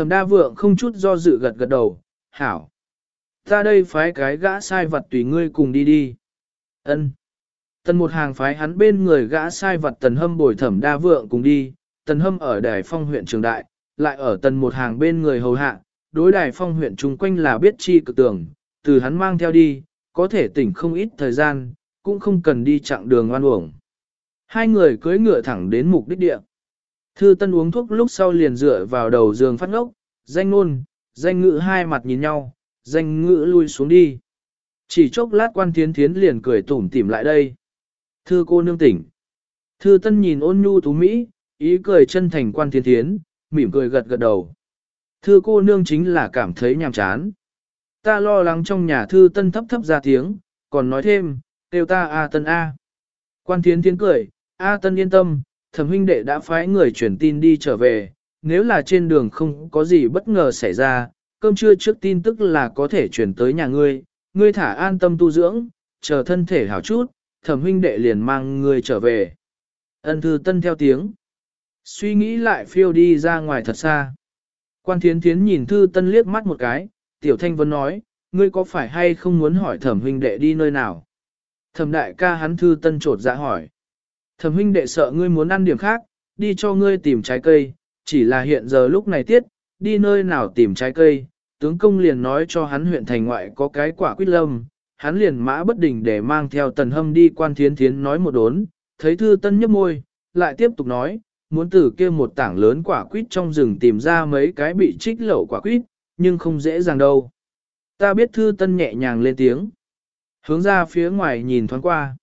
Thẩm đa vượng không chút do dự gật gật đầu, hảo. Ta đây phái cái gã sai vật tùy ngươi cùng đi đi. Ân. Tần một hàng phái hắn bên người gã sai vật tần hâm bồi thẩm đa vượng cùng đi, tần hâm ở đài phong huyện trường đại, lại ở tần một hàng bên người hầu hạ, đối đài phong huyện chung quanh là biết chi cực tưởng, từ hắn mang theo đi, có thể tỉnh không ít thời gian, cũng không cần đi chặng đường oan uổng. Hai người cưỡi ngựa thẳng đến mục đích địa. Thư Tân uống thuốc lúc sau liền dựa vào đầu giường phát ngốc, danh ngôn, danh ngữ hai mặt nhìn nhau, danh ngữ lui xuống đi. Chỉ chốc lát quan thiến thiến liền cười tủm tỉm lại đây. Thư cô nương tỉnh. Thư Tân nhìn ôn nhu tú Mỹ, ý cười chân thành quan thiến thiến, mỉm cười gật gật đầu. Thư cô nương chính là cảm thấy nhàm chán. Ta lo lắng trong nhà thư Tân thấp thấp ra tiếng, còn nói thêm, kêu ta A Tân A. Quan thiến thiến cười, A Tân yên tâm, thẩm huynh đệ đã phái người truyền tin đi trở về, nếu là trên đường không có gì bất ngờ xảy ra, cơm trưa trước tin tức là có thể truyền tới nhà ngươi, ngươi thả an tâm tu dưỡng, chờ thân thể hảo chút, thẩm huynh đệ liền mang ngươi trở về. Ân thư tân theo tiếng. Suy nghĩ lại phiêu đi ra ngoài thật xa. Quan thiến thiến nhìn thư tân liếc mắt một cái, tiểu thanh vân nói, ngươi có phải hay không muốn hỏi thẩm huynh đệ đi nơi nào? Thẩm đại ca hắn thư tân trột dạ hỏi. Thẩm huynh đệ sợ ngươi muốn ăn điểm khác, đi cho ngươi tìm trái cây, chỉ là hiện giờ lúc này tiết, đi nơi nào tìm trái cây, tướng công liền nói cho hắn huyện thành ngoại có cái quả quýt lâm, hắn liền mã bất đình để mang theo tần hâm đi quan thiến thiến nói một đốn, thấy thư tân nhấp môi, lại tiếp tục nói, muốn từ kia một tảng lớn quả quýt trong rừng tìm ra mấy cái bị trích lẩu quả quýt, nhưng không dễ dàng đâu. Ta biết thư tân nhẹ nhàng lên tiếng, hướng ra phía ngoài nhìn thoáng qua.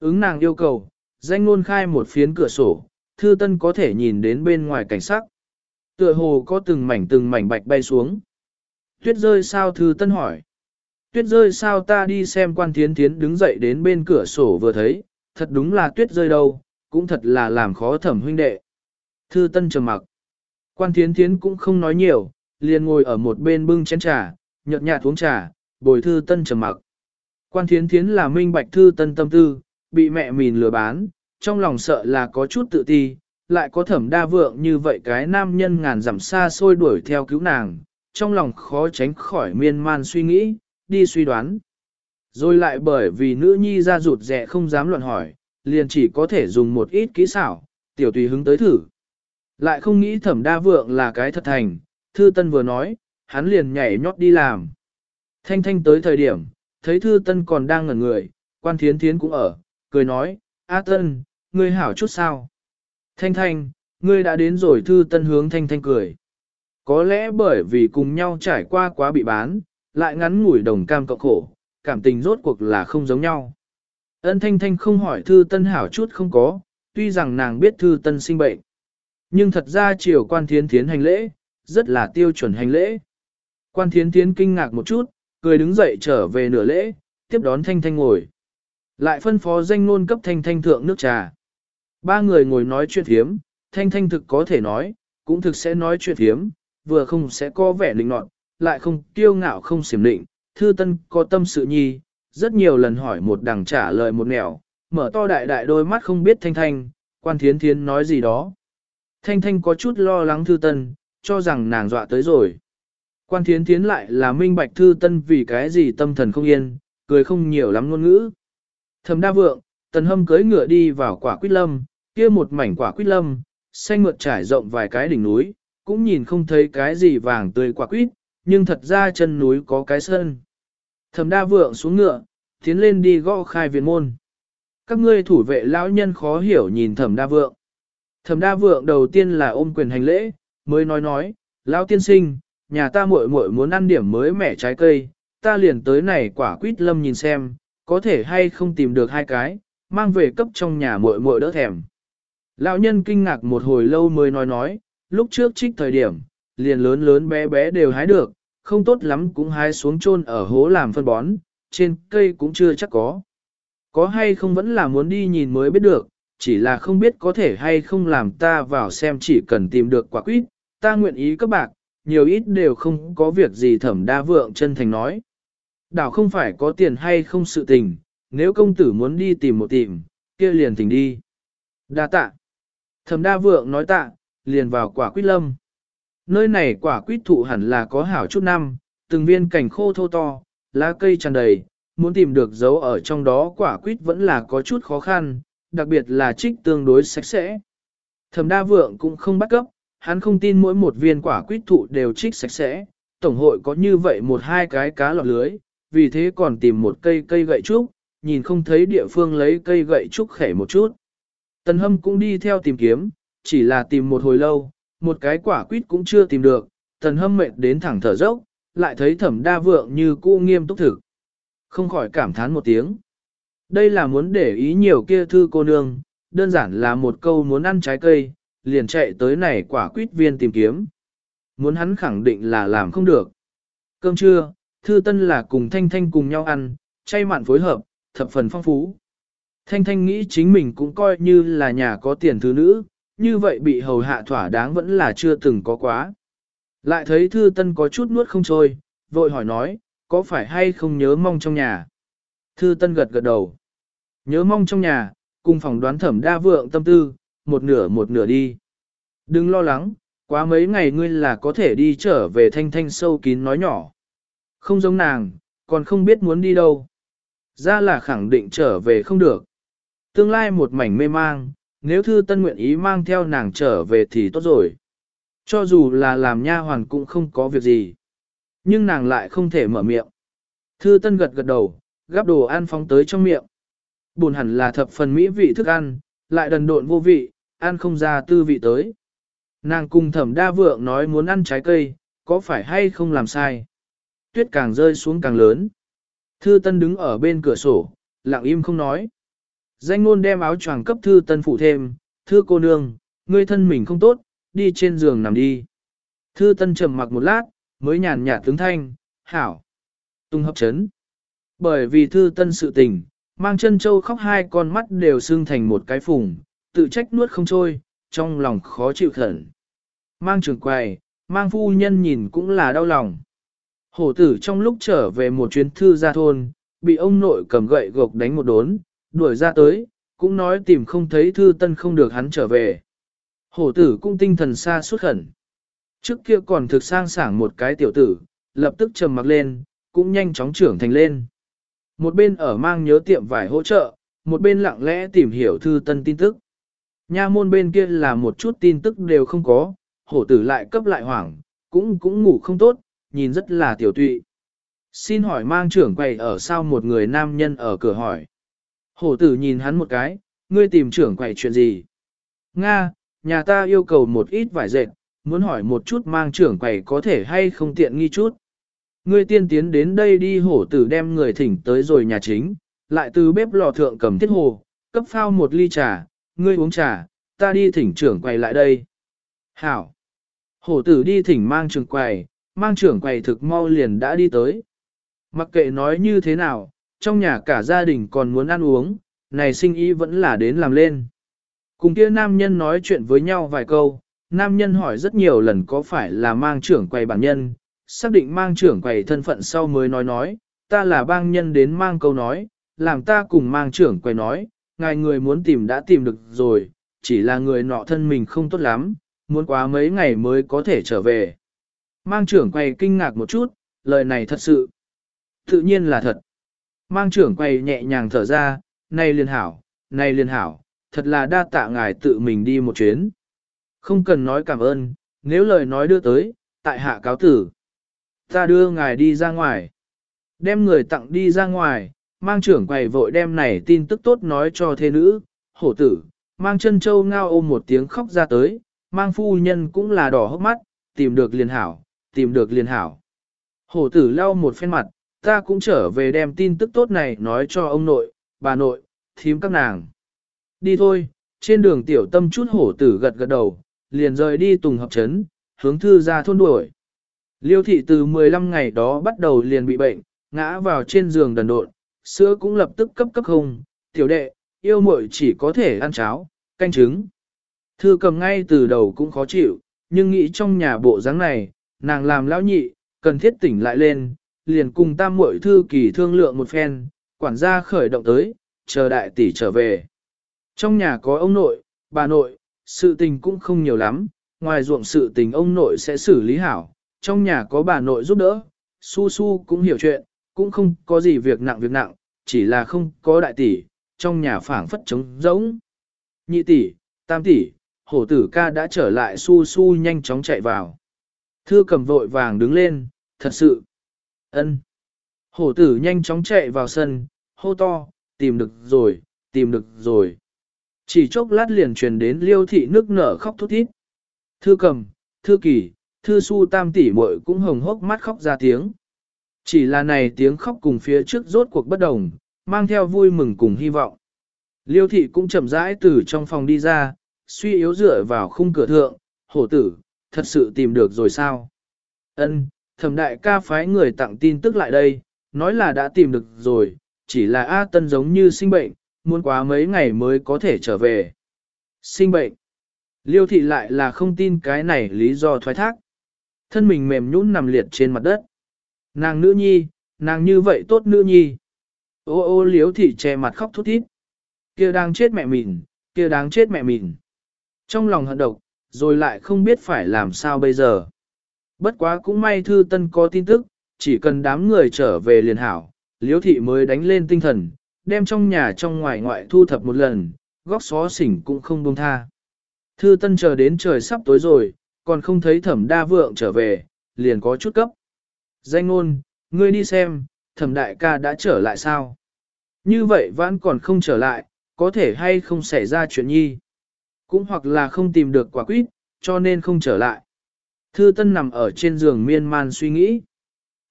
Ứng nàng yêu cầu, danh ngôn khai một phiến cửa sổ, thư tân có thể nhìn đến bên ngoài cảnh sắc. Tựa hồ có từng mảnh từng mảnh bạch bay xuống. Tuyết rơi sao thư tân hỏi. Tuyết rơi sao ta đi xem quan thiến thiến đứng dậy đến bên cửa sổ vừa thấy, thật đúng là tuyết rơi đâu, cũng thật là làm khó thẩm huynh đệ. Thư tân trầm mặc. Quan thiến thiến cũng không nói nhiều, liền ngồi ở một bên bưng chén trà, nhợt nhạt uống trà, bồi thư tân trầm mặc. Quan thiến thiến là minh bạch thư tân tâm tư, bị mẹ mìn lừa bán, trong lòng sợ là có chút tự ti, lại có thẩm đa vượng như vậy cái nam nhân ngàn dặm xa xôi đuổi theo cứu nàng, trong lòng khó tránh khỏi miên man suy nghĩ, đi suy đoán. Rồi lại bởi vì nữ nhi ra rụt rẻ không dám luận hỏi, liền chỉ có thể dùng một ít kỹ xảo, tiểu tùy hứng tới thử. Lại không nghĩ thẩm đa vượng là cái thật thành, thư tân vừa nói, hắn liền nhảy nhót đi làm. Thanh thanh tới thời điểm, thấy thư tân còn đang ngẩn người, quan thiến thiến cũng ở, cười nói, A tân, ngươi hảo chút sao? Thanh thanh, ngươi đã đến rồi thư tân hướng thanh thanh cười. Có lẽ bởi vì cùng nhau trải qua quá bị bán, lại ngắn ngủi đồng cam cộng khổ, cảm tình rốt cuộc là không giống nhau. Ân thanh thanh không hỏi thư tân hảo chút không có, tuy rằng nàng biết thư tân sinh bệnh. Nhưng thật ra chiều quan thiến thiến hành lễ, rất là tiêu chuẩn hành lễ. Quan thiến thiến kinh ngạc một chút, cười đứng dậy trở về nửa lễ, tiếp đón thanh thanh ngồi. Lại phân phó danh ngôn cấp thanh thanh thượng nước trà. Ba người ngồi nói chuyện thiếm, thanh thanh thực có thể nói, cũng thực sẽ nói chuyện thiếm, vừa không sẽ có vẻ lĩnh nọt, lại không kiêu ngạo không xiểm định, thư tân có tâm sự nhi, rất nhiều lần hỏi một đằng trả lời một nẻo, mở to đại đại đôi mắt không biết thanh thanh, quan thiến thiến nói gì đó. Thanh thanh có chút lo lắng thư tân, cho rằng nàng dọa tới rồi. Quan thiến thiến lại là minh bạch thư tân vì cái gì tâm thần không yên, cười không nhiều lắm ngôn ngữ. Thầm đa vượng, tần hâm cưỡi ngựa đi vào quả quýt lâm, kia một mảnh quả quýt lâm, xanh mượt trải rộng vài cái đỉnh núi, cũng nhìn không thấy cái gì vàng tươi quả quýt, nhưng thật ra chân núi có cái sơn. Thẩm đa vượng xuống ngựa, tiến lên đi gõ khai viện môn. Các ngươi thủ vệ lão nhân khó hiểu nhìn thẩm đa vượng. Thẩm đa vượng đầu tiên là ôm quyền hành lễ, mới nói nói, lão tiên sinh, nhà ta muội muội muốn ăn điểm mới mẻ trái cây, ta liền tới này quả quýt lâm nhìn xem, có thể hay không tìm được hai cái, mang về cấp trong nhà muội muội đỡ thèm. Lão nhân kinh ngạc một hồi lâu mới nói nói, lúc trước trích thời điểm, liền lớn lớn bé bé đều hái được, không tốt lắm cũng hái xuống chôn ở hố làm phân bón, trên cây cũng chưa chắc có. Có hay không vẫn là muốn đi nhìn mới biết được, chỉ là không biết có thể hay không làm ta vào xem chỉ cần tìm được quả quýt, ta nguyện ý các bạn, nhiều ít đều không có việc gì thẩm đa vượng chân thành nói. Đảo không phải có tiền hay không sự tình, nếu công tử muốn đi tìm một tìm, kia liền tình đi. Đa tạ. Thẩm đa vượng nói tạ, liền vào quả quýt lâm. Nơi này quả quýt thụ hẳn là có hảo chút năm, từng viên cảnh khô thô to, lá cây tràn đầy, muốn tìm được dấu ở trong đó quả quýt vẫn là có chút khó khăn, đặc biệt là trích tương đối sạch sẽ. Thẩm đa vượng cũng không bắt cấp, hắn không tin mỗi một viên quả quýt thụ đều trích sạch sẽ, tổng hội có như vậy một hai cái cá lọt lưới, vì thế còn tìm một cây cây gậy trúc, nhìn không thấy địa phương lấy cây gậy trúc khẻ một chút. Tần hâm cũng đi theo tìm kiếm, chỉ là tìm một hồi lâu, một cái quả quýt cũng chưa tìm được, tần hâm mệt đến thẳng thở dốc, lại thấy thẩm đa vượng như cũ nghiêm túc thực. Không khỏi cảm thán một tiếng. Đây là muốn để ý nhiều kia thư cô nương, đơn giản là một câu muốn ăn trái cây, liền chạy tới này quả quýt viên tìm kiếm. Muốn hắn khẳng định là làm không được. Cơm trưa, thư tân là cùng Thanh Thanh cùng nhau ăn, chay mặn phối hợp, thập phần phong phú. Thanh Thanh nghĩ chính mình cũng coi như là nhà có tiền thứ nữ, như vậy bị hầu hạ thỏa đáng vẫn là chưa từng có quá. Lại thấy thư tân có chút nuốt không trôi, vội hỏi nói, có phải hay không nhớ mong trong nhà? Thư tân gật gật đầu. Nhớ mong trong nhà, cùng phòng đoán thẩm đa vượng tâm tư, một nửa một nửa đi. Đừng lo lắng, quá mấy ngày ngươi là có thể đi trở về thanh thanh sâu kín nói nhỏ. Không giống nàng, còn không biết muốn đi đâu. Ra là khẳng định trở về không được. Tương lai một mảnh mê mang, nếu thư tân nguyện ý mang theo nàng trở về thì tốt rồi. Cho dù là làm nha hoàn cũng không có việc gì. Nhưng nàng lại không thể mở miệng. Thư tân gật gật đầu, gắp đồ ăn phóng tới trong miệng. Buồn hẳn là thập phần mỹ vị thức ăn, lại đần độn vô vị, ăn không ra tư vị tới. Nàng cùng thẩm đa vượng nói muốn ăn trái cây, có phải hay không làm sai. Tuyết càng rơi xuống càng lớn. Thư Tân đứng ở bên cửa sổ, lặng im không nói. Danh ngôn đem áo choàng cấp Thư Tân phụ thêm, "Thư cô nương, ngươi thân mình không tốt, đi trên giường nằm đi." Thư Tân trầm mặc một lát, mới nhàn nhạt tướng thanh, "Hảo." Tung hấp chấn. Bởi vì Thư Tân sự tình, mang chân châu khóc hai con mắt đều sưng thành một cái phùng, tự trách nuốt không trôi, trong lòng khó chịu khẩn. Mang trường quầy, mang phu nhân nhìn cũng là đau lòng. Hổ tử trong lúc trở về một chuyến thư ra thôn, bị ông nội cầm gậy gộc đánh một đốn, đuổi ra tới, cũng nói tìm không thấy thư tân không được hắn trở về. Hổ tử cũng tinh thần xa suốt khẩn. Trước kia còn thực sang sảng một cái tiểu tử, lập tức trầm mặc lên, cũng nhanh chóng trưởng thành lên. Một bên ở mang nhớ tiệm vải hỗ trợ, một bên lặng lẽ tìm hiểu thư tân tin tức. Nha môn bên kia là một chút tin tức đều không có, hổ tử lại cấp lại hoảng, cũng cũng ngủ không tốt, nhìn rất là tiểu tụy. Xin hỏi mang trưởng quầy ở sao một người nam nhân ở cửa hỏi. Hổ tử nhìn hắn một cái, ngươi tìm trưởng quầy chuyện gì? Nga, nhà ta yêu cầu một ít vải dệt, muốn hỏi một chút mang trưởng quầy có thể hay không tiện nghi chút. Ngươi tiên tiến đến đây đi hổ tử đem người thỉnh tới rồi nhà chính, lại từ bếp lò thượng cầm thiết hồ, cấp phao một ly trà, ngươi uống trà, ta đi thỉnh trưởng quầy lại đây. Hảo. Hổ tử đi thỉnh mang trưởng quầy, mang trưởng quầy thực mau liền đã đi tới. Mặc kệ nói như thế nào, trong nhà cả gia đình còn muốn ăn uống, này sinh ý vẫn là đến làm lên. Cùng kia nam nhân nói chuyện với nhau vài câu, nam nhân hỏi rất nhiều lần có phải là mang trưởng quầy bản nhân, xác định mang trưởng quầy thân phận sau mới nói nói, ta là bang nhân đến mang câu nói, làm ta cùng mang trưởng quầy nói, ngài người muốn tìm đã tìm được rồi, chỉ là người nọ thân mình không tốt lắm, muốn quá mấy ngày mới có thể trở về. Mang trưởng quầy kinh ngạc một chút, lời này thật sự. Tự nhiên là thật. Mang trưởng quầy nhẹ nhàng thở ra, này liên hảo, này liên hảo, thật là đa tạ ngài tự mình đi một chuyến. Không cần nói cảm ơn, nếu lời nói đưa tới, tại hạ cáo tử. Ta đưa ngài đi ra ngoài. Đem người tặng đi ra ngoài, mang trưởng quầy vội đem này tin tức tốt nói cho thế nữ, hổ tử, mang chân châu ngao ôm một tiếng khóc ra tới, mang phu nhân cũng là đỏ hốc mắt, tìm được liền hảo, tìm được liền hảo. Hổ tử lau một phen mặt, ta cũng trở về đem tin tức tốt này nói cho ông nội, bà nội, thím các nàng. Đi thôi, trên đường tiểu tâm chút hổ tử gật gật đầu, liền rời đi tùng hợp trấn, hướng thư ra thôn đuổi. Liêu thị từ 15 ngày đó bắt đầu liền bị bệnh, ngã vào trên giường đần độn, sữa cũng lập tức cấp cấp không, tiểu đệ, yêu muội chỉ có thể ăn cháo, canh trứng. Thư cầm ngay từ đầu cũng khó chịu, nhưng nghĩ trong nhà bộ dáng này, nàng làm lão nhị, cần thiết tỉnh lại lên, liền cùng tam muội thư kỳ thương lượng một phen, quản gia khởi động tới, chờ đại tỷ trở về. Trong nhà có ông nội, bà nội, sự tình cũng không nhiều lắm, ngoài ruộng sự tình ông nội sẽ xử lý hảo, trong nhà có bà nội giúp đỡ, su su cũng hiểu chuyện, cũng không có gì việc nặng việc nặng, chỉ là không có đại tỷ, trong nhà phảng phất trống rỗng. Nhị tỷ, tam tỷ, hổ tử ca đã trở lại su su nhanh chóng chạy vào. Thư cầm vội vàng đứng lên, thật sự. ân. Hổ tử nhanh chóng chạy vào sân, hô to, tìm được rồi, tìm được rồi. Chỉ chốc lát liền truyền đến liêu thị nước nở khóc thút thít. Thư cầm, thư kỳ, thư su tam tỷ muội cũng hồng hốc mắt khóc ra tiếng. Chỉ là này tiếng khóc cùng phía trước rốt cuộc bất đồng, mang theo vui mừng cùng hy vọng. Liêu thị cũng chậm rãi từ trong phòng đi ra, suy yếu dựa vào khung cửa thượng, hổ tử, thật sự tìm được rồi sao? Ân, thẩm đại ca phái người tặng tin tức lại đây, nói là đã tìm được rồi, chỉ là A Tân giống như sinh bệnh, muốn quá mấy ngày mới có thể trở về. Sinh bệnh. Liêu thị lại là không tin cái này lý do thoái thác. Thân mình mềm nhũn nằm liệt trên mặt đất. Nàng nữ nhi, nàng như vậy tốt nữ nhi. Ô ô liếu thị che mặt khóc thút thít. Kia đang chết mẹ mình, kia đáng chết mẹ mình. Trong lòng hận độc, rồi lại không biết phải làm sao bây giờ. Bất quá cũng may thư tân có tin tức, chỉ cần đám người trở về liền hảo, liếu thị mới đánh lên tinh thần, đem trong nhà trong ngoài ngoại thu thập một lần, góc xó xỉnh cũng không buông tha. Thư tân chờ đến trời sắp tối rồi, còn không thấy thẩm đa vượng trở về, liền có chút cấp. Danh ngôn, ngươi đi xem, thẩm đại ca đã trở lại sao? Như vậy vẫn còn không trở lại, có thể hay không xảy ra chuyện nhi. Cũng hoặc là không tìm được quả quýt, cho nên không trở lại. Thư Tân nằm ở trên giường miên man suy nghĩ.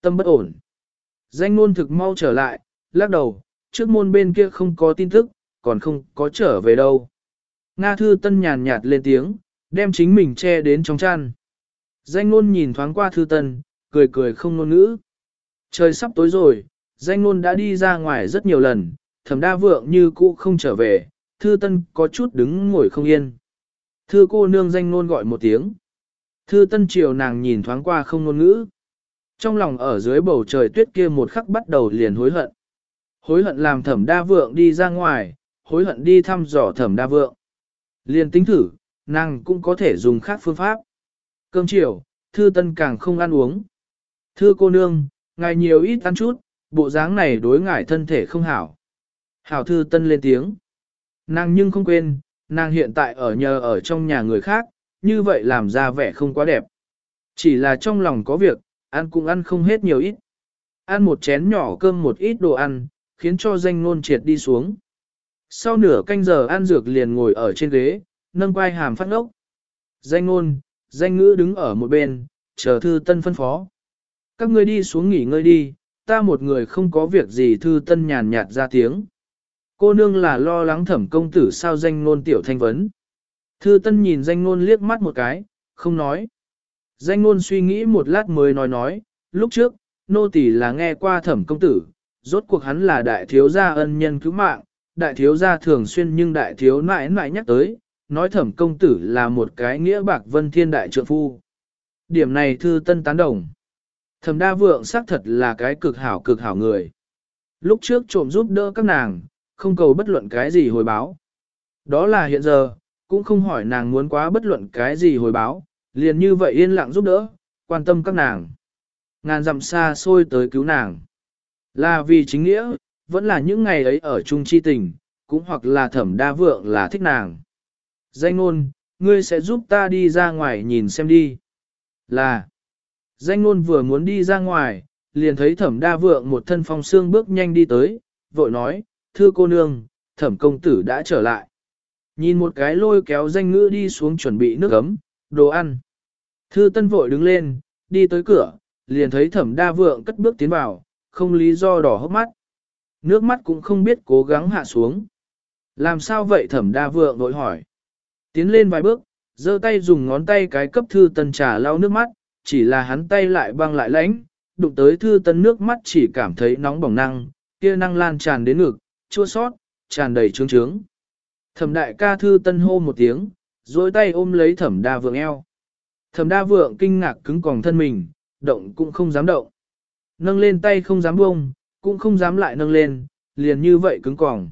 Tâm bất ổn. Danh ngôn thực mau trở lại, lắc đầu, trước môn bên kia không có tin tức, còn không có trở về đâu. Nga Thư Tân nhàn nhạt lên tiếng, đem chính mình che đến trong chăn. Danh ngôn nhìn thoáng qua Thư Tân, cười cười không ngôn ngữ. Trời sắp tối rồi, danh ngôn đã đi ra ngoài rất nhiều lần, thẩm đa vượng như cũ không trở về, Thư Tân có chút đứng ngồi không yên. Thư cô nương danh nôn gọi một tiếng. Thư Tân chiều nàng nhìn thoáng qua không ngôn ngữ. Trong lòng ở dưới bầu trời tuyết kia một khắc bắt đầu liền hối hận. Hối hận làm thẩm đa vượng đi ra ngoài, hối hận đi thăm dò thẩm đa vượng. Liền tính thử, nàng cũng có thể dùng khác phương pháp. Cơm chiều, thư tân càng không ăn uống. Thư cô nương, ngài nhiều ít ăn chút, bộ dáng này đối ngài thân thể không hảo. Hảo thư tân lên tiếng. Nàng nhưng không quên, nàng hiện tại ở nhờ ở trong nhà người khác, như vậy làm ra vẻ không quá đẹp. Chỉ là trong lòng có việc, ăn cũng ăn không hết nhiều ít. Ăn một chén nhỏ cơm một ít đồ ăn, khiến cho danh nôn triệt đi xuống. Sau nửa canh giờ ăn dược liền ngồi ở trên ghế, nâng quai hàm phát ngốc. Danh nôn, danh ngữ đứng ở một bên, chờ thư tân phân phó. Các ngươi đi xuống nghỉ ngơi đi, ta một người không có việc gì thư tân nhàn nhạt ra tiếng. Cô nương là lo lắng thẩm công tử sao danh nôn tiểu thanh vấn. Thư tân nhìn danh nôn liếc mắt một cái, không nói. Danh nôn suy nghĩ một lát mới nói nói, lúc trước, nô tỳ là nghe qua thẩm công tử, rốt cuộc hắn là đại thiếu gia ân nhân cứu mạng, đại thiếu gia thường xuyên nhưng đại thiếu nãi nãi nhắc tới, nói thẩm công tử là một cái nghĩa bạc vân thiên đại trượng phu. Điểm này thư tân tán đồng. Thẩm đa vượng xác thật là cái cực hảo cực hảo người. Lúc trước trộm giúp đỡ các nàng, không cầu bất luận cái gì hồi báo. Đó là hiện giờ, cũng không hỏi nàng muốn quá bất luận cái gì hồi báo, liền như vậy yên lặng giúp đỡ, quan tâm các nàng. Ngàn dặm xa xôi tới cứu nàng. Là vì chính nghĩa, vẫn là những ngày ấy ở chung chi tình, cũng hoặc là thẩm đa vượng là thích nàng. Danh ngôn, ngươi sẽ giúp ta đi ra ngoài nhìn xem đi. Là, danh ngôn vừa muốn đi ra ngoài, liền thấy thẩm đa vượng một thân phong xương bước nhanh đi tới, vội nói, thưa cô nương, thẩm công tử đã trở lại. Nhìn một cái lôi kéo danh ngữ đi xuống chuẩn bị nước ấm, đồ ăn. Thư tân vội đứng lên, đi tới cửa, liền thấy thẩm đa vượng cất bước tiến vào, không lý do đỏ hốc mắt. Nước mắt cũng không biết cố gắng hạ xuống. Làm sao vậy thẩm đa vượng vội hỏi. Tiến lên vài bước, giơ tay dùng ngón tay cái cấp thư tân trà lau nước mắt, chỉ là hắn tay lại băng lại lãnh, đụng tới thư tân nước mắt chỉ cảm thấy nóng bỏng năng, kia năng lan tràn đến ngực, chua sót, tràn đầy trướng trướng. Thẩm đại ca thư tân hô một tiếng, dối tay ôm lấy thẩm đa vượng eo. Thẩm đa vượng kinh ngạc cứng còng thân mình, động cũng không dám động. Nâng lên tay không dám buông, cũng không dám lại nâng lên, liền như vậy cứng còng.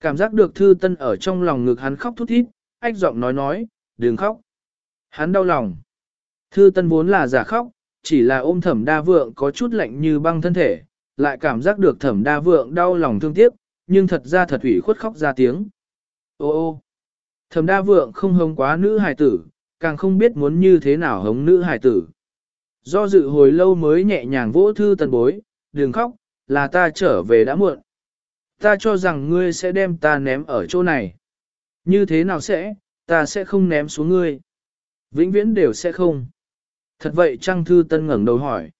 Cảm giác được thư tân ở trong lòng ngực hắn khóc thút thít, ách giọng nói nói, đừng khóc. Hắn đau lòng. Thư tân vốn là giả khóc, chỉ là ôm thẩm đa vượng có chút lạnh như băng thân thể, lại cảm giác được thẩm đa vượng đau lòng thương tiếc, nhưng thật ra thật ủy khuất khóc ra tiếng. Ô ô, thẩm đa vượng không hống quá nữ hài tử, càng không biết muốn như thế nào hống nữ hài tử. Do dự hồi lâu mới nhẹ nhàng vỗ thư tần bối, đừng khóc, là ta trở về đã muộn. Ta cho rằng ngươi sẽ đem ta ném ở chỗ này. Như thế nào sẽ, ta sẽ không ném xuống ngươi. Vĩnh viễn đều sẽ không. Thật vậy Trăng Thư Tân ngẩng đầu hỏi.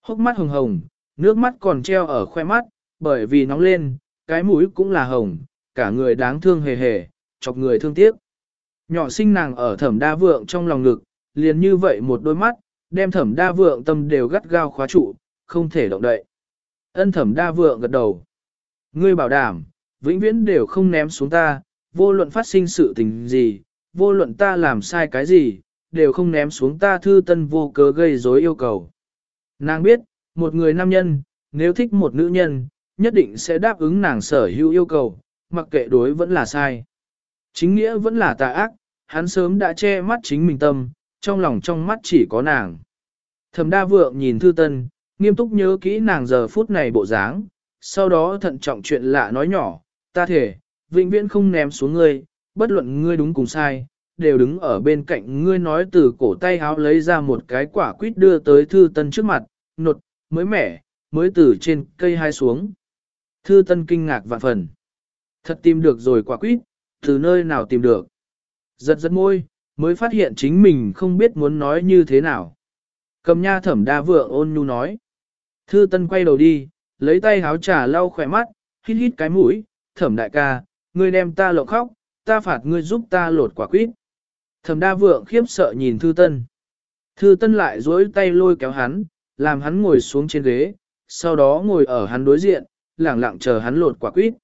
Hốc mắt hồng hồng, nước mắt còn treo ở khoe mắt, bởi vì nóng lên, cái mũi cũng là hồng, cả người đáng thương hề hề, chọc người thương tiếc. Nhỏ sinh nàng ở thẩm đa vượng trong lòng ngực, liền như vậy một đôi mắt, đem thẩm đa vượng tâm đều gắt gao khóa trụ, không thể động đậy. Ân thẩm đa vượng gật đầu. Ngươi bảo đảm, vĩnh viễn đều không ném xuống ta, vô luận phát sinh sự tình gì, vô luận ta làm sai cái gì, đều không ném xuống ta thư tân vô cớ gây rối yêu cầu. Nàng biết, một người nam nhân, nếu thích một nữ nhân, nhất định sẽ đáp ứng nàng sở hữu yêu cầu, mặc kệ đối vẫn là sai. Chính nghĩa vẫn là tà ác, hắn sớm đã che mắt chính mình tâm, trong lòng trong mắt chỉ có nàng. Thẩm đa vượng nhìn thư tân, nghiêm túc nhớ kỹ nàng giờ phút này bộ dáng, sau đó thận trọng chuyện lạ nói nhỏ, ta thể, vĩnh viễn không ném xuống ngươi, bất luận ngươi đúng cùng sai, đều đứng ở bên cạnh ngươi nói từ cổ tay háo lấy ra một cái quả quýt đưa tới thư tân trước mặt, nột, mới mẻ, mới từ trên cây hai xuống. Thư tân kinh ngạc vạn phần. Thật tìm được rồi quả quýt, từ nơi nào tìm được. Giật giật môi, mới phát hiện chính mình không biết muốn nói như thế nào. Cầm nha thẩm đa vượng ôn nhu nói. Thư tân quay đầu đi, lấy tay háo trà lau khỏe mắt, hít hít cái mũi, thẩm đại ca, ngươi đem ta lộng khóc, ta phạt ngươi giúp ta lột quả quýt. Thẩm đa vượng khiếp sợ nhìn thư tân. Thư tân lại duỗi tay lôi kéo hắn, làm hắn ngồi xuống trên ghế, sau đó ngồi ở hắn đối diện, lẳng lặng chờ hắn lột quả quýt.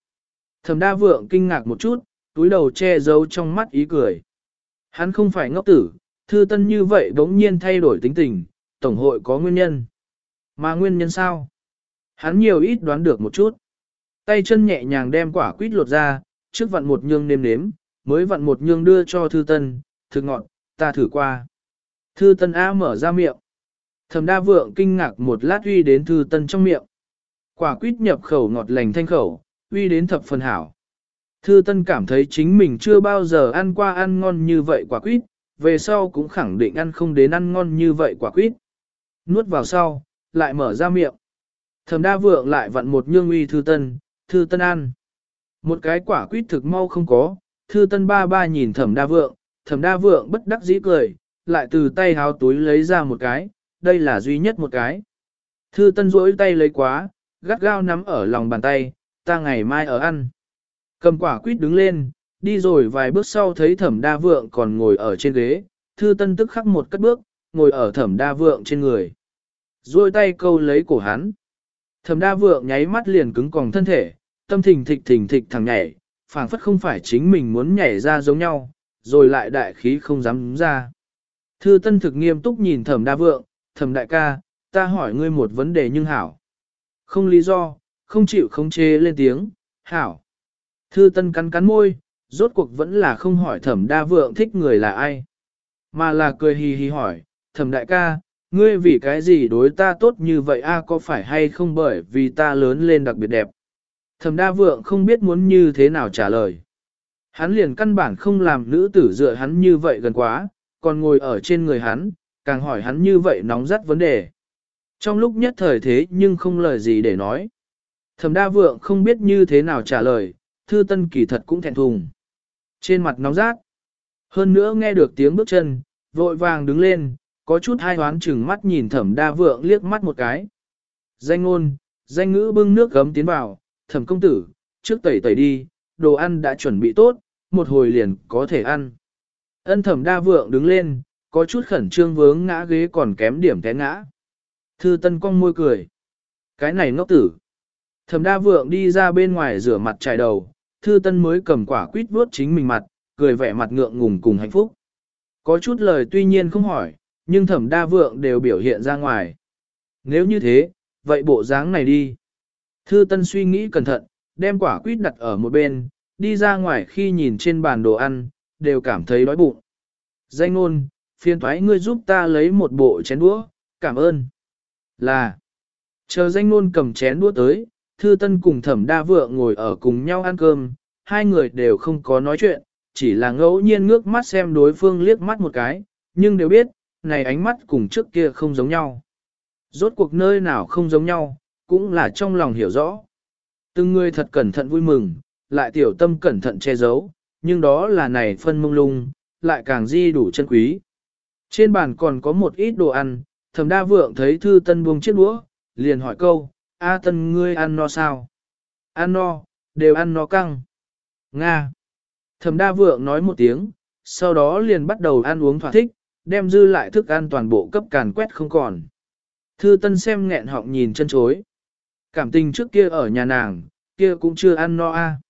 Thẩm đa vượng kinh ngạc một chút, túi đầu che giấu trong mắt ý cười. Hắn không phải ngốc tử, thư tân như vậy bỗng nhiên thay đổi tính tình, tổng hội có nguyên nhân. Mà nguyên nhân sao? Hắn nhiều ít đoán được một chút. Tay chân nhẹ nhàng đem quả quýt lột ra, trước vặn một nhương nêm nếm, mới vặn một nhương đưa cho thư tân, thực ngọn, ta thử qua. Thư tân A mở ra miệng. Thẩm đa vượng kinh ngạc một lát uy đến thư tân trong miệng. Quả quýt nhập khẩu ngọt lành thanh khẩu, uy đến thập phần hảo. Thư tân cảm thấy chính mình chưa bao giờ ăn qua ăn ngon như vậy quả quýt, về sau cũng khẳng định ăn không đến ăn ngon như vậy quả quýt. Nuốt vào sau, lại mở ra miệng. Thẩm đa vượng lại vặn một nhương uy thư tân, thư tân ăn. Một cái quả quýt thực mau không có, thư tân ba ba nhìn thẩm đa vượng, thẩm đa vượng bất đắc dĩ cười, lại từ tay háo túi lấy ra một cái, đây là duy nhất một cái. Thư tân rỗi tay lấy quá, gắt gao nắm ở lòng bàn tay, ta ngày mai ở ăn. Cầm quả quýt đứng lên, đi rồi vài bước sau thấy thẩm đa vượng còn ngồi ở trên ghế, thư tân tức khắc một cất bước, ngồi ở thẩm đa vượng trên người. Rồi tay câu lấy cổ hắn. Thẩm đa vượng nháy mắt liền cứng còng thân thể, tâm thình thịch thình thịch thẳng nhảy, phảng phất không phải chính mình muốn nhảy ra giống nhau, rồi lại đại khí không dám ra. Thư tân thực nghiêm túc nhìn thẩm đa vượng, thẩm đại ca, ta hỏi ngươi một vấn đề nhưng hảo. Không lý do, không chịu khống chế lên tiếng, hảo. Thư tân cắn cắn môi, rốt cuộc vẫn là không hỏi thẩm đa vượng thích người là ai. Mà là cười hì hì hỏi, thẩm đại ca, ngươi vì cái gì đối ta tốt như vậy a có phải hay không bởi vì ta lớn lên đặc biệt đẹp. Thẩm đa vượng không biết muốn như thế nào trả lời. Hắn liền căn bản không làm nữ tử dựa hắn như vậy gần quá, còn ngồi ở trên người hắn, càng hỏi hắn như vậy nóng rất vấn đề. Trong lúc nhất thời thế nhưng không lời gì để nói. Thẩm đa vượng không biết như thế nào trả lời, thư tân kỳ thật cũng thẹn thùng. Trên mặt nóng rát. Hơn nữa nghe được tiếng bước chân, vội vàng đứng lên, có chút hai hoán chừng mắt nhìn thẩm đa vượng liếc mắt một cái. Danh ngôn, danh ngữ bưng nước gấm tiến vào, thẩm công tử, trước tẩy tẩy đi, đồ ăn đã chuẩn bị tốt, một hồi liền có thể ăn. Ân thẩm đa vượng đứng lên, có chút khẩn trương vướng ngã ghế còn kém điểm té ngã. Thư tân cong môi cười. Cái này ngốc tử. Thẩm đa vượng đi ra bên ngoài rửa mặt chải đầu, thư tân mới cầm quả quýt vuốt chính mình mặt, cười vẻ mặt ngượng ngùng cùng hạnh phúc. Có chút lời tuy nhiên không hỏi, nhưng thẩm đa vượng đều biểu hiện ra ngoài. Nếu như thế, vậy bộ dáng này đi. Thư tân suy nghĩ cẩn thận, đem quả quýt đặt ở một bên, đi ra ngoài khi nhìn trên bàn đồ ăn, đều cảm thấy đói bụng. Danh ngôn, phiền thoái ngươi giúp ta lấy một bộ chén đũa, cảm ơn. Là, chờ danh ngôn cầm chén đũa tới, thư tân cùng thẩm đa vượng ngồi ở cùng nhau ăn cơm, hai người đều không có nói chuyện, chỉ là ngẫu nhiên ngước mắt xem đối phương liếc mắt một cái, nhưng đều biết, này ánh mắt cùng trước kia không giống nhau. Rốt cuộc nơi nào không giống nhau, cũng là trong lòng hiểu rõ. Từng người thật cẩn thận vui mừng, lại tiểu tâm cẩn thận che giấu, nhưng đó là này phân mông lung, lại càng di đủ chân quý. Trên bàn còn có một ít đồ ăn, Thẩm đa vượng thấy thư tân buông chiếc đũa, liền hỏi câu, A tân ngươi ăn no sao? Ăn no, đều ăn no căng. Nga. Thẩm đa vượng nói một tiếng, sau đó liền bắt đầu ăn uống thỏa thích, đem dư lại thức ăn toàn bộ cấp càn quét không còn. Thư tân xem nghẹn họng nhìn chân chối. Cảm tình trước kia ở nhà nàng, kia cũng chưa ăn no a.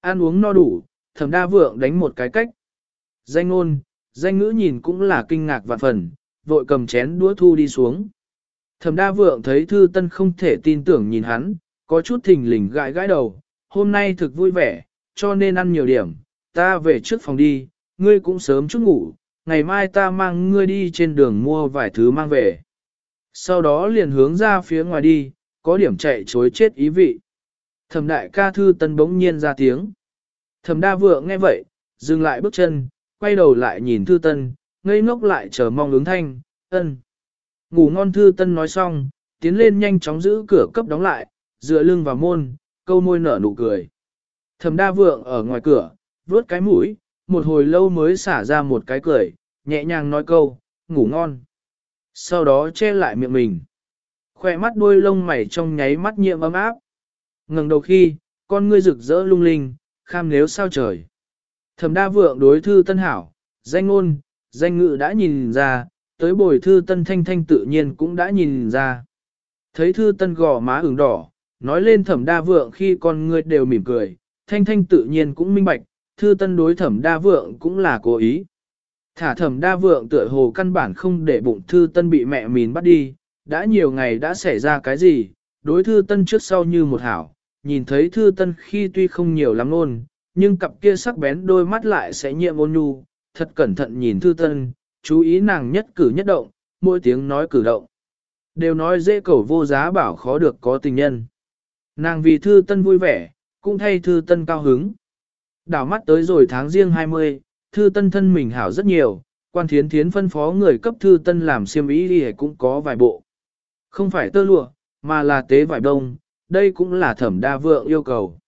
Ăn uống no đủ, thẩm đa vượng đánh một cái cách. Danh ngôn, danh ngữ nhìn cũng là kinh ngạc vạn phần, vội cầm chén đũa thu đi xuống. Thẩm đa vượng thấy thư tân không thể tin tưởng nhìn hắn, có chút thình lình gãi gãi đầu, hôm nay thực vui vẻ, cho nên ăn nhiều điểm, ta về trước phòng đi, ngươi cũng sớm chút ngủ, ngày mai ta mang ngươi đi trên đường mua vài thứ mang về. Sau đó liền hướng ra phía ngoài đi, có điểm chạy chối chết ý vị. Thẩm đại ca thư tân bỗng nhiên ra tiếng. Thẩm đa vượng nghe vậy, dừng lại bước chân, quay đầu lại nhìn thư tân, ngây ngốc lại chờ mong ứng thanh, ân. Ngủ ngon thư tân nói xong, tiến lên nhanh chóng giữ cửa cấp đóng lại, dựa lưng vào môn, câu môi nở nụ cười. Thẩm đa vượng ở ngoài cửa, vuốt cái mũi, một hồi lâu mới xả ra một cái cười, nhẹ nhàng nói câu, ngủ ngon. Sau đó che lại miệng mình. Khoe mắt đuôi lông mày trong nháy mắt nhiệm ấm áp. ngẩng đầu khi, con ngươi rực rỡ lung linh, kham nếu sao trời. Thẩm đa vượng đối thư tân hảo, danh ngôn, danh ngự đã nhìn ra, tới bồi thư tân thanh thanh tự nhiên cũng đã nhìn ra. Thấy thư tân gò má ửng đỏ, nói lên thẩm đa vượng khi con người đều mỉm cười, thanh thanh tự nhiên cũng minh bạch, thư tân đối thẩm đa vượng cũng là cố ý. Thả thẩm đa vượng tựa hồ căn bản không để bụng thư tân bị mẹ mìn bắt đi, đã nhiều ngày đã xảy ra cái gì, đối thư tân trước sau như một hảo, nhìn thấy thư tân khi tuy không nhiều lắm luôn, nhưng cặp kia sắc bén đôi mắt lại sẽ nhiệm ôn nhu, thật cẩn thận nhìn thư tân, chú ý nàng nhất cử nhất động, mỗi tiếng nói cử động. Đều nói dễ cầu vô giá bảo khó được có tình nhân. Nàng vì thư tân vui vẻ, cũng thay thư tân cao hứng. Đảo mắt tới rồi tháng riêng 20, thư tân thân mình hảo rất nhiều, quan thiến thiến phân phó người cấp thư tân làm siêm ý đi cũng có vài bộ. Không phải tơ lụa, mà là tế vải đông, đây cũng là thẩm đa vượng yêu cầu.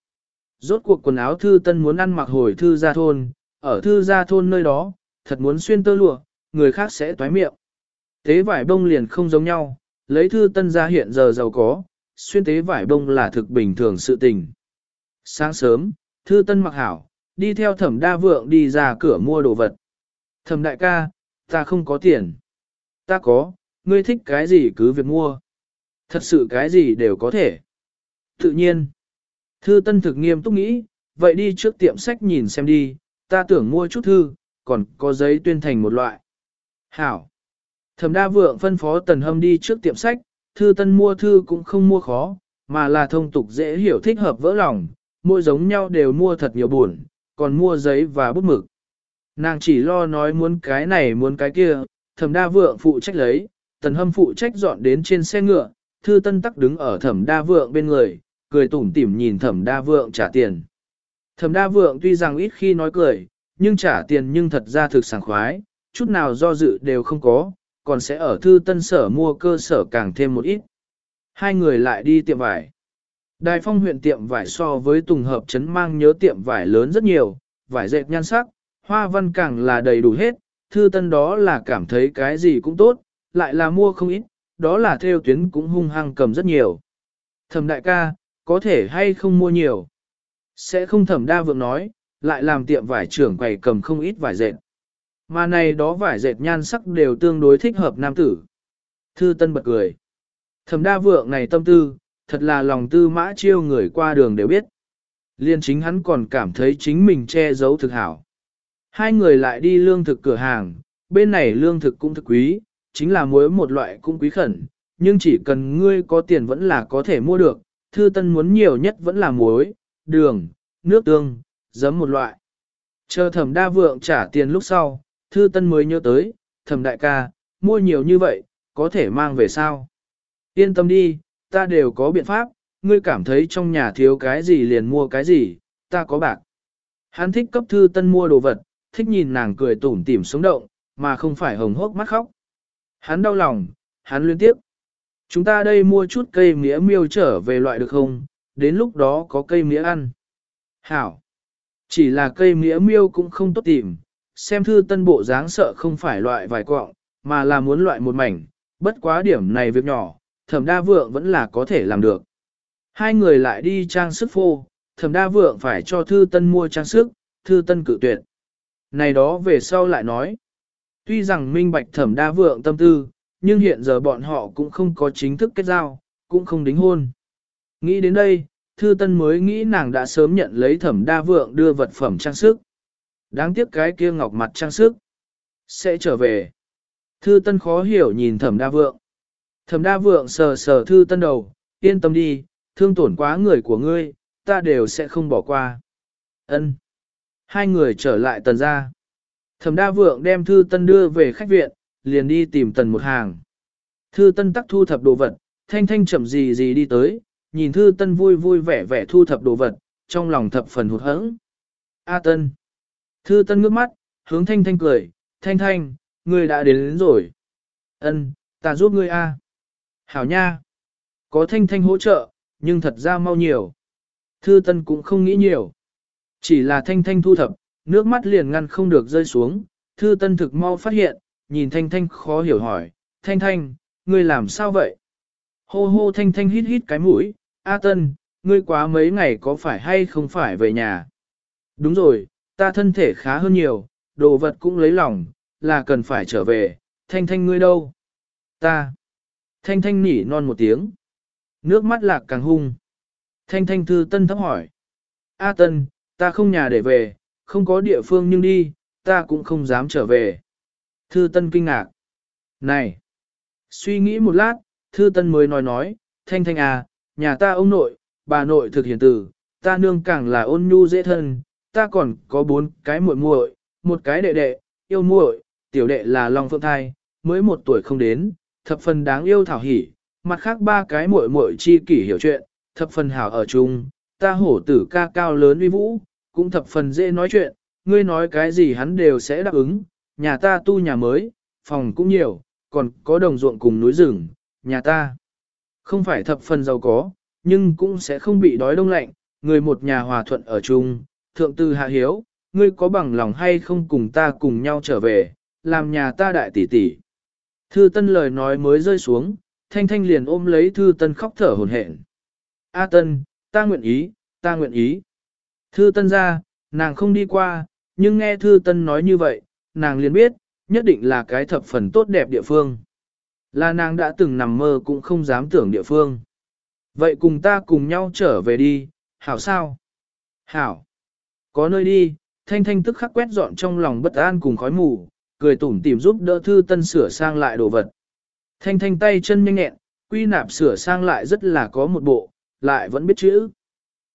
Rốt cuộc quần áo thư tân muốn ăn mặc hồi thư ra thôn, ở thư gia thôn nơi đó, thật muốn xuyên tơ lụa, người khác sẽ toái miệng. Tế vải bông liền không giống nhau, lấy thư tân gia hiện giờ giàu có, xuyên tế vải bông là thực bình thường sự tình. Sáng sớm, thư tân mặc hảo, đi theo thẩm đa vượng đi ra cửa mua đồ vật. Thẩm đại ca, ta không có tiền. Ta có, ngươi thích cái gì cứ việc mua. Thật sự cái gì đều có thể. Tự nhiên. Thư tân thực nghiêm túc nghĩ, vậy đi trước tiệm sách nhìn xem đi, ta tưởng mua chút thư, còn có giấy tuyên thành một loại. Hảo. Thẩm đa vượng phân phó tần hâm đi trước tiệm sách, thư tân mua thư cũng không mua khó, mà là thông tục dễ hiểu thích hợp vỡ lòng, mỗi giống nhau đều mua thật nhiều buồn, còn mua giấy và bút mực. Nàng chỉ lo nói muốn cái này muốn cái kia, thẩm đa vượng phụ trách lấy, tần hâm phụ trách dọn đến trên xe ngựa, thư tân tắc đứng ở thẩm đa vượng bên người, cười tủm tỉm nhìn thẩm đa vượng trả tiền. Thẩm đa vượng tuy rằng ít khi nói cười, nhưng trả tiền nhưng thật ra thực sảng khoái, chút nào do dự đều không có, còn sẽ ở thư tân sở mua cơ sở càng thêm một ít. Hai người lại đi tiệm vải. Đài phong huyện tiệm vải so với tùng hợp chấn mang nhớ tiệm vải lớn rất nhiều, vải dệt nhan sắc, hoa văn càng là đầy đủ hết, thư tân đó là cảm thấy cái gì cũng tốt, lại là mua không ít, đó là theo tuyến cũng hung hăng cầm rất nhiều. Thẩm đại ca, có thể hay không mua nhiều. Sẽ không thẩm đa vượng nói, lại làm tiệm vải trưởng quầy cầm không ít vải dệt. Mà này đó vải dệt nhan sắc đều tương đối thích hợp nam tử. Thư Tân bật cười. Thẩm đa vượng này tâm tư, thật là lòng tư mã chiêu người qua đường đều biết. Liên chính hắn còn cảm thấy chính mình che giấu thực hảo. Hai người lại đi lương thực cửa hàng, bên này lương thực cũng thực quý, chính là muối một loại cũng quý khẩn, nhưng chỉ cần ngươi có tiền vẫn là có thể mua được, thư tân muốn nhiều nhất vẫn là muối, đường, nước tương, giấm một loại. Chờ thẩm đa vượng trả tiền lúc sau, thư tân mới nhớ tới, thẩm đại ca, mua nhiều như vậy, có thể mang về sao? Yên tâm đi, ta đều có biện pháp, ngươi cảm thấy trong nhà thiếu cái gì liền mua cái gì, ta có bạc. Hắn thích cấp thư tân mua đồ vật, thích nhìn nàng cười tủm tỉm sống động, mà không phải hồng hốc mắt khóc. Hắn đau lòng, hắn liên tiếp. Chúng ta đây mua chút cây mía miêu trở về loại được không, đến lúc đó có cây mía ăn. Hảo. Chỉ là cây mía miêu cũng không tốt tìm, xem thư tân bộ dáng sợ không phải loại vài quọng, mà là muốn loại một mảnh, bất quá điểm này việc nhỏ, thẩm đa vượng vẫn là có thể làm được. Hai người lại đi trang sức phô, thẩm đa vượng phải cho thư tân mua trang sức, thư tân cự tuyệt. Này đó về sau lại nói, tuy rằng minh bạch thẩm đa vượng tâm tư, nhưng hiện giờ bọn họ cũng không có chính thức kết giao, cũng không đính hôn. Nghĩ đến đây, thư tân mới nghĩ nàng đã sớm nhận lấy thẩm đa vượng đưa vật phẩm trang sức. Đáng tiếc cái kia ngọc mặt trang sức. Sẽ trở về. Thư tân khó hiểu nhìn thẩm đa vượng. Thẩm đa vượng sờ sờ thư tân đầu, yên tâm đi, thương tổn quá người của ngươi, ta đều sẽ không bỏ qua. Ân. Hai người trở lại tần ra. Thẩm đa vượng đem thư tân đưa về khách viện, liền đi tìm tần một hàng. Thư tân tắc thu thập đồ vật, thanh thanh chậm gì gì đi tới, nhìn thư tân vui vui vẻ vẻ thu thập đồ vật, trong lòng thập phần hụt hẫng. A tân. Thư tân ngước mắt, hướng thanh thanh cười, thanh thanh, ngươi đã đến, đến rồi. Ân, ta giúp ngươi a. Hảo nha. Có thanh thanh hỗ trợ, nhưng thật ra mau nhiều. Thư tân cũng không nghĩ nhiều. Chỉ là thanh thanh thu thập, nước mắt liền ngăn không được rơi xuống. Thư tân thực mau phát hiện, nhìn thanh thanh khó hiểu hỏi, thanh thanh, ngươi làm sao vậy? Hô hô thanh thanh hít hít cái mũi, A tân, ngươi quá mấy ngày có phải hay không phải về nhà? Đúng rồi, ta thân thể khá hơn nhiều, đồ vật cũng lấy lòng, là cần phải trở về, thanh thanh ngươi đâu? Ta. Thanh thanh nỉ non một tiếng. Nước mắt lạc càng hung. Thanh thanh thư tân thấp hỏi. A tân, ta không nhà để về, không có địa phương nhưng đi, ta cũng không dám trở về. Thư tân kinh ngạc. Này! Suy nghĩ một lát, thư tân mới nói nói, thanh thanh à, nhà ta ông nội, bà nội thực hiền tử, ta nương càng là ôn nhu dễ thân, ta còn có bốn cái muội muội, một cái đệ đệ, yêu muội, tiểu đệ là Long Phượng Thai, mới một tuổi không đến, thập phần đáng yêu thảo hỉ, mặt khác ba cái muội muội chi kỷ hiểu chuyện, thập phần hảo ở chung, ta hổ tử ca cao lớn uy vũ, cũng thập phần dễ nói chuyện, ngươi nói cái gì hắn đều sẽ đáp ứng, nhà ta tu nhà mới, phòng cũng nhiều, còn có đồng ruộng cùng núi rừng, nhà ta không phải thập phần giàu có, nhưng cũng sẽ không bị đói đông lạnh, người một nhà hòa thuận ở chung, thượng tư hạ hiếu, ngươi có bằng lòng hay không cùng ta cùng nhau trở về, làm nhà ta đại tỷ tỷ. Thư tân lời nói mới rơi xuống, thanh thanh liền ôm lấy thư tân khóc thở hồn hển. A tân, ta nguyện ý, ta nguyện ý. Thư tân ra, nàng không đi qua, nhưng nghe thư tân nói như vậy, nàng liền biết, nhất định là cái thập phần tốt đẹp địa phương. Là nàng đã từng nằm mơ cũng không dám tưởng địa phương. Vậy cùng ta cùng nhau trở về đi, hảo sao? Hảo. Có nơi đi, thanh thanh tức khắc quét dọn trong lòng bất an cùng khói mù, cười tủm tìm giúp đỡ thư tân sửa sang lại đồ vật. Thanh thanh tay chân nhanh nhẹn, quy nạp sửa sang lại rất là có một bộ, lại vẫn biết chữ.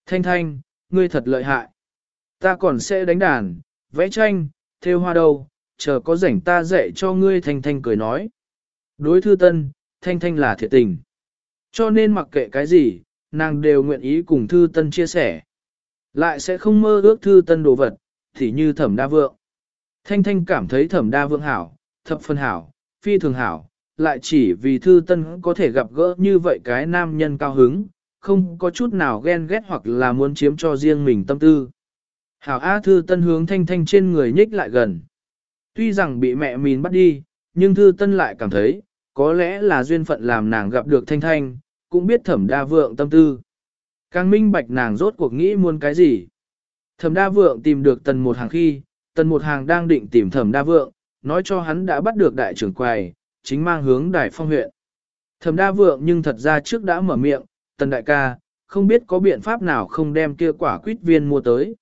Thanh thanh, ngươi thật lợi hại. Ta còn sẽ đánh đàn, vẽ tranh, theo hoa đâu, chờ có rảnh ta dạy cho ngươi thanh thanh cười nói. Đối thư tân, thanh thanh là thiệt tình. Cho nên mặc kệ cái gì, nàng đều nguyện ý cùng thư tân chia sẻ. Lại sẽ không mơ ước thư tân đồ vật, thì như thẩm đa vượng. Thanh thanh cảm thấy thẩm đa vượng hảo, thập phân hảo, phi thường hảo, lại chỉ vì thư tân có thể gặp gỡ như vậy cái nam nhân cao hứng, không có chút nào ghen ghét hoặc là muốn chiếm cho riêng mình tâm tư. Hảo A thư tân hướng thanh thanh trên người nhích lại gần. Tuy rằng bị mẹ mình bắt đi, nhưng thư tân lại cảm thấy, có lẽ là duyên phận làm nàng gặp được thanh thanh, cũng biết thẩm đa vượng tâm tư. Càng minh bạch nàng rốt cuộc nghĩ muốn cái gì. Thẩm đa vượng tìm được tần một hàng khi, tần một hàng đang định tìm thẩm đa vượng, nói cho hắn đã bắt được đại trưởng quầy, chính mang hướng đại phong huyện. Thẩm đa vượng nhưng thật ra trước đã mở miệng, tần đại ca, không biết có biện pháp nào không đem kia quả quýt viên mua tới.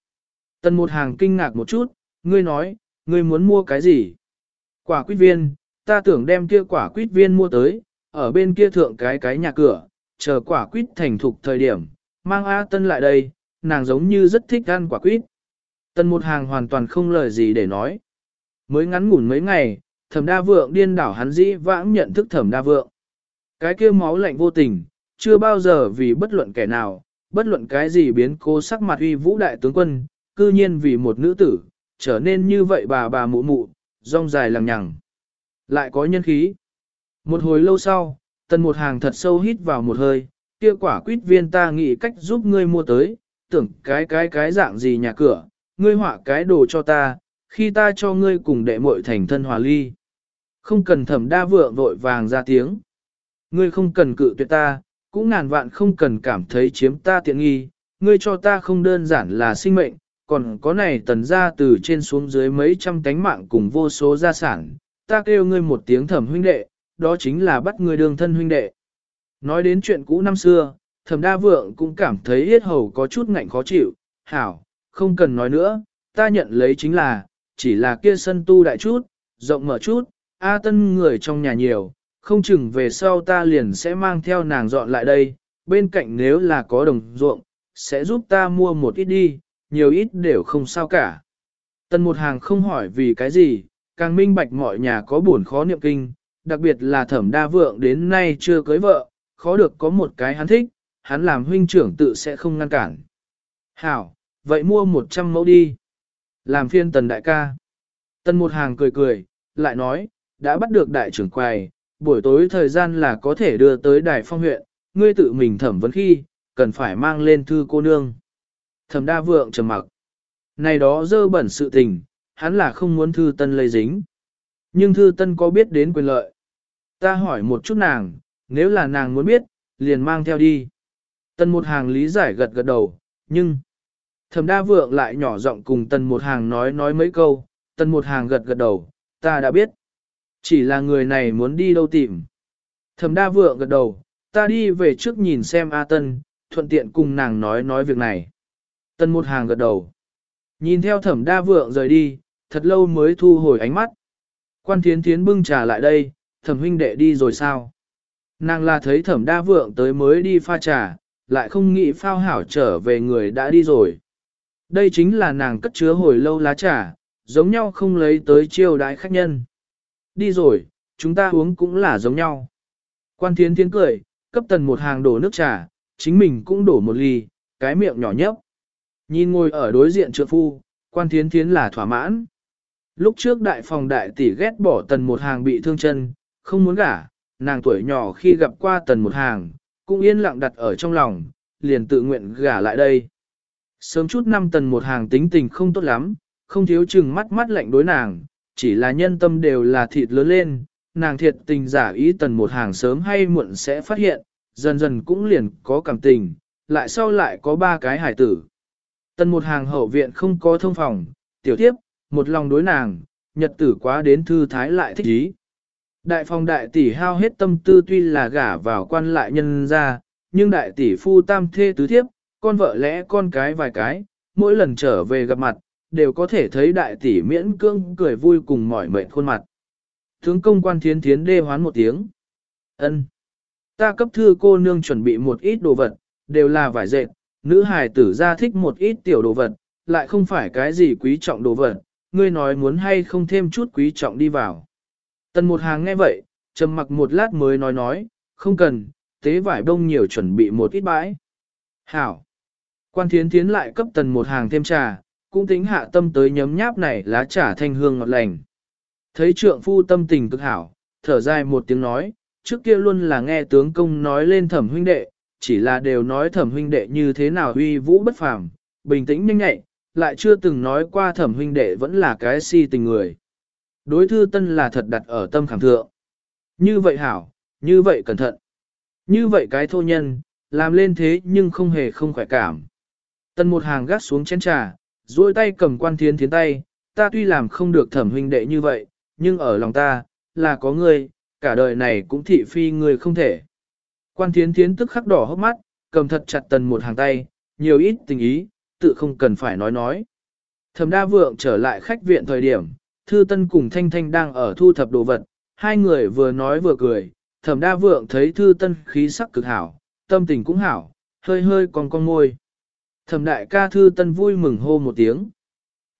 Tần một hàng kinh ngạc một chút, ngươi nói, ngươi muốn mua cái gì? Quả quýt viên, ta tưởng đem kia quả quýt viên mua tới, ở bên kia thượng cái cái nhà cửa, chờ quả quýt thành thục thời điểm, mang A Tân lại đây, nàng giống như rất thích ăn quả quýt. Tân một hàng hoàn toàn không lời gì để nói. Mới ngắn ngủn mấy ngày, thẩm đa vượng điên đảo hắn dĩ vãng nhận thức thẩm đa vượng. Cái kia máu lạnh vô tình, chưa bao giờ vì bất luận kẻ nào, bất luận cái gì biến cố sắc mặt uy vũ đại tướng quân, cư nhiên vì một nữ tử, trở nên như vậy bà bà mụ mụ, rong dài lằng nhằng. Lại có nhân khí. Một hồi lâu sau, tần một hàng thật sâu hít vào một hơi, kia quả quýt viên ta nghĩ cách giúp ngươi mua tới, tưởng cái cái cái dạng gì nhà cửa, ngươi họa cái đồ cho ta, khi ta cho ngươi cùng đệ muội thành thân hòa ly. Không cần thẩm đa vượng vội vàng ra tiếng. Ngươi không cần cự tuyệt ta, cũng ngàn vạn không cần cảm thấy chiếm ta tiện nghi, ngươi cho ta không đơn giản là sinh mệnh, còn có này tần ra từ trên xuống dưới mấy trăm cánh mạng cùng vô số gia sản, ta kêu ngươi một tiếng thẩm huynh đệ, đó chính là bắt ngươi đường thân huynh đệ. Nói đến chuyện cũ năm xưa, thẩm đa vượng cũng cảm thấy yết hầu có chút ngạnh khó chịu, hảo, không cần nói nữa, ta nhận lấy chính là, chỉ là kia sân tu đại chút, rộng mở chút, A tân người trong nhà nhiều, không chừng về sau ta liền sẽ mang theo nàng dọn lại đây, bên cạnh nếu là có đồng ruộng, sẽ giúp ta mua một ít đi, nhiều ít đều không sao cả. Tân một hàng không hỏi vì cái gì, càng minh bạch mọi nhà có buồn khó niệm kinh, đặc biệt là thẩm đa vượng đến nay chưa cưới vợ, khó được có một cái hắn thích, hắn làm huynh trưởng tự sẽ không ngăn cản. Hảo, vậy mua 100 mẫu đi. Làm phiên tần đại ca. Tần một hàng cười cười, lại nói, đã bắt được đại trưởng quầy, buổi tối thời gian là có thể đưa tới đài phong huyện, ngươi tự mình thẩm vấn khi, cần phải mang lên thư cô nương. Thẩm đa vượng trầm mặc. Này đó dơ bẩn sự tình, hắn là không muốn thư tân lây dính. Nhưng thư tân có biết đến quyền lợi. Ta hỏi một chút nàng, nếu là nàng muốn biết, liền mang theo đi. Tân một hàng lý giải gật gật đầu, nhưng... Thẩm đa vượng lại nhỏ giọng cùng tần một hàng nói nói mấy câu, tần một hàng gật gật đầu, ta đã biết. Chỉ là người này muốn đi đâu tìm. Thẩm đa vượng gật đầu, ta đi về trước nhìn xem A Tân, thuận tiện cùng nàng nói nói việc này. Tân một hàng gật đầu. Nhìn theo thẩm đa vượng rời đi, thật lâu mới thu hồi ánh mắt. Quan thiến thiến bưng trà lại đây, thẩm huynh đệ đi rồi sao? Nàng là thấy thẩm đa vượng tới mới đi pha trà, lại không nghĩ phao hảo trở về người đã đi rồi. Đây chính là nàng cất chứa hồi lâu lá trà, giống nhau không lấy tới chiêu đái khách nhân. Đi rồi, chúng ta uống cũng là giống nhau. Quan thiến thiến cười, cấp tần một hàng đổ nước trà, chính mình cũng đổ một ly, cái miệng nhỏ nhấp. Nhìn ngồi ở đối diện trượng phu, quan thiến thiến là thỏa mãn. Lúc trước đại phòng đại tỷ ghét bỏ tần một hàng bị thương chân, không muốn gả, nàng tuổi nhỏ khi gặp qua tần một hàng, cũng yên lặng đặt ở trong lòng, liền tự nguyện gả lại đây. Sớm chút năm tần một hàng tính tình không tốt lắm, không thiếu chừng mắt mắt lạnh đối nàng, chỉ là nhân tâm đều là thịt lớn lên, nàng thiệt tình giả ý tần một hàng sớm hay muộn sẽ phát hiện, dần dần cũng liền có cảm tình, lại sau lại có ba cái hải tử. Tần một hàng hậu viện không có thông phòng, tiểu tiếp, một lòng đối nàng, nhật tử quá đến thư thái lại thích ý. Đại phòng đại tỷ hao hết tâm tư tuy là gả vào quan lại nhân ra, nhưng đại tỷ phu tam thê tứ thiếp, con vợ lẽ con cái vài cái, mỗi lần trở về gặp mặt, đều có thể thấy đại tỷ miễn cưỡng cười vui cùng mỏi mệt khuôn mặt. Tướng công quan thiến thiến đê hoán một tiếng. ân Ta cấp thư cô nương chuẩn bị một ít đồ vật, đều là vải dệt, nữ hài tử ra thích một ít tiểu đồ vật, lại không phải cái gì quý trọng đồ vật, ngươi nói muốn hay không thêm chút quý trọng đi vào. Tần một hàng nghe vậy, trầm mặc một lát mới nói nói, không cần, tế vải đông nhiều chuẩn bị một ít bãi. Hảo. Quan thiến thiến lại cấp tần một hàng thêm trà, cũng tính hạ tâm tới nhấm nháp này lá trà thanh hương ngọt lành. Thấy trượng phu tâm tình cực hảo, thở dài một tiếng nói, trước kia luôn là nghe tướng công nói lên thẩm huynh đệ, chỉ là đều nói thẩm huynh đệ như thế nào uy vũ bất phàm, bình tĩnh nhanh nhạy, lại chưa từng nói qua thẩm huynh đệ vẫn là cái si tình người. Đối thư tân là thật đặt ở tâm khảm thượng. Như vậy hảo, như vậy cẩn thận. Như vậy cái thô nhân, làm lên thế nhưng không hề không khỏe cảm. Tân một hàng gác xuống chén trà, duỗi tay cầm quan thiến thiến tay, ta tuy làm không được thẩm huynh đệ như vậy, nhưng ở lòng ta, là có ngươi, cả đời này cũng thị phi ngươi không thể. Quan thiến thiến tức khắc đỏ hốc mắt, cầm thật chặt tần một hàng tay, nhiều ít tình ý, tự không cần phải nói nói. Thẩm đa vượng trở lại khách viện thời điểm, Thư Tân cùng Thanh Thanh đang ở thu thập đồ vật, hai người vừa nói vừa cười, Thẩm đa vượng thấy Thư Tân khí sắc cực hảo, tâm tình cũng hảo, hơi hơi còn con ngôi. Thẩm đại ca Thư Tân vui mừng hô một tiếng.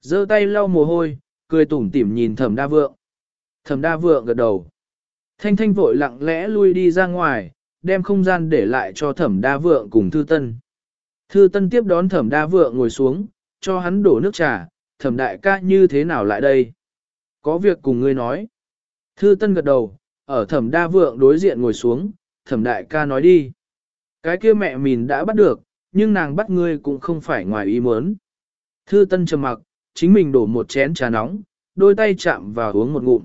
giơ tay lau mồ hôi, cười tủm tỉm nhìn Thẩm đa vượng. Thẩm đa vượng gật đầu. Thanh thanh vội lặng lẽ lui đi ra ngoài, đem không gian để lại cho thẩm đa vượng cùng thư tân. Thư tân tiếp đón thẩm đa vượng ngồi xuống, cho hắn đổ nước trà, thẩm đại ca như thế nào lại đây? Có việc cùng ngươi nói. Thư tân gật đầu, ở thẩm đa vượng đối diện ngồi xuống, thẩm đại ca nói đi. Cái kia mẹ mình đã bắt được, nhưng nàng bắt ngươi cũng không phải ngoài ý muốn. Thư tân trầm mặc, chính mình đổ một chén trà nóng, đôi tay chạm vào uống một ngụm.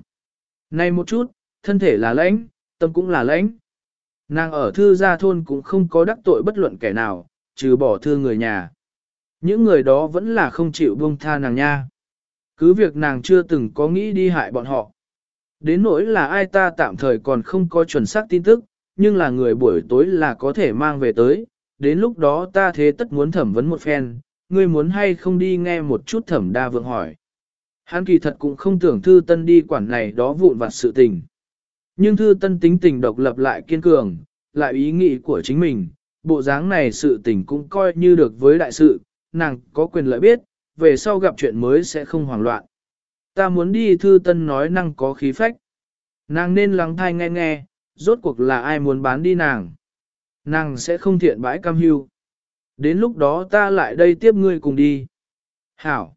Này một chút, thân thể là lãnh, tâm cũng là lãnh. Nàng ở thư gia thôn cũng không có đắc tội bất luận kẻ nào, trừ bỏ thư người nhà. Những người đó vẫn là không chịu buông tha nàng nha. Cứ việc nàng chưa từng có nghĩ đi hại bọn họ. Đến nỗi là ai ta tạm thời còn không có chuẩn xác tin tức, nhưng là người buổi tối là có thể mang về tới. Đến lúc đó ta thế tất muốn thẩm vấn một phen, ngươi muốn hay không đi nghe một chút thẩm đa vượng hỏi. Hắn kỳ thật cũng không tưởng thư tân đi quản này đó vụn vặt sự tình. Nhưng thư tân tính tình độc lập lại kiên cường, lại ý nghĩ của chính mình, bộ dáng này sự tình cũng coi như được với đại sự, nàng có quyền lợi biết, về sau gặp chuyện mới sẽ không hoảng loạn. Ta muốn đi thư tân nói năng có khí phách. Nàng nên lắng thai nghe nghe, rốt cuộc là ai muốn bán đi nàng. Nàng sẽ không thiện bãi cam hưu. Đến lúc đó ta lại đây tiếp ngươi cùng đi. Hảo.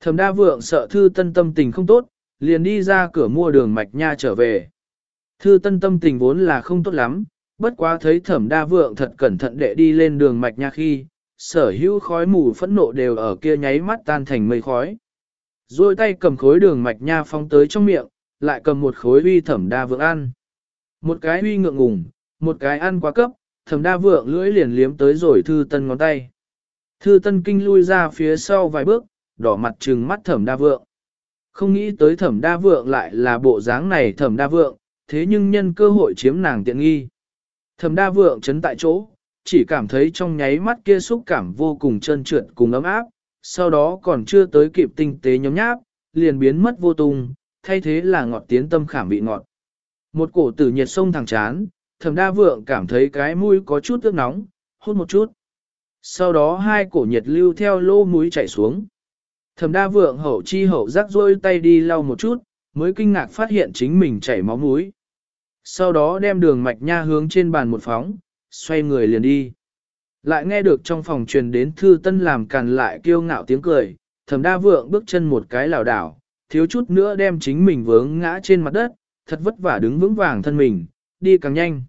Thẩm đa vượng sợ thư tân tâm tình không tốt, liền đi ra cửa mua đường mạch nha trở về. Thư tân tâm tình vốn là không tốt lắm, bất quá thấy thẩm đa vượng thật cẩn thận để đi lên đường mạch nha khi, sở hữu khói mù phẫn nộ đều ở kia nháy mắt tan thành mây khói. Rồi tay cầm khối đường mạch nha phong tới trong miệng, lại cầm một khối uy thẩm đa vượng ăn. Một cái uy ngượng ngùng, một cái ăn quá cấp, thẩm đa vượng lưỡi liền liếm tới rồi thư tân ngón tay. Thư tân kinh lui ra phía sau vài bước, đỏ mặt trừng mắt thẩm đa vượng. Không nghĩ tới thẩm đa vượng lại là bộ dáng này thẩm đa vượng, thế nhưng nhân cơ hội chiếm nàng tiện nghi. Thẩm đa vượng chấn tại chỗ, chỉ cảm thấy trong nháy mắt kia xúc cảm vô cùng trơn trượt cùng ấm áp, sau đó còn chưa tới kịp tinh tế nhóm nháp, liền biến mất vô tung, thay thế là ngọt tiến tâm khảm vị ngọt. Một cổ tử nhiệt sông thẳng chán, thẩm đa vượng cảm thấy cái mũi có chút ướt nóng, hôn một chút. Sau đó hai cổ nhiệt lưu theo lô mũi chảy xuống. Thẩm đa vượng hậu chi hậu rắc rôi tay đi lau một chút, mới kinh ngạc phát hiện chính mình chảy máu mũi. Sau đó đem đường mạch nha hướng trên bàn một phóng, xoay người liền đi. Lại nghe được trong phòng truyền đến thư tân làm càn lại kiêu ngạo tiếng cười, thẩm đa vượng bước chân một cái lảo đảo, thiếu chút nữa đem chính mình vướng ngã trên mặt đất, thật vất vả đứng vững vàng thân mình, đi càng nhanh.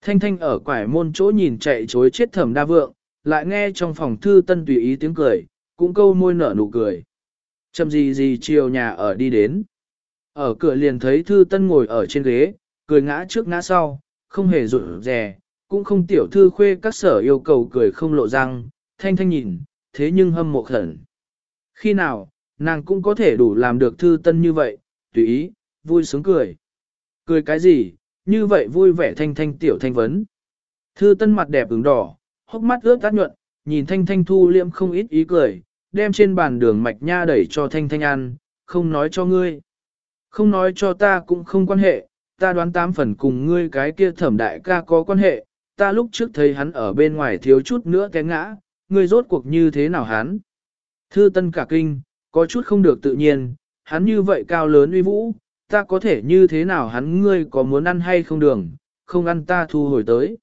Thanh thanh ở quải môn chỗ nhìn chạy chối chết thẩm đa vượng, lại nghe trong phòng thư tân tùy ý tiếng cười, cũng câu môi nở nụ cười. Chầm gì gì chiều nhà ở đi đến. Ở cửa liền thấy thư tân ngồi ở trên ghế, cười ngã trước ngã sau, không hề rụt rè, cũng không tiểu thư khuê các sở yêu cầu cười không lộ răng, thanh thanh nhìn, thế nhưng hâm mộ khẩn. Khi nào, nàng cũng có thể đủ làm được thư tân như vậy, tùy ý, vui sướng cười. Cười cái gì, như vậy vui vẻ thanh thanh tiểu thanh vấn. Thư tân mặt đẹp ứng đỏ, hốc mắt ướt tát nhuận, nhìn thanh thanh thu liêm không ít ý cười, đem trên bàn đường mạch nha đẩy cho thanh thanh ăn, không nói cho ngươi. Không nói cho ta cũng không quan hệ, ta đoán tám phần cùng ngươi cái kia thẩm đại ca có quan hệ, ta lúc trước thấy hắn ở bên ngoài thiếu chút nữa té ngã, ngươi rốt cuộc như thế nào hắn. Thư tân cả kinh, có chút không được tự nhiên, hắn như vậy cao lớn uy vũ, ta có thể như thế nào hắn ngươi có muốn ăn hay không đường, không ăn ta thu hồi tới.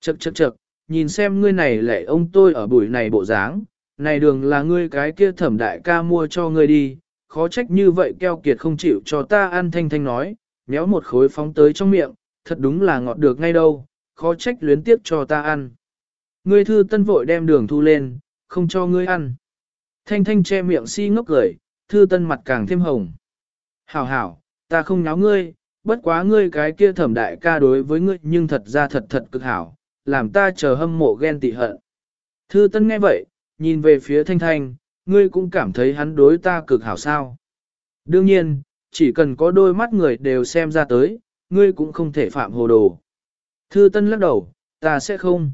Chậc chậc chậc, nhìn xem ngươi này lệ ông tôi ở buổi này bộ dáng, này đường là ngươi cái kia thẩm đại ca mua cho ngươi đi, khó trách như vậy keo kiệt không chịu cho ta ăn thanh thanh nói, méo một khối phóng tới trong miệng, thật đúng là ngọt được ngay đâu, khó trách luyến tiếc cho ta ăn. Ngươi thư tân vội đem đường thu lên, không cho ngươi ăn. Thanh thanh che miệng si ngốc cười, thư tân mặt càng thêm hồng. Hảo hảo, ta không nháo ngươi, bất quá ngươi cái kia thẩm đại ca đối với ngươi nhưng thật ra thật thật cực hảo, làm ta chờ hâm mộ ghen tị hận. Thư tân nghe vậy, nhìn về phía thanh thanh, ngươi cũng cảm thấy hắn đối ta cực hảo sao. Đương nhiên, chỉ cần có đôi mắt người đều xem ra tới, ngươi cũng không thể phạm hồ đồ. Thư Tân lắc đầu, ta sẽ không.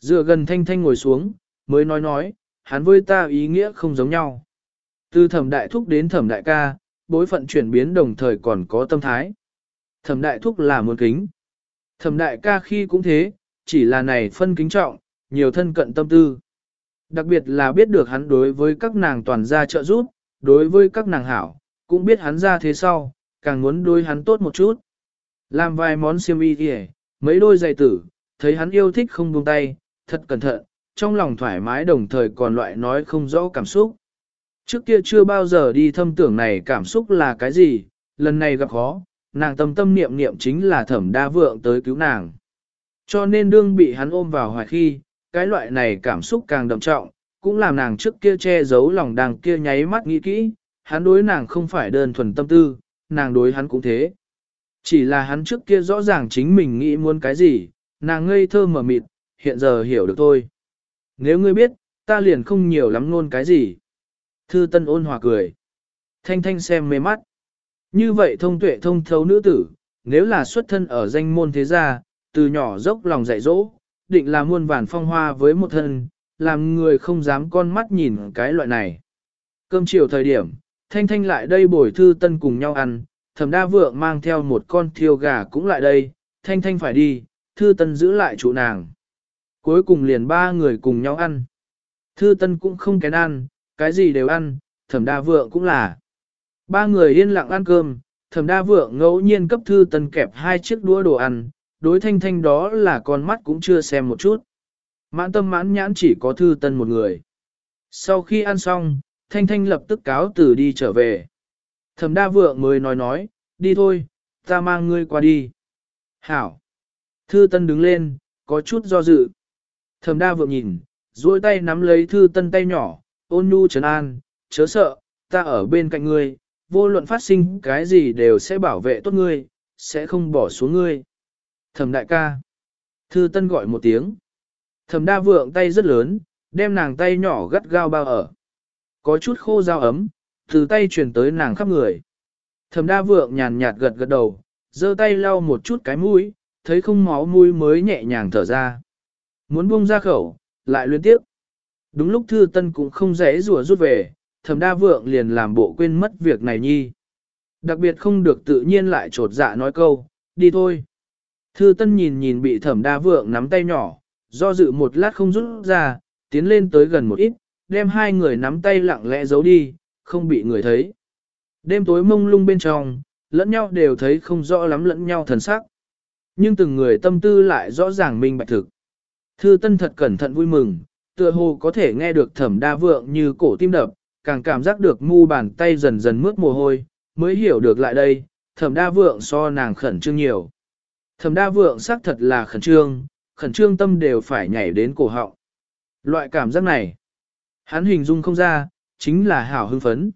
Dựa gần Thanh Thanh ngồi xuống, mới nói nói, hắn với ta ý nghĩa không giống nhau. Từ thẩm đại thúc đến thẩm đại ca, bối phận chuyển biến đồng thời còn có tâm thái. Thẩm đại thúc là muốn kính. Thẩm đại ca khi cũng thế, chỉ là này phân kính trọng, nhiều thân cận tâm tư. Đặc biệt là biết được hắn đối với các nàng toàn gia trợ giúp, đối với các nàng hảo, cũng biết hắn ra thế sau, càng muốn đối hắn tốt một chút. Làm vài món xiêm y kìa, mấy đôi giày tử, thấy hắn yêu thích không buông tay, thật cẩn thận, trong lòng thoải mái đồng thời còn loại nói không rõ cảm xúc. Trước kia chưa bao giờ đi thâm tưởng này cảm xúc là cái gì, lần này gặp khó, nàng tâm tâm niệm niệm chính là thẩm đa vượng tới cứu nàng. Cho nên đương bị hắn ôm vào hoài khi, cái loại này cảm xúc càng đậm trọng, cũng làm nàng trước kia che giấu lòng đằng kia nháy mắt nghĩ kỹ, hắn đối nàng không phải đơn thuần tâm tư, nàng đối hắn cũng thế. Chỉ là hắn trước kia rõ ràng chính mình nghĩ muốn cái gì, nàng ngây thơ mở mịt, hiện giờ hiểu được thôi. Nếu ngươi biết, ta liền không nhiều lắm luôn cái gì. Thư Tân ôn hòa cười. Thanh Thanh xem mê mắt. Như vậy thông tuệ thông thấu nữ tử, nếu là xuất thân ở danh môn thế gia, từ nhỏ dốc lòng dạy dỗ, định là muôn vàn phong hoa với một thân, làm người không dám con mắt nhìn cái loại này. Cơm chiều thời điểm, Thanh Thanh lại đây bồi Thư Tân cùng nhau ăn, Thẩm Đa Vượng mang theo một con thiêu gà cũng lại đây, Thanh Thanh phải đi, Thư Tân giữ lại chủ nàng. Cuối cùng liền ba người cùng nhau ăn. Thư Tân cũng không kén ăn, cái gì đều ăn, Thẩm Đa Vượng cũng là. Ba người yên lặng ăn cơm, Thẩm Đa Vượng ngẫu nhiên cấp Thư Tân kẹp hai chiếc đũa đồ ăn, đối Thanh Thanh đó là con mắt cũng chưa xem một chút. Mãn tâm mãn nhãn chỉ có Thư Tân một người. Sau khi ăn xong, Thanh Thanh lập tức cáo từ đi trở về. Thẩm Đa Vượng mới nói nói, đi thôi, ta mang ngươi qua đi. Hảo. Thư Tân đứng lên, có chút do dự. Thẩm Đa Vượng nhìn, duỗi tay nắm lấy Thư Tân tay nhỏ, ôn nhu trấn an, chớ sợ, ta ở bên cạnh ngươi, vô luận phát sinh cái gì đều sẽ bảo vệ tốt ngươi, sẽ không bỏ xuống ngươi. Thẩm đại ca. Thư Tân gọi một tiếng. Thẩm Đa Vượng tay rất lớn, đem nàng tay nhỏ gắt gao bao ở. Có chút khô dao ấm, từ tay truyền tới nàng khắp người. Thẩm Đa Vượng nhàn nhạt gật gật đầu, giơ tay lau một chút cái mũi, thấy không máu mũi mới nhẹ nhàng thở ra. Muốn buông ra khẩu, lại luyến tiếp. Đúng lúc Thư Tân cũng không dễ rùa rút về, Thẩm Đa Vượng liền làm bộ quên mất việc này nhi. Đặc biệt không được tự nhiên lại trột dạ nói câu, đi thôi. Thư Tân nhìn nhìn bị Thẩm Đa Vượng nắm tay nhỏ, do dự một lát không rút ra, tiến lên tới gần một ít, đem hai người nắm tay lặng lẽ giấu đi, không bị người thấy. Đêm tối mông lung bên trong, lẫn nhau đều thấy không rõ lắm lẫn nhau thần sắc. Nhưng từng người tâm tư lại rõ ràng minh bạch thực. Thư Tân thật cẩn thận vui mừng, tựa hồ có thể nghe được Thẩm Đa Vượng như cổ tim đập, càng cảm giác được mu bàn tay dần dần mướt mồ hôi, mới hiểu được lại đây, Thẩm Đa Vượng so nàng khẩn trương nhiều. Thẩm Đa Vượng xác thật là khẩn trương, khẩn trương tâm đều phải nhảy đến cổ họng. Loại cảm giác này, hắn hình dung không ra, chính là hảo hưng phấn.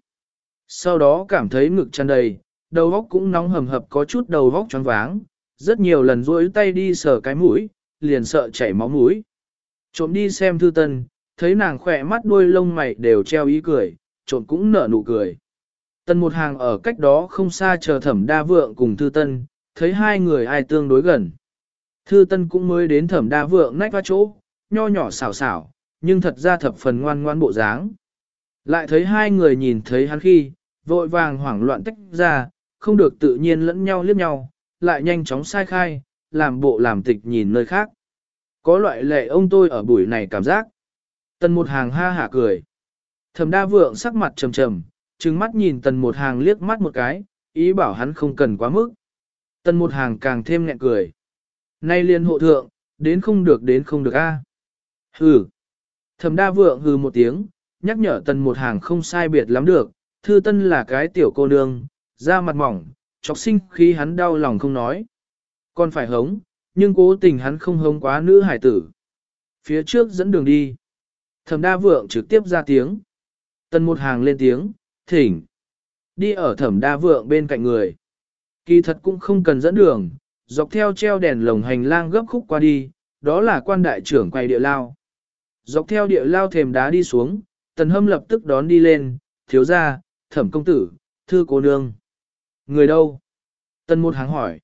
Sau đó cảm thấy ngực tràn đầy, đầu óc cũng nóng hầm hập có chút đầu óc choáng váng, rất nhiều lần duỗi tay đi sờ cái mũi, liền sợ chảy máu mũi. Trộm đi xem thư tân, thấy nàng khỏe mắt đuôi lông mày đều treo ý cười, trộm cũng nở nụ cười. Tân một hàng ở cách đó không xa chờ thẩm đa vượng cùng thư tân, thấy hai người ai tương đối gần. Thư tân cũng mới đến thẩm đa vượng nách qua chỗ, nho nhỏ xảo xảo, nhưng thật ra thập phần ngoan ngoan bộ dáng. Lại thấy hai người nhìn thấy hắn khi, vội vàng hoảng loạn tách ra, không được tự nhiên lẫn nhau liếc nhau, lại nhanh chóng sai khai, làm bộ làm tịch nhìn nơi khác. Có loại lệ ông tôi ở buổi này cảm giác. Tần một hàng ha hả cười. Thẩm đa vượng sắc mặt trầm trầm, trừng mắt nhìn tần một hàng liếc mắt một cái, ý bảo hắn không cần quá mức. Tần một hàng càng thêm nghẹn cười. Nay liên hộ thượng, đến không được đến không được a. Hừ. Thẩm đa vượng hừ một tiếng, nhắc nhở tần một hàng không sai biệt lắm được, thư tân là cái tiểu cô nương, da mặt mỏng, chọc sinh khi hắn đau lòng không nói. Còn phải hống, nhưng cố tình hắn không hống quá nữ hải tử. Phía trước dẫn đường đi. Thẩm đa vượng trực tiếp ra tiếng. Tần một hàng lên tiếng, thỉnh. Đi ở thẩm đa vượng bên cạnh người. Kỳ thật cũng không cần dẫn đường, dọc theo treo đèn lồng hành lang gấp khúc qua đi, đó là quan đại trưởng quay địa lao. Dọc theo địa lao thềm đá đi xuống, tần hâm lập tức đón đi lên, thiếu gia, thẩm công tử, thư cô nương. Người đâu? Tần một hàng hỏi.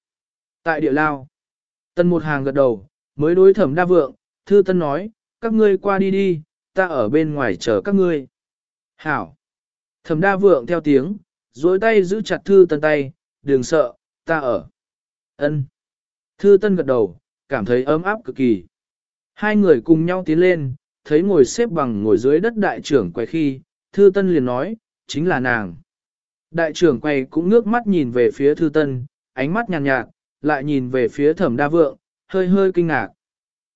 Tại địa lao. Tần một hàng gật đầu, mới đối thẩm đa vượng, thư tân nói, các ngươi qua đi đi, ta ở bên ngoài chờ các ngươi. Hảo. Thẩm đa vượng theo tiếng, duỗi tay giữ chặt thư tân tay, đừng sợ, ta ở. Ân. Thư tân gật đầu, cảm thấy ấm áp cực kỳ. Hai người cùng nhau tiến lên, thấy ngồi xếp bằng ngồi dưới đất đại trưởng quay khi, thư tân liền nói, chính là nàng. Đại trưởng quay cũng ngước mắt nhìn về phía thư tân, ánh mắt nhàn nhạt, nhạt, lại nhìn về phía thẩm đa vượng, hơi hơi kinh ngạc.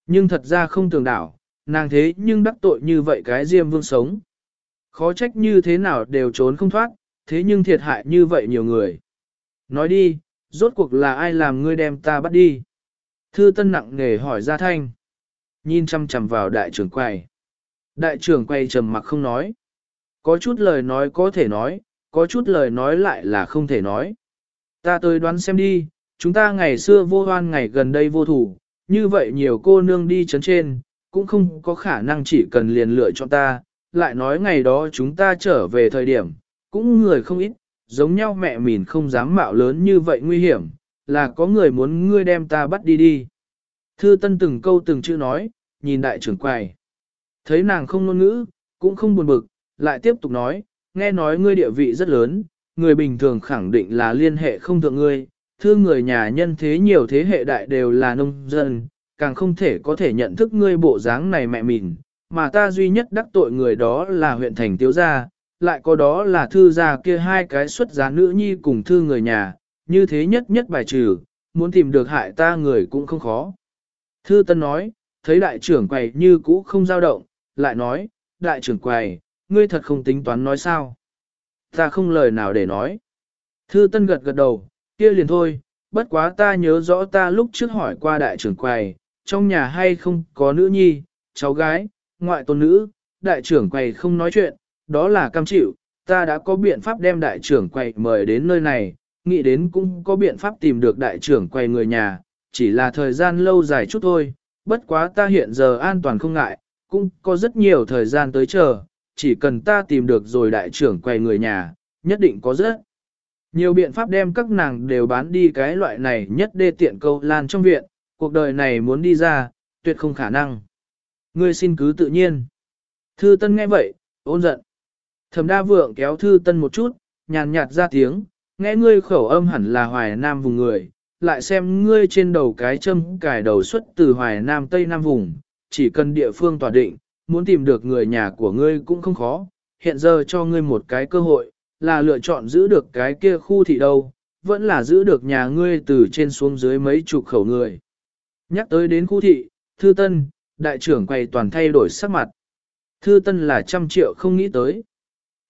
Nhưng thật ra không tưởng đảo, nàng thế nhưng đắc tội như vậy cái diêm vương sống. Khó trách như thế nào đều trốn không thoát, thế nhưng thiệt hại như vậy nhiều người. Nói đi, rốt cuộc là ai làm ngươi đem ta bắt đi? Thư tân nặng nghề hỏi ra thanh. Nhìn chăm chằm vào đại trưởng quay. Đại trưởng quay trầm mặc không nói. Có chút lời nói có thể nói, có chút lời nói lại là không thể nói. Ta tới đoán xem đi, chúng ta ngày xưa vô hoan ngày gần đây vô thủ, như vậy nhiều cô nương đi chấn trên, cũng không có khả năng chỉ cần liền lựa cho ta, lại nói ngày đó chúng ta trở về thời điểm, cũng người không ít, giống nhau mẹ mìn không dám mạo lớn như vậy nguy hiểm, là có người muốn ngươi đem ta bắt đi đi. Thư Tân từng câu từng chữ nói, nhìn đại trưởng quầy. Thấy nàng không ngôn ngữ, cũng không buồn bực, lại tiếp tục nói, nghe nói ngươi địa vị rất lớn, người bình thường khẳng định là liên hệ không thượng ngươi, thương người nhà nhân thế nhiều thế hệ đại đều là nông dân, càng không thể có thể nhận thức ngươi bộ dáng này mẹ mình, mà ta duy nhất đắc tội người đó là huyện thành tiếu gia, lại có đó là thư gia kia hai cái xuất giá nữ nhi cùng thư người nhà, như thế nhất nhất bài trừ, muốn tìm được hại ta người cũng không khó. Thư Tân nói, thấy đại trưởng quầy như cũ không dao động, lại nói, đại trưởng quầy, ngươi thật không tính toán nói sao? Ta không lời nào để nói. Thư Tân gật gật đầu, kia liền thôi, bất quá ta nhớ rõ ta lúc trước hỏi qua đại trưởng quầy, trong nhà hay không có nữ nhi, cháu gái, ngoại tôn nữ, đại trưởng quầy không nói chuyện, đó là cam chịu, ta đã có biện pháp đem đại trưởng quầy mời đến nơi này, nghĩ đến cũng có biện pháp tìm được đại trưởng quầy người nhà, chỉ là thời gian lâu dài chút thôi, bất quá ta hiện giờ an toàn không ngại, cũng có rất nhiều thời gian tới chờ, chỉ cần ta tìm được rồi đại trưởng quay người nhà, nhất định có rất nhiều biện pháp đem các nàng đều bán đi cái loại này nhất đê tiện câu lan trong viện, cuộc đời này muốn đi ra, tuyệt không khả năng. Ngươi xin cứ tự nhiên. Thư Tân nghe vậy, ôn giận. Thẩm Đa Vượng kéo Thư Tân một chút, nhàn nhạt ra tiếng, nghe ngươi khẩu âm hẳn là Hoài Nam vùng người, lại xem ngươi trên đầu cái châm cài đầu xuất từ Hoài Nam Tây Nam vùng, chỉ cần địa phương tỏa định, muốn tìm được người nhà của ngươi cũng không khó, hiện giờ cho ngươi một cái cơ hội, là lựa chọn giữ được cái kia khu thị đâu, vẫn là giữ được nhà ngươi từ trên xuống dưới mấy chục khẩu người. Nhắc tới đến khu thị, Thư Tân, đại trưởng quay toàn thay đổi sắc mặt. Thư Tân là trăm triệu không nghĩ tới.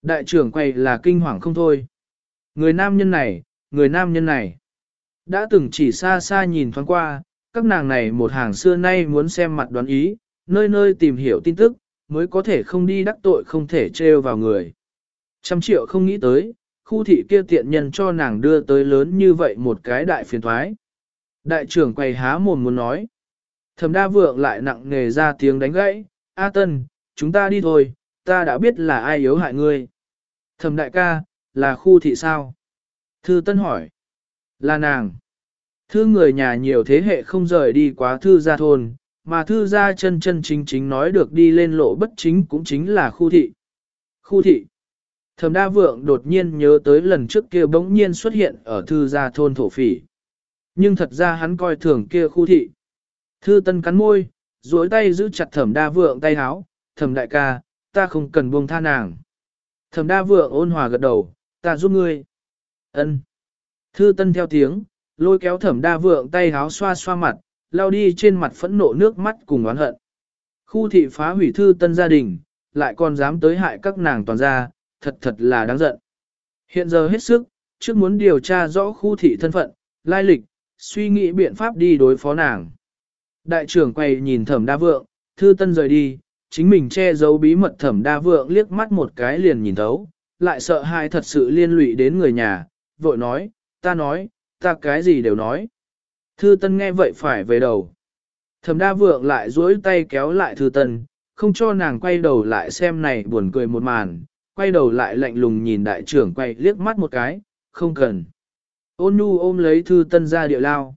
Đại trưởng quay là kinh hoàng không thôi. Người nam nhân này, người nam nhân này. Đã từng chỉ xa xa nhìn thoáng qua, các nàng này một hàng xưa nay muốn xem mặt đoán ý, nơi nơi tìm hiểu tin tức, mới có thể không đi đắc tội không thể trêu vào người. Trăm triệu không nghĩ tới, khu thị kia tiện nhân cho nàng đưa tới lớn như vậy một cái đại phiền thoái. Đại trưởng quầy há mồm muốn nói. Thẩm đa vượng lại nặng nề ra tiếng đánh gãy, A Tân, chúng ta đi thôi, ta đã biết là ai yếu hại ngươi. Thẩm đại ca, là khu thị sao? Thư Tân hỏi. Là nàng. Thư người nhà nhiều thế hệ không rời đi quá thư gia thôn, mà thư gia chân chân chính chính nói được đi lên lộ bất chính cũng chính là khu thị. Khu thị. Thẩm đa vượng đột nhiên nhớ tới lần trước kia bỗng nhiên xuất hiện ở thư gia thôn thổ phỉ. Nhưng thật ra hắn coi thường kia khu thị. Thư tân cắn môi, duỗi tay giữ chặt thẩm đa vượng tay háo, thẩm đại ca, ta không cần buông tha nàng. Thẩm đa vượng ôn hòa gật đầu, ta giúp ngươi. ân Thư tân theo tiếng, lôi kéo thẩm đa vượng tay háo xoa xoa mặt, lao đi trên mặt phẫn nộ nước mắt cùng oán hận. Khu thị phá hủy thư tân gia đình, lại còn dám tới hại các nàng toàn gia, thật thật là đáng giận. Hiện giờ hết sức, trước muốn điều tra rõ khu thị thân phận, lai lịch, suy nghĩ biện pháp đi đối phó nàng. Đại trưởng quay nhìn thẩm đa vượng, thư tân rời đi, chính mình che giấu bí mật thẩm đa vượng liếc mắt một cái liền nhìn thấu, lại sợ hai thật sự liên lụy đến người nhà, vội nói, ta nói, ta cái gì đều nói. Thư Tân nghe vậy phải về đầu. Thẩm Đa Vượng lại duỗi tay kéo lại Thư Tân, không cho nàng quay đầu lại xem này buồn cười một màn, quay đầu lại lạnh lùng nhìn đại trưởng quay liếc mắt một cái, không cần. Ôn Nhu ôm lấy Thư Tân ra địa lao.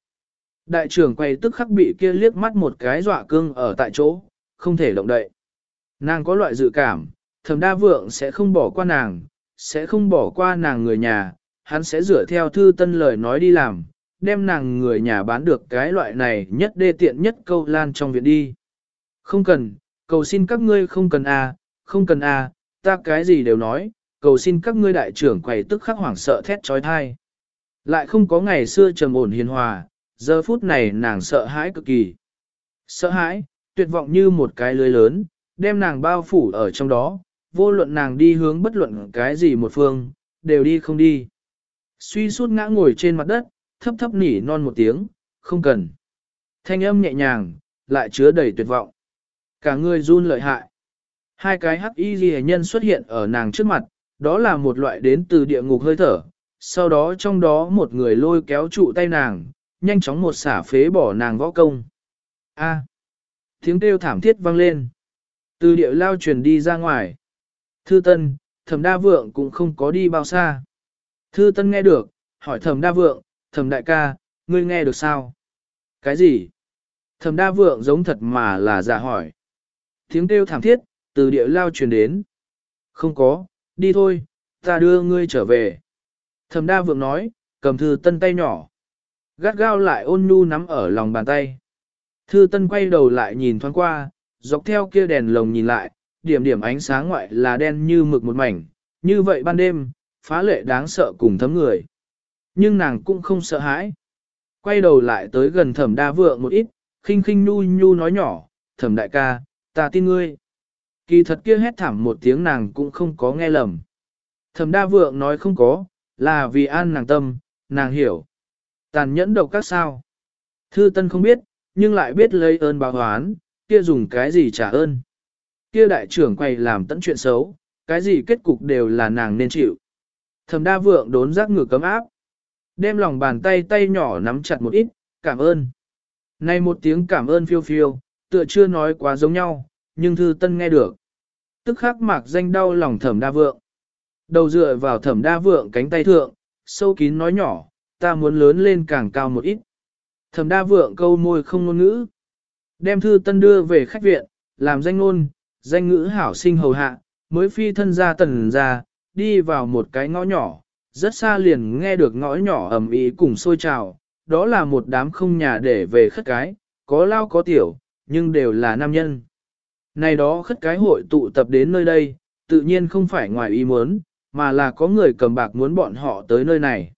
Đại trưởng quay tức khắc bị kia liếc mắt một cái dọa cưng ở tại chỗ, không thể động đậy. Nàng có loại dự cảm, Thẩm Đa Vượng sẽ không bỏ qua nàng, sẽ không bỏ qua nàng người nhà, hắn sẽ dựa theo thư tân lời nói đi làm, đem nàng người nhà bán được cái loại này nhất đê tiện nhất câu lan trong viện đi. Không cần, cầu xin các ngươi không cần a, không cần a, ta cái gì đều nói, cầu xin các ngươi đại trưởng quầy tức khắc hoảng sợ thét trói thai. Lại không có ngày xưa trầm ổn hiền hòa, giờ phút này nàng sợ hãi cực kỳ. Sợ hãi, tuyệt vọng như một cái lưới lớn, đem nàng bao phủ ở trong đó, vô luận nàng đi hướng bất luận cái gì một phương, đều đi không đi. Suy suốt ngã ngồi trên mặt đất, thấp thấp nỉ non một tiếng, không cần. Thanh âm nhẹ nhàng, lại chứa đầy tuyệt vọng. Cả người run lợi hại. Hai cái hắc y ghi nhân xuất hiện ở nàng trước mặt, đó là một loại đến từ địa ngục hơi thở. Sau đó trong đó một người lôi kéo trụ tay nàng, nhanh chóng một xả phế bỏ nàng võ công. A. Tiếng kêu thảm thiết vang lên. Từ địa lao truyền đi ra ngoài. Thư Tân, Thẩm Đa Vượng cũng không có đi bao xa. Thư Tân nghe được, hỏi Thẩm Đa Vượng, Thẩm đại ca, ngươi nghe được sao? Cái gì? Thẩm Đa Vượng giống thật mà là giả hỏi. Tiếng kêu thảm thiết, từ địa lao truyền đến. Không có, đi thôi, ta đưa ngươi trở về. Thẩm Đa Vượng nói, cầm Thư Tân tay nhỏ. Gắt gao lại ôn nhu nắm ở lòng bàn tay. Thư Tân quay đầu lại nhìn thoáng qua, dọc theo kia đèn lồng nhìn lại, điểm điểm ánh sáng ngoại là đen như mực một mảnh, như vậy ban đêm, phá lệ đáng sợ cùng thấm người. Nhưng nàng cũng không sợ hãi. Quay đầu lại tới gần thẩm đa vượng một ít, khinh khinh nu nhu nói nhỏ, thẩm đại ca, ta tin ngươi. Kỳ thật kia hét thảm một tiếng nàng cũng không có nghe lầm. Thẩm đa vượng nói không có, là vì an nàng tâm, nàng hiểu. Tàn nhẫn độc các sao. Thư tân không biết, nhưng lại biết lấy ơn báo hoán, kia dùng cái gì trả ơn. Kia đại trưởng quay làm tận chuyện xấu, cái gì kết cục đều là nàng nên chịu. Thẩm đa vượng đốn giác ngửa cấm áp. Đem lòng bàn tay tay nhỏ nắm chặt một ít, cảm ơn. Này một tiếng cảm ơn phiêu phiêu, tựa chưa nói quá giống nhau, nhưng thư tân nghe được. Tức khắc mạc danh đau lòng thẩm đa vượng. Đầu dựa vào thẩm đa vượng cánh tay thượng, sâu kín nói nhỏ, ta muốn lớn lên càng cao một ít. Thẩm đa vượng câu môi không ngôn ngữ. Đem thư tân đưa về khách viện, làm danh ngôn, danh ngữ hảo sinh hầu hạ, mới phi thân ra tần ra, đi vào một cái ngõ nhỏ, rất xa liền nghe được ngõ nhỏ ầm ĩ cùng sôi trào, đó là một đám không nhà để về khất cái, có lao có tiểu, nhưng đều là nam nhân. Này đó khất cái hội tụ tập đến nơi đây, tự nhiên không phải ngoài ý muốn, mà là có người cầm bạc muốn bọn họ tới nơi này.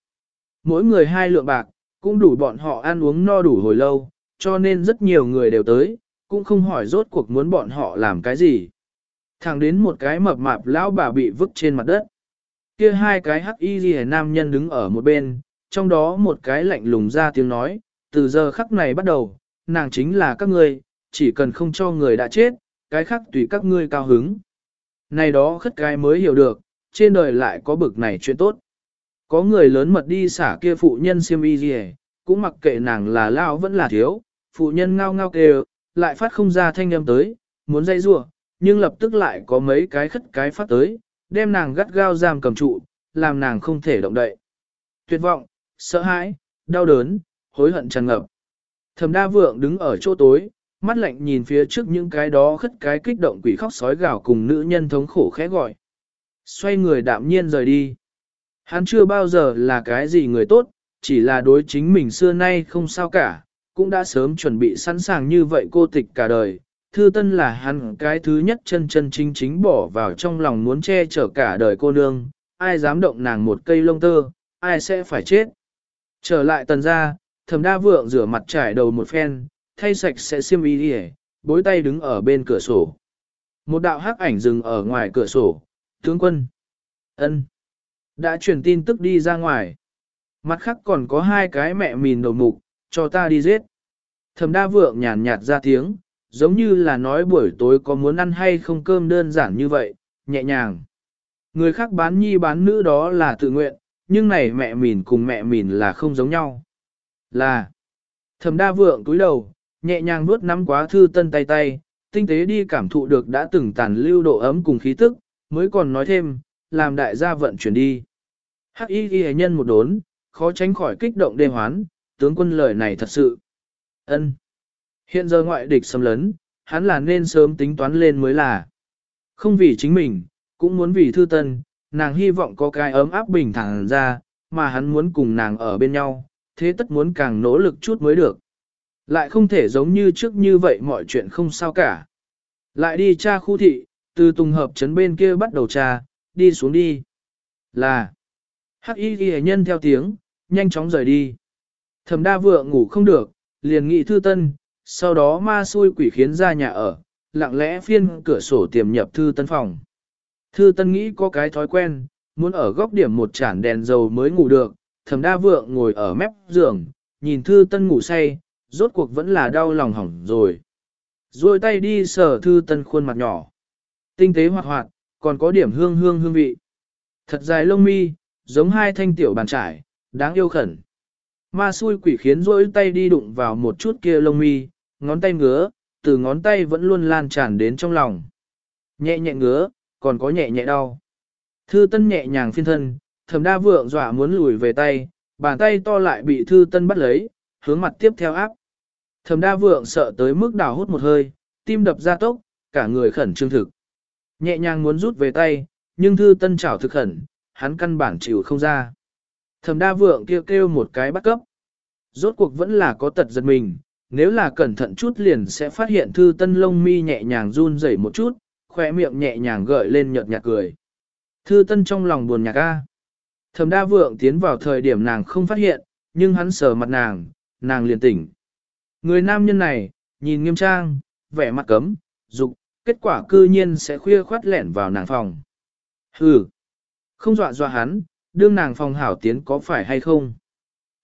Mỗi người hai lượng bạc, cũng đủ bọn họ ăn uống no đủ hồi lâu, cho nên rất nhiều người đều tới, cũng không hỏi rốt cuộc muốn bọn họ làm cái gì. Thẳng đến một cái mập mạp lão bà bị vứt trên mặt đất. Kia hai cái hắc y ghi nam nhân đứng ở một bên, trong đó một cái lạnh lùng ra tiếng nói, từ giờ khắc này bắt đầu, nàng chính là các ngươi, chỉ cần không cho người đã chết, cái khác tùy các ngươi cao hứng. Này đó khất cái mới hiểu được, trên đời lại có bực này chuyện tốt. Có người lớn mật đi xả kia phụ nhân siêm y gì cũng mặc kệ nàng là lao vẫn là thiếu, phụ nhân ngao ngao kêu, lại phát không ra thanh âm tới, muốn dây rua, nhưng lập tức lại có mấy cái khất cái phát tới, đem nàng gắt gao giam cầm trụ, làm nàng không thể động đậy. Tuyệt vọng, sợ hãi, đau đớn, hối hận tràn ngập. Thẩm đa vượng đứng ở chỗ tối, mắt lạnh nhìn phía trước những cái đó khất cái kích động quỷ khóc sói gào cùng nữ nhân thống khổ khẽ gọi. Xoay người đạm nhiên rời đi. Hắn chưa bao giờ là cái gì người tốt, chỉ là đối chính mình xưa nay không sao cả, cũng đã sớm chuẩn bị sẵn sàng như vậy cô tịch cả đời. Thư Tân là hắn cái thứ nhất chân chân chính chính bỏ vào trong lòng muốn che chở cả đời cô nương, ai dám động nàng một cây lông tơ, ai sẽ phải chết. Trở lại tần gia, thầm đa vượng rửa mặt trải đầu một phen, thay sạch sẽ xiêm y đi bối tay đứng ở bên cửa sổ. Một đạo hắc ảnh dừng ở ngoài cửa sổ, tướng quân. ân Đã truyền tin tức đi ra ngoài. Mặt khác còn có hai cái mẹ mìn đầu mục, cho ta đi giết. Thẩm đa vượng nhàn nhạt ra tiếng, giống như là nói buổi tối có muốn ăn hay không cơm đơn giản như vậy, nhẹ nhàng. Người khác bán nhi bán nữ đó là tự nguyện, nhưng này mẹ mìn cùng mẹ mìn là không giống nhau. Là, thầm đa vượng túi đầu, nhẹ nhàng nuốt nắm quá thư tân tay tay, tinh tế đi cảm thụ được đã từng tàn lưu độ ấm cùng khí tức, mới còn nói thêm, làm đại gia vận chuyển đi. Hắc y ghi nhân một đốn, khó tránh khỏi kích động đê hoán, tướng quân lời này thật sự. ân Hiện giờ ngoại địch xâm lấn, hắn là nên sớm tính toán lên mới là. Không vì chính mình, cũng muốn vì thư tân, nàng hy vọng có cái ấm áp bình thẳng ra, mà hắn muốn cùng nàng ở bên nhau, thế tất muốn càng nỗ lực chút mới được. Lại không thể giống như trước như vậy mọi chuyện không sao cả. Lại đi tra khu thị, từ tùng hợp trấn bên kia bắt đầu tra, đi xuống đi. Là. Hắc y ghi nhân theo tiếng, nhanh chóng rời đi. Thẩm đa vượng ngủ không được, liền nghị thư tân, sau đó ma xui quỷ khiến ra nhà ở, lặng lẽ phiên cửa sổ tiềm nhập thư tân phòng. Thư tân nghĩ có cái thói quen, muốn ở góc điểm một chản đèn dầu mới ngủ được, thẩm đa vượng ngồi ở mép giường, nhìn thư tân ngủ say, rốt cuộc vẫn là đau lòng hỏng rồi. Rồi tay đi sờ thư tân khuôn mặt nhỏ. Tinh tế hoạt hoạt, còn có điểm hương hương hương vị. Thật dài lông mi, giống hai thanh tiểu bàn trải, đáng yêu khẩn. Ma xui quỷ khiến rỗi tay đi đụng vào một chút kia lông mi, ngón tay ngứa, từ ngón tay vẫn luôn lan tràn đến trong lòng. Nhẹ nhẹ ngứa, còn có nhẹ nhẹ đau. Thư tân nhẹ nhàng phiên thân, thầm đa vượng dọa muốn lùi về tay, bàn tay to lại bị thư tân bắt lấy, hướng mặt tiếp theo áp. Thầm đa vượng sợ tới mức đào hút một hơi, tim đập ra tốc, cả người khẩn trương thực. Nhẹ nhàng muốn rút về tay, nhưng thư tân chảo thực khẩn, hắn căn bản chịu không ra. Thẩm đa vượng kêu kêu một cái bắt cấp. Rốt cuộc vẫn là có tật giật mình, nếu là cẩn thận chút liền sẽ phát hiện thư tân lông mi nhẹ nhàng run rẩy một chút, khỏe miệng nhẹ nhàng gợi lên nhợt nhạt cười. Thư tân trong lòng buồn nhạc a. Thẩm đa vượng tiến vào thời điểm nàng không phát hiện, nhưng hắn sờ mặt nàng, nàng liền tỉnh. Người nam nhân này, nhìn nghiêm trang, vẻ mặt cấm, dục, kết quả cư nhiên sẽ khuya khoát lẻn vào nàng phòng. Hừ, không dọa dọa hắn, đương nàng phòng hảo tiến có phải hay không.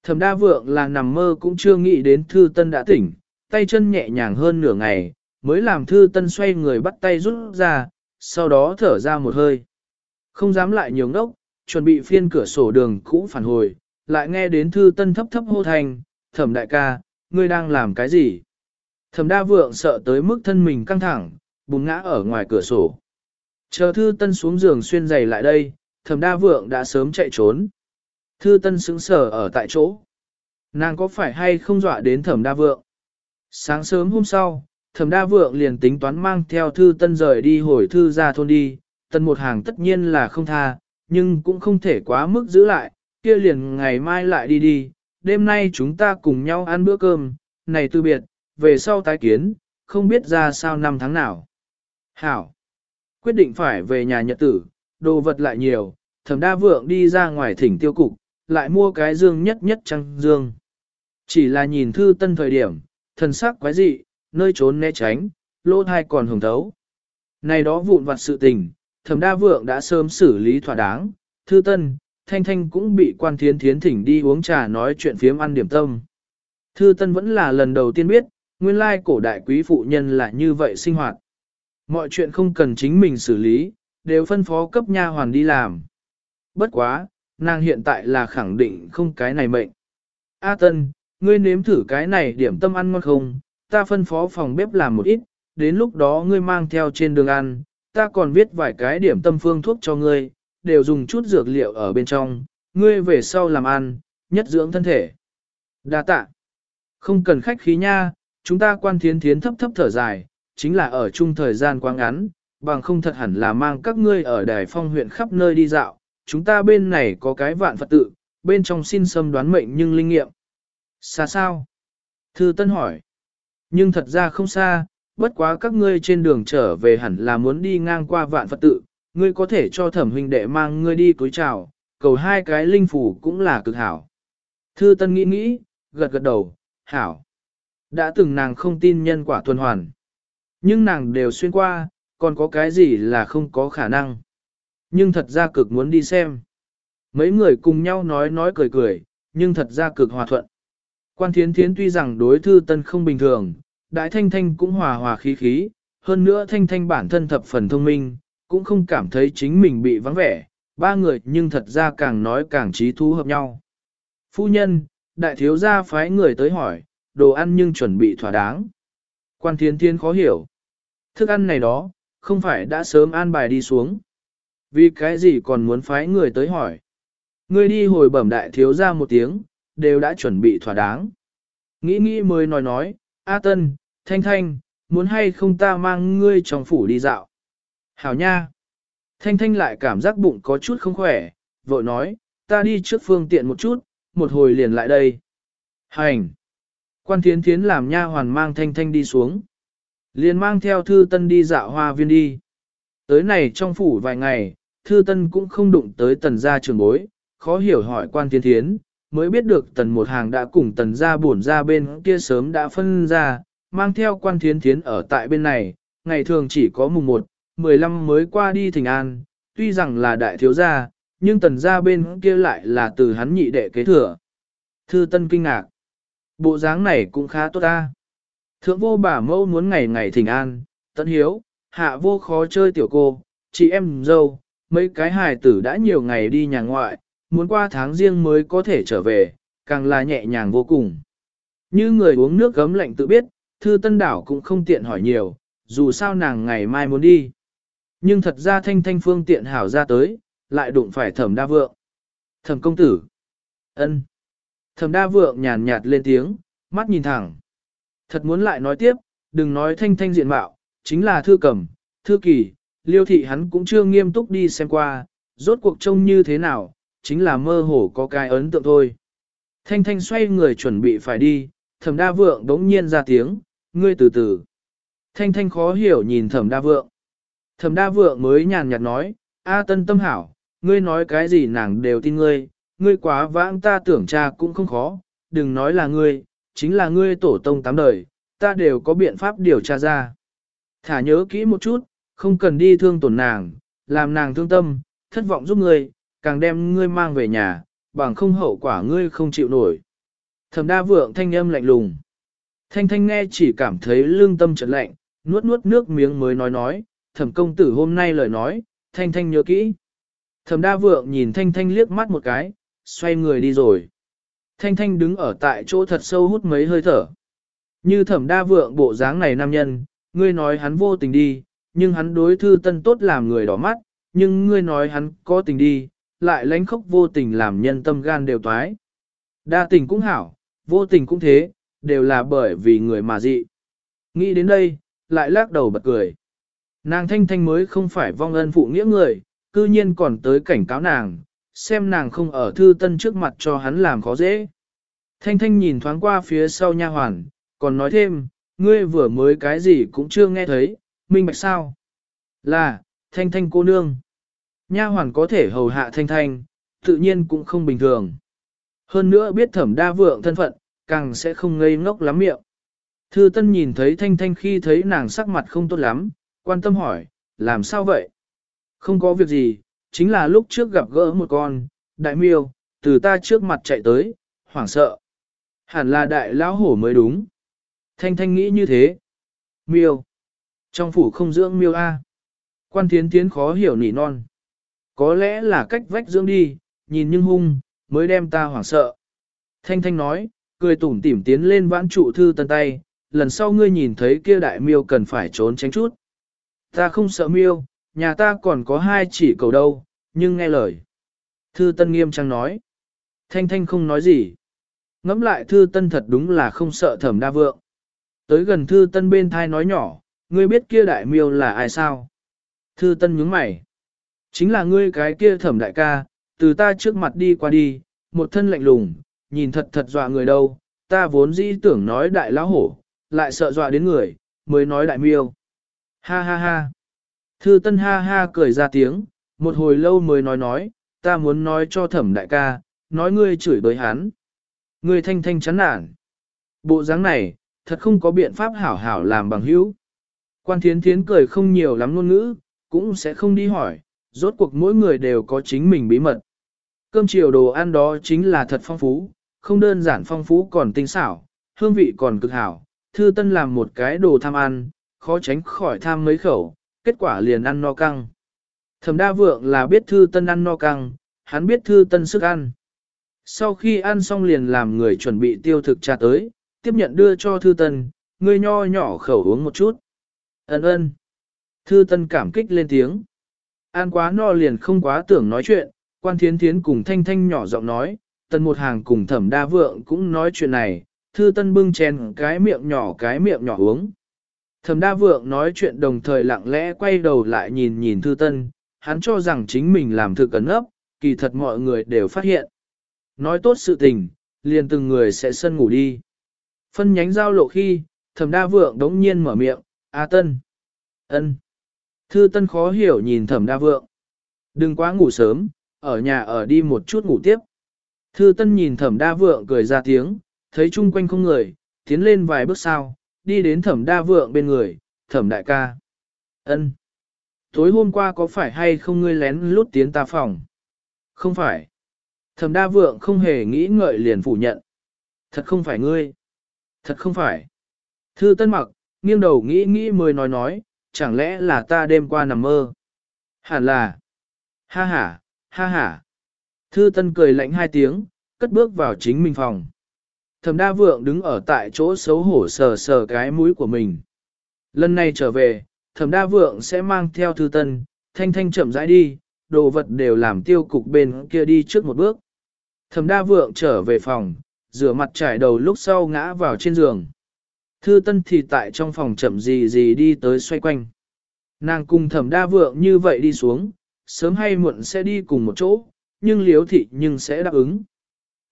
Thẩm đa vượng là nằm mơ cũng chưa nghĩ đến thư tân đã tỉnh, tay chân nhẹ nhàng hơn nửa ngày, mới làm thư tân xoay người bắt tay rút ra, sau đó thở ra một hơi. Không dám lại nhiều ngốc, chuẩn bị phiên cửa sổ đường cũ phản hồi, lại nghe đến thư tân thấp thấp hô thành, thẩm đại ca, ngươi đang làm cái gì? Thẩm đa vượng sợ tới mức thân mình căng thẳng, bùng ngã ở ngoài cửa sổ. Chờ thư tân xuống giường xuyên giày lại đây, thẩm đa vượng đã sớm chạy trốn. Thư tân sững sờ ở tại chỗ. Nàng có phải hay không dọa đến thẩm đa vượng? Sáng sớm hôm sau, thẩm đa vượng liền tính toán mang theo thư tân rời đi hồi thư ra thôn đi, tân một hàng tất nhiên là không tha, nhưng cũng không thể quá mức giữ lại, kia liền ngày mai lại đi đi, đêm nay chúng ta cùng nhau ăn bữa cơm, này từ biệt, về sau tái kiến, không biết ra sao năm tháng nào. Hảo, quyết định phải về nhà nhật tử, đồ vật lại nhiều, thẩm đa vượng đi ra ngoài thỉnh tiêu cục, lại mua cái dương nhất nhất trăng dương. Chỉ là nhìn thư tân thời điểm, thần sắc quái dị, nơi trốn né tránh, lỗ thai còn hồng thấu. Này đó vụn vặt sự tình, thẩm đa vượng đã sớm xử lý thỏa đáng, thư tân, thanh thanh cũng bị quan thiến thiến thỉnh đi uống trà nói chuyện phiếm ăn điểm tâm. Thư tân vẫn là lần đầu tiên biết, nguyên lai cổ đại quý phụ nhân là như vậy sinh hoạt. Mọi chuyện không cần chính mình xử lý, đều phân phó cấp nha hoàn đi làm. Bất quá, nàng hiện tại là khẳng định không cái này mệnh. A Tân, ngươi nếm thử cái này điểm tâm ăn ngon không, ta phân phó phòng bếp làm một ít, đến lúc đó ngươi mang theo trên đường ăn, ta còn viết vài cái điểm tâm phương thuốc cho ngươi, đều dùng chút dược liệu ở bên trong, ngươi về sau làm ăn, nhất dưỡng thân thể. Đa tạ. Không cần khách khí nha, chúng ta quan thiến thiến thấp thấp thở dài, chính là ở chung thời gian quá ngắn, bằng không thật hẳn là mang các ngươi ở đài phong huyện khắp nơi đi dạo, chúng ta bên này có cái vạn Phật tự, bên trong xin xâm đoán mệnh nhưng linh nghiệm. Xa sao? Thư Tân hỏi. Nhưng thật ra không xa, bất quá các ngươi trên đường trở về hẳn là muốn đi ngang qua vạn Phật tự, ngươi có thể cho thẩm huynh đệ mang ngươi đi cúi chào, cầu hai cái linh phủ cũng là cực hảo. Thư Tân nghĩ nghĩ, gật gật đầu, hảo. Đã từng nàng không tin nhân quả tuần hoàn. Nhưng nàng đều xuyên qua, còn có cái gì là không có khả năng. Nhưng thật ra cực muốn đi xem. Mấy người cùng nhau nói nói cười cười, nhưng thật ra cực hòa thuận. Quan thiến thiến tuy rằng đối thư tân không bình thường, đại thanh thanh cũng hòa hòa khí khí, hơn nữa thanh thanh bản thân thập phần thông minh, cũng không cảm thấy chính mình bị vắng vẻ, ba người nhưng thật ra càng nói càng trí thú hợp nhau. Phu nhân, đại thiếu gia phái người tới hỏi, đồ ăn nhưng chuẩn bị thỏa đáng. Quan thiến thiến khó hiểu. Thức ăn này đó, không phải đã sớm an bài đi xuống. Vì cái gì còn muốn phái người tới hỏi? Ngươi đi hồi bẩm đại thiếu ra một tiếng, đều đã chuẩn bị thỏa đáng. Nghĩ nghĩ mới nói nói, A Tân, Thanh Thanh, muốn hay không ta mang ngươi trong phủ đi dạo? Hảo nha! Thanh Thanh lại cảm giác bụng có chút không khỏe, vội nói, ta đi trước phương tiện một chút, một hồi liền lại đây. Hành! Quan Thiến Thiến làm nha hoàn mang Thanh Thanh đi xuống. Liền mang theo thư tân đi dạo hoa viên đi. Tới này trong phủ vài ngày, thư tân cũng không đụng tới tần gia trường bối, khó hiểu hỏi quan thiên thiến, mới biết được tần một hàng đã cùng tần gia bổn ra bên kia sớm đã phân ra, mang theo quan thiên thiến ở tại bên này, ngày thường chỉ có mùng 1, 15 mới qua đi thỉnh an, tuy rằng là đại thiếu gia, nhưng tần gia bên kia lại là từ hắn nhị đệ kế thừa. Thư tân kinh ngạc. Bộ dáng này cũng khá tốt ta. Thượng vô bà mâu muốn ngày ngày thỉnh an, tận hiếu, hạ vô khó chơi tiểu cô, chị em dâu, mấy cái hài tử đã nhiều ngày đi nhà ngoại, muốn qua tháng riêng mới có thể trở về, càng là nhẹ nhàng vô cùng. Như người uống nước gấm lạnh tự biết, thư tân đảo cũng không tiện hỏi nhiều, dù sao nàng ngày mai muốn đi. Nhưng thật ra thanh thanh phương tiện hảo ra tới, lại đụng phải thẩm đa vượng. Thẩm công tử. ân. Thẩm đa vượng nhàn nhạt lên tiếng, mắt nhìn thẳng. Thật muốn lại nói tiếp, đừng nói thanh thanh diện mạo, chính là thư cầm, thư kỳ, liêu thị hắn cũng chưa nghiêm túc đi xem qua, rốt cuộc trông như thế nào, chính là mơ hồ có cái ấn tượng thôi. Thanh thanh xoay người chuẩn bị phải đi, thẩm đa vượng đống nhiên ra tiếng, ngươi từ từ. Thanh thanh khó hiểu nhìn thẩm đa vượng. Thẩm đa vượng mới nhàn nhạt nói, A tân tâm hảo, ngươi nói cái gì nàng đều tin ngươi, ngươi quá vãng ta tưởng cha cũng không khó, đừng nói là ngươi, chính là ngươi tổ tông tám đời, ta đều có biện pháp điều tra ra. Thả nhớ kỹ một chút, không cần đi thương tổn nàng, làm nàng thương tâm, thất vọng giúp ngươi, càng đem ngươi mang về nhà, bằng không hậu quả ngươi không chịu nổi. Thẩm đa vượng thanh âm lạnh lùng. Thanh thanh nghe chỉ cảm thấy lương tâm trật lạnh, nuốt nuốt nước miếng mới nói nói, thẩm công tử hôm nay lời nói, thanh thanh nhớ kỹ. Thẩm đa vượng nhìn thanh thanh liếc mắt một cái, xoay người đi rồi. Thanh thanh đứng ở tại chỗ thật sâu hút mấy hơi thở. Như thẩm đa vượng bộ dáng này nam nhân, ngươi nói hắn vô tình đi, nhưng hắn đối thư tân tốt làm người đỏ mắt, nhưng ngươi nói hắn có tình đi, lại lánh khóc vô tình làm nhân tâm gan đều toái. Đa tình cũng hảo, vô tình cũng thế, đều là bởi vì người mà dị. Nghĩ đến đây, lại lắc đầu bật cười. Nàng thanh thanh mới không phải vong ân phụ nghĩa người, cư nhiên còn tới cảnh cáo nàng, xem nàng không ở thư tân trước mặt cho hắn làm khó dễ. Thanh thanh nhìn thoáng qua phía sau nha hoàn, còn nói thêm, ngươi vừa mới cái gì cũng chưa nghe thấy, minh bạch sao? Là, thanh thanh cô nương. Nha hoàn có thể hầu hạ thanh thanh, tự nhiên cũng không bình thường. Hơn nữa biết thẩm đa vượng thân phận, càng sẽ không ngây ngốc lắm miệng. Thư Tân nhìn thấy Thanh Thanh khi thấy nàng sắc mặt không tốt lắm, quan tâm hỏi, làm sao vậy? Không có việc gì, chính là lúc trước gặp gỡ một con, đại miêu, từ ta trước mặt chạy tới, hoảng sợ. Hẳn là đại lão hổ mới đúng. Thanh Thanh nghĩ như thế. Miêu. Trong phủ không dưỡng miêu A. Quan thiến tiến khó hiểu nỉ non. Có lẽ là cách vách dưỡng đi, nhìn nhưng hung, mới đem ta hoảng sợ. Thanh Thanh nói, cười tủm tỉm tiến lên vãn trụ thư tân tay, lần sau ngươi nhìn thấy kia đại miêu cần phải trốn tránh chút. Ta không sợ miêu, nhà ta còn có hai chỉ cầu đâu, nhưng nghe lời. Thư Tân nghiêm trang nói. Thanh Thanh không nói gì. Ngẫm lại Thư Tân thật đúng là không sợ thẩm đa vượng. Tới gần Thư Tân bên thai nói nhỏ, ngươi biết kia đại miêu là ai sao? Thư Tân nhướng mày. Chính là ngươi cái kia thẩm đại ca, từ ta trước mặt đi qua đi, một thân lạnh lùng, nhìn thật thật dọa người đâu, ta vốn dĩ tưởng nói đại lão hổ, lại sợ dọa đến người, mới nói đại miêu. Ha ha ha. Thư tân ha ha cười ra tiếng, một hồi lâu mới nói nói, ta muốn nói cho thẩm đại ca, nói ngươi chửi bới hắn. Ngươi thanh thanh chán nản. Bộ dáng này, thật không có biện pháp hảo hảo làm bằng hữu. Quan thiến thiến cười không nhiều lắm ngôn ngữ, cũng sẽ không đi hỏi, rốt cuộc mỗi người đều có chính mình bí mật. Cơm chiều đồ ăn đó chính là thật phong phú, không đơn giản phong phú còn tinh xảo, hương vị còn cực hảo. Thư Tân làm một cái đồ tham ăn, khó tránh khỏi tham mấy khẩu, kết quả liền ăn no căng. Thẩm đa vượng là biết Thư Tân ăn no căng, hắn biết Thư Tân sức ăn. Sau khi ăn xong liền làm người chuẩn bị tiêu thực trà tới, tiếp nhận đưa cho Thư Tân, người nho nhỏ khẩu uống một chút. Ấn ơn. Thư Tân cảm kích lên tiếng. Ăn quá no liền không quá tưởng nói chuyện, quan thiến thiến cùng thanh thanh nhỏ giọng nói, tân một hàng cùng thẩm đa vượng cũng nói chuyện này, thư tân bưng chén cái miệng nhỏ cái miệng nhỏ uống. Thẩm đa vượng nói chuyện đồng thời lặng lẽ quay đầu lại nhìn nhìn thư tân, hắn cho rằng chính mình làm thực cẩn ấp, kỳ thật mọi người đều phát hiện. Nói tốt sự tình, liền từng người sẽ sân ngủ đi. Phân nhánh giao lộ khi, thẩm đa vượng đống nhiên mở miệng, A tân. ân. Thư tân khó hiểu nhìn thẩm đa vượng. Đừng quá ngủ sớm, ở nhà ở đi một chút ngủ tiếp. Thư Tân nhìn Thẩm Đa Vượng cười ra tiếng, thấy chung quanh không người, tiến lên vài bước sau, đi đến Thẩm Đa Vượng bên người, "Thẩm đại ca." "Ân." "Tối hôm qua có phải hay không ngươi lén lút tiến ta phòng?" "Không phải." Thẩm Đa Vượng không hề nghĩ ngợi liền phủ nhận. "Thật không phải ngươi." "Thật không phải." Thư Tân Mặc nghiêng đầu nghĩ nghĩ mới nói nói, chẳng lẽ là ta đêm qua nằm mơ? Hẳn là. Ha ha, ha ha. Thư Tân cười lạnh hai tiếng, cất bước vào chính mình phòng. Thẩm Đa Vượng đứng ở tại chỗ xấu hổ sờ sờ cái mũi của mình. Lần này trở về, Thẩm Đa Vượng sẽ mang theo Thư Tân, thanh thanh chậm rãi đi, đồ vật đều làm tiêu cục bên kia đi trước một bước. Thẩm Đa Vượng trở về phòng, rửa mặt trải đầu lúc sau ngã vào trên giường. Thư Tân thì tại trong phòng chậm gì gì đi tới xoay quanh. Nàng cùng Thẩm Đa Vượng như vậy đi xuống, sớm hay muộn sẽ đi cùng một chỗ, nhưng liếu thị nhưng sẽ đáp ứng.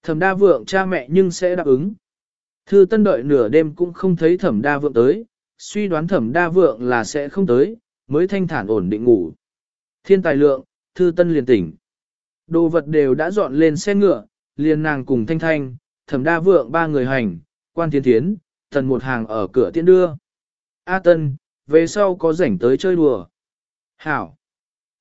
Thẩm Đa Vượng cha mẹ nhưng sẽ đáp ứng. Thư Tân đợi nửa đêm cũng không thấy Thẩm Đa Vượng tới, suy đoán Thẩm Đa Vượng là sẽ không tới, mới thanh thản ổn định ngủ. Thiên tài lượng, Thư Tân liền tỉnh. Đồ vật đều đã dọn lên xe ngựa, liền nàng cùng Thanh Thanh, Thẩm Đa Vượng ba người hành, Quan Thiên Thiến, Tần một hàng ở cửa tiễn đưa. A Tân, về sau có rảnh tới chơi đùa. Hảo.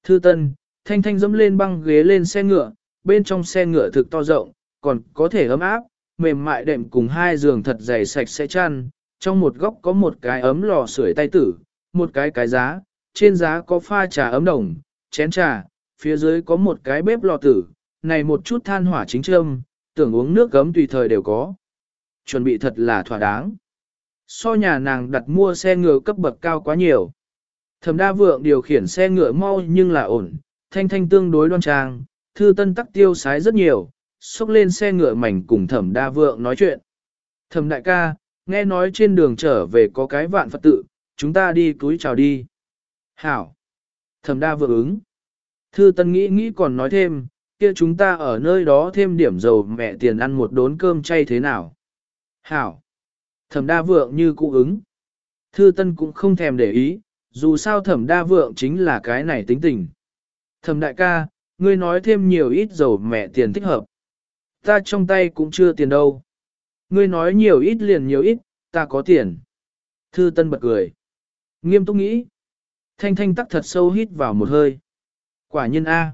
Thư Tân, Thanh Thanh dẫm lên băng ghế lên xe ngựa, bên trong xe ngựa thực to rộng, còn có thể ấm áp, mềm mại đệm cùng hai giường thật dày sạch sẽ chăn, trong một góc có một cái ấm lò sưởi tay tử, một cái cái giá, trên giá có pha trà ấm đồng, chén trà, phía dưới có một cái bếp lò tử, này một chút than hỏa chính trâm, tưởng uống nước gấm tùy thời đều có. Chuẩn bị thật là thỏa đáng. So nhà nàng đặt mua xe ngựa cấp bậc cao quá nhiều. Thẩm đa vượng điều khiển xe ngựa mau nhưng là ổn, thanh thanh tương đối đoan trang, thư tân tắc tiêu sái rất nhiều, xúc lên xe ngựa mảnh cùng thẩm đa vượng nói chuyện. Thẩm đại ca, nghe nói trên đường trở về có cái vạn Phật tự, chúng ta đi túi chào đi. Hảo. Thẩm đa vượng ứng. Thư tân nghĩ nghĩ còn nói thêm, kia chúng ta ở nơi đó thêm điểm dầu mẹ tiền ăn một đốn cơm chay thế nào. Hảo. Thẩm đa vượng như cụ ứng. Thư tân cũng không thèm để ý, dù sao thẩm đa vượng chính là cái này tính tình. Thẩm đại ca, ngươi nói thêm nhiều ít dầu mẹ tiền thích hợp. Ta trong tay cũng chưa tiền đâu. Ngươi nói nhiều ít liền nhiều ít, ta có tiền. Thư Tân bật cười. Nghiêm túc nghĩ. Thanh thanh tắc thật sâu hít vào một hơi. Quả nhiên A.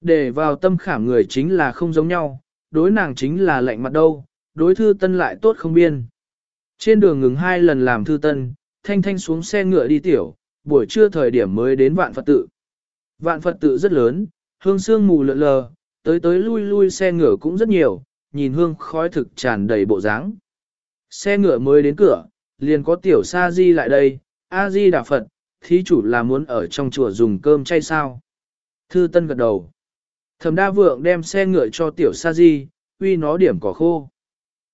Để vào tâm khảm người chính là không giống nhau, đối nàng chính là lạnh mặt đâu, đối Thư Tân lại tốt không biên. Trên đường ngừng hai lần làm Thư Tân, thanh thanh xuống xe ngựa đi tiểu, buổi trưa thời điểm mới đến vạn Phật tự. Vạn Phật tự rất lớn, hương sương mù lượn lờ, tới tới lui lui xe ngựa cũng rất nhiều, nhìn hương khói thực tràn đầy bộ dáng. Xe ngựa mới đến cửa, liền có tiểu sa di lại đây, a di đà Phật, thí chủ là muốn ở trong chùa dùng cơm chay sao. Thư Tân gật đầu. Thẩm đa vượng đem xe ngựa cho tiểu sa di, uy nó điểm cỏ khô.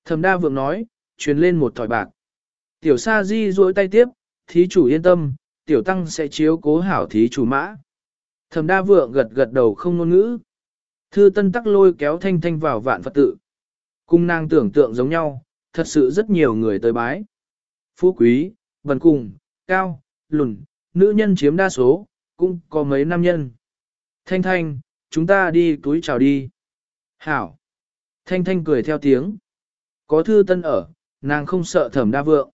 Thẩm đa vượng nói, truyền lên một thỏi bạc. Tiểu sa di duỗi tay tiếp, thí chủ yên tâm, tiểu tăng sẽ chiếu cố hảo thí chủ mã. Thẩm đa vượng gật gật đầu không ngôn ngữ. Thư tân tắc lôi kéo thanh thanh vào vạn Phật tự. Cung nàng tưởng tượng giống nhau, thật sự rất nhiều người tới bái. Phú quý, bần cùng, cao, lùn, nữ nhân chiếm đa số, cũng có mấy nam nhân. Thanh thanh, chúng ta đi túi chào đi. Hảo. Thanh thanh cười theo tiếng. Có thư tân ở, nàng không sợ thẩm đa vượng.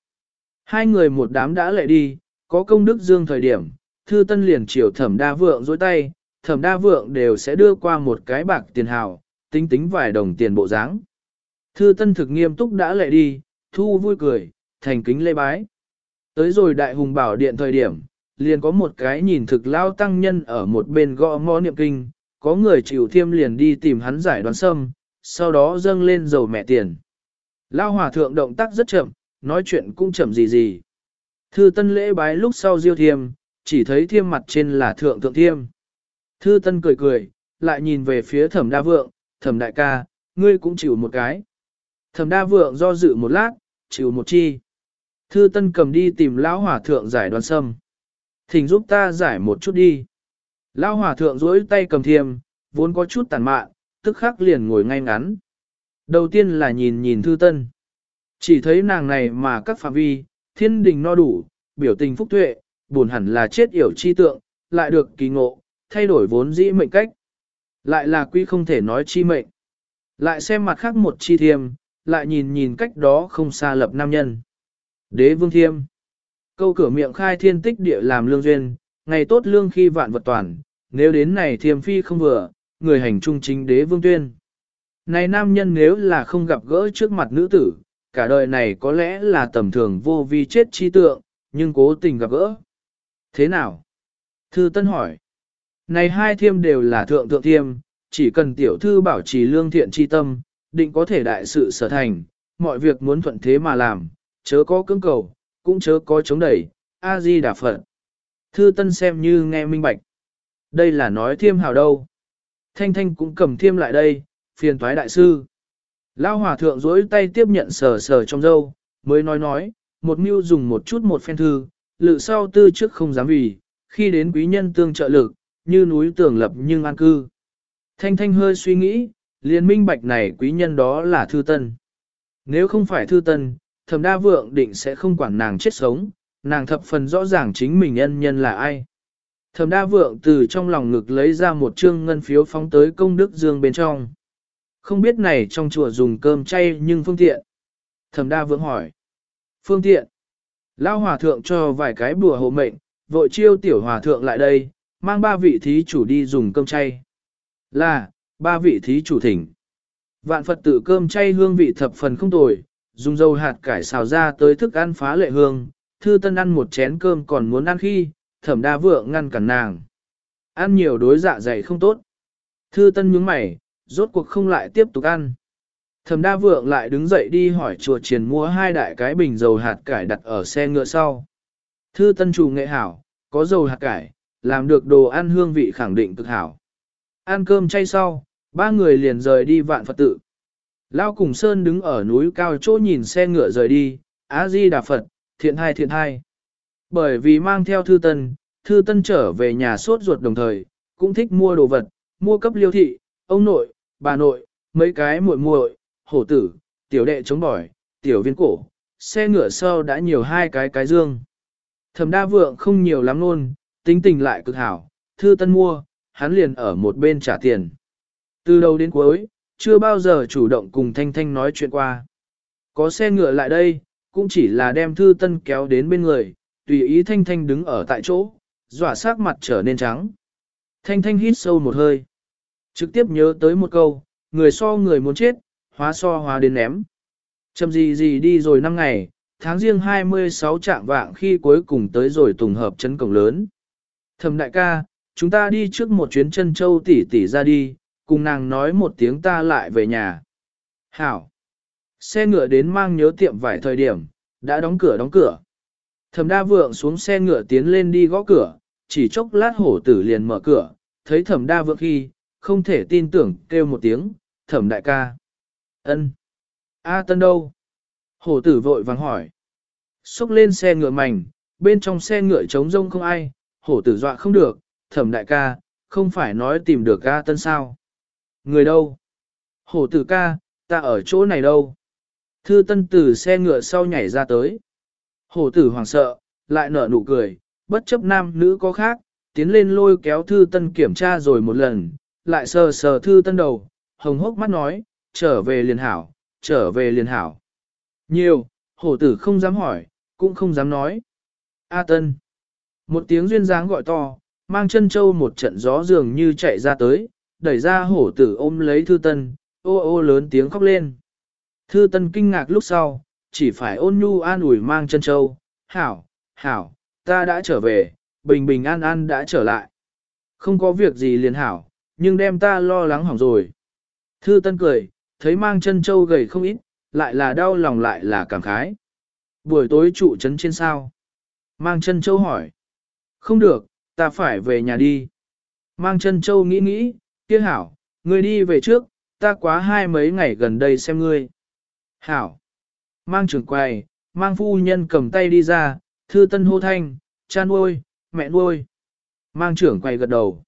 Hai người một đám đã lệ đi, có công đức dương thời điểm, thư tân liền chiều thẩm đa vượng dối tay, thẩm đa vượng đều sẽ đưa qua một cái bạc tiền hào, tính tính vài đồng tiền bộ dáng. Thư tân thực nghiêm túc đã lệ đi, thu vui cười, thành kính lê bái. Tới rồi đại hùng bảo điện thời điểm, liền có một cái nhìn thực lao tăng nhân ở một bên gõ mõ niệm kinh, có người chịu thiêm liền đi tìm hắn giải đoán sâm, sau đó dâng lên dầu mẹ tiền. Lao hòa thượng động tác rất chậm, nói chuyện cũng chậm gì gì. Thư tân lễ bái lúc sau diêu thiêm, chỉ thấy thiêm mặt trên là thượng thượng thiêm. Thư tân cười cười, lại nhìn về phía thẩm đa vượng, thẩm đại ca, ngươi cũng chịu một cái. Thẩm đa vượng do dự một lát, chịu một chi. Thư tân cầm đi tìm lão hòa thượng giải đoan sâm. Thỉnh giúp ta giải một chút đi. Lão hòa thượng duỗi tay cầm thiềm, vốn có chút tàn mạn, tức khắc liền ngồi ngay ngắn. Đầu tiên là nhìn nhìn thư tân. Chỉ thấy nàng này mà các phạm vi, thiên đình no đủ, biểu tình phúc tuệ, buồn hẳn là chết yểu chi tượng, lại được kỳ ngộ, thay đổi vốn dĩ mệnh cách. Lại là quy không thể nói chi mệnh. Lại xem mặt khác một chi thiêm, lại nhìn nhìn cách đó không xa lập nam nhân. Đế vương thiêm. Câu cửa miệng khai thiên tích địa làm lương duyên, ngày tốt lương khi vạn vật toàn, nếu đến này thiêm phi không vừa, người hành trung chính đế vương tuyên. Này nam nhân nếu là không gặp gỡ trước mặt nữ tử, cả đời này có lẽ là tầm thường vô vi chết chi tượng, nhưng cố tình gặp gỡ. Thế nào? Thư Tân hỏi. Này hai thiêm đều là thượng thượng thiêm, chỉ cần tiểu thư bảo trì lương thiện chi tâm, định có thể đại sự sở thành, mọi việc muốn thuận thế mà làm, chớ có cưỡng cầu, cũng chớ có chống đẩy, A-di đà Phật. Thư Tân xem như nghe minh bạch. Đây là nói thiêm hào đâu. Thanh Thanh cũng cầm thiêm lại đây, phiền thoái đại sư. Lao hòa thượng dối tay tiếp nhận sờ sờ trong dâu, mới nói nói, một mưu dùng một chút một phen thư, lự sau tư trước không dám vì, khi đến quý nhân tương trợ lực, như núi tường lập nhưng an cư. Thanh thanh hơi suy nghĩ, liền minh bạch này quý nhân đó là thư tân. Nếu không phải thư tân, thẩm đa vượng định sẽ không quản nàng chết sống, nàng thập phần rõ ràng chính mình nhân nhân là ai. Thẩm đa vượng từ trong lòng ngực lấy ra một trương ngân phiếu phóng tới công đức dương bên trong. Không biết này trong chùa dùng cơm chay nhưng phương tiện. Thẩm đa vượng hỏi. Phương tiện. Lao hòa thượng cho vài cái bùa hộ mệnh, vội chiêu tiểu hòa thượng lại đây, mang ba vị thí chủ đi dùng cơm chay. Là, ba vị thí chủ thỉnh. Vạn Phật tự cơm chay hương vị thập phần không tồi, dùng dầu hạt cải xào ra tới thức ăn phá lệ hương, thư tân ăn một chén cơm còn muốn ăn khi, thẩm đa vượng ngăn cản nàng. Ăn nhiều đối dạ dày không tốt. Thư tân nhướng mày, rốt cuộc không lại tiếp tục ăn. Thẩm đa vượng lại đứng dậy đi hỏi chùa triền mua hai đại cái bình dầu hạt cải đặt ở xe ngựa sau. Thư tân chủ nghệ hảo, có dầu hạt cải, làm được đồ ăn hương vị khẳng định cực hảo. Ăn cơm chay sau, ba người liền rời đi vạn Phật tự. Lao cùng Sơn đứng ở núi cao chỗ nhìn xe ngựa rời đi, Á-di Đà Phật, thiện hai thiện hai. Bởi vì mang theo thư tân, thư tân trở về nhà sốt ruột đồng thời, cũng thích mua đồ vật, mua cấp liêu thị, ông nội, bà nội, mấy cái muội muội, hổ tử, tiểu đệ chống bỏi, tiểu viên cổ, xe ngựa sau đã nhiều hai cái cái dương. Thẩm đa vượng không nhiều lắm luôn, tính tình lại cực hảo, thư tân mua, hắn liền ở một bên trả tiền. Từ đầu đến cuối, chưa bao giờ chủ động cùng Thanh Thanh nói chuyện qua. Có xe ngựa lại đây, cũng chỉ là đem thư tân kéo đến bên người, tùy ý Thanh Thanh đứng ở tại chỗ, dọa sắc mặt trở nên trắng. Thanh Thanh hít sâu một hơi. Trực tiếp nhớ tới một câu, người so người muốn chết, hóa so hóa đến ném. Chầm gì gì đi rồi năm ngày, tháng riêng 26 trạng vạng khi cuối cùng tới rồi tùng hợp chân cổng lớn. Thẩm đại ca, chúng ta đi trước một chuyến chân châu tỷ tỷ ra đi, cùng nàng nói một tiếng ta lại về nhà. Hảo. Xe ngựa đến mang nhớ tiệm vải thời điểm, đã đóng cửa đóng cửa. Thẩm đa vượng xuống xe ngựa tiến lên đi gõ cửa, chỉ chốc lát hổ tử liền mở cửa, thấy thẩm đa vượng khi, không thể tin tưởng kêu một tiếng, thẩm đại ca. ân A tân đâu? Hổ tử vội vàng hỏi. Xúc lên xe ngựa mảnh, bên trong xe ngựa trống rông không ai, hổ tử dọa không được, thẩm đại ca, không phải nói tìm được ca tân sao? Người đâu? Hổ tử ca, ta ở chỗ này đâu? Thư tân từ xe ngựa sau nhảy ra tới. Hổ tử hoàng sợ, lại nở nụ cười, bất chấp nam nữ có khác, tiến lên lôi kéo thư tân kiểm tra rồi một lần, lại sờ sờ thư tân đầu, hồng hốc mắt nói, trở về liền hảo, trở về liền hảo. Nhiều, hổ tử không dám hỏi, cũng không dám nói. A tân. Một tiếng duyên dáng gọi to, mang chân châu một trận gió dường như chạy ra tới, đẩy ra hổ tử ôm lấy thư tân, ô ô lớn tiếng khóc lên. Thư tân kinh ngạc lúc sau, chỉ phải ôn nhu an ủi mang chân châu, hảo, hảo, ta đã trở về, bình bình an an đã trở lại. Không có việc gì liền hảo, nhưng đem ta lo lắng hỏng rồi. Thư tân cười, thấy mang chân châu gầy không ít, lại là đau lòng lại là cảm khái. Buổi tối trụ trấn trên sao? Mang chân châu hỏi. Không được, ta phải về nhà đi. Mang chân châu nghĩ nghĩ, kia hảo, ngươi đi về trước, ta quá hai mấy ngày gần đây xem ngươi. Hảo. Mang trưởng quầy, mang phu nhân cầm tay đi ra, thư tân hô thanh, cha nuôi, mẹ nuôi. Mang trưởng quầy gật đầu.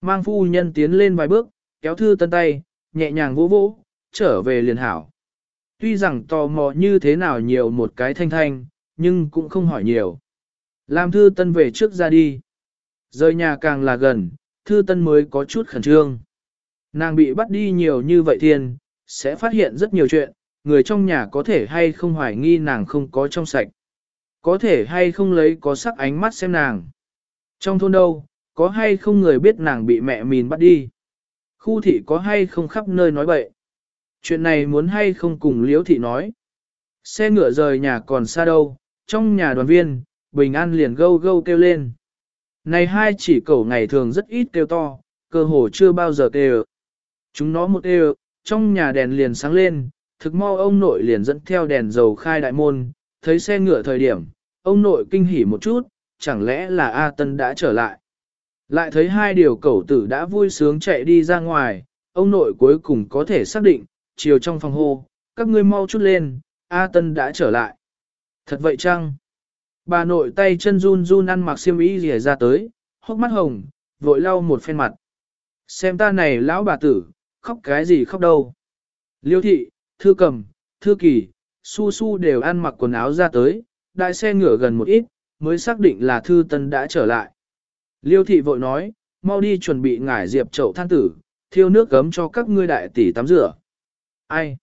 Mang phu nhân tiến lên vài bước, kéo thư tân tay, nhẹ nhàng vỗ vỗ, trở về liền hảo. Tuy rằng tò mò như thế nào nhiều một cái thanh thanh, nhưng cũng không hỏi nhiều. Làm thư tân về trước ra đi. Rời nhà càng là gần, thư tân mới có chút khẩn trương. Nàng bị bắt đi nhiều như vậy thiên, sẽ phát hiện rất nhiều chuyện, người trong nhà có thể hay không hoài nghi nàng không có trong sạch. Có thể hay không lấy có sắc ánh mắt xem nàng. Trong thôn đâu, có hay không người biết nàng bị mẹ mìn bắt đi. Khu thị có hay không khắp nơi nói bậy. Chuyện này muốn hay không cùng liễu thị nói. Xe ngựa rời nhà còn xa đâu, trong nhà đoàn viên, bình an liền gâu gâu kêu lên. Này hai chỉ cẩu ngày thường rất ít kêu to, cơ hồ chưa bao giờ kêu. Chúng nó một kêu, trong nhà đèn liền sáng lên, thực mau ông nội liền dẫn theo đèn dầu khai đại môn, thấy xe ngựa thời điểm, ông nội kinh hỉ một chút, chẳng lẽ là A Tân đã trở lại. Lại thấy hai điều cẩu tử đã vui sướng chạy đi ra ngoài, ông nội cuối cùng có thể xác định, chiều trong phòng hô, các ngươi mau chút lên, A Tân đã trở lại. Thật vậy chăng? Bà nội tay chân run run ăn mặc xiêm y rìa ra tới, hốc mắt hồng, vội lau một phen mặt. Xem ta này lão bà tử, khóc cái gì khóc đâu. Liêu thị, thư cầm, thư kỳ, su su đều ăn mặc quần áo ra tới, đại xe ngửa gần một ít, mới xác định là thư tân đã trở lại. Liêu thị vội nói, mau đi chuẩn bị ngải diệp chậu than tử, thiêu nước gấm cho các ngươi đại tỷ tắm rửa. Ai?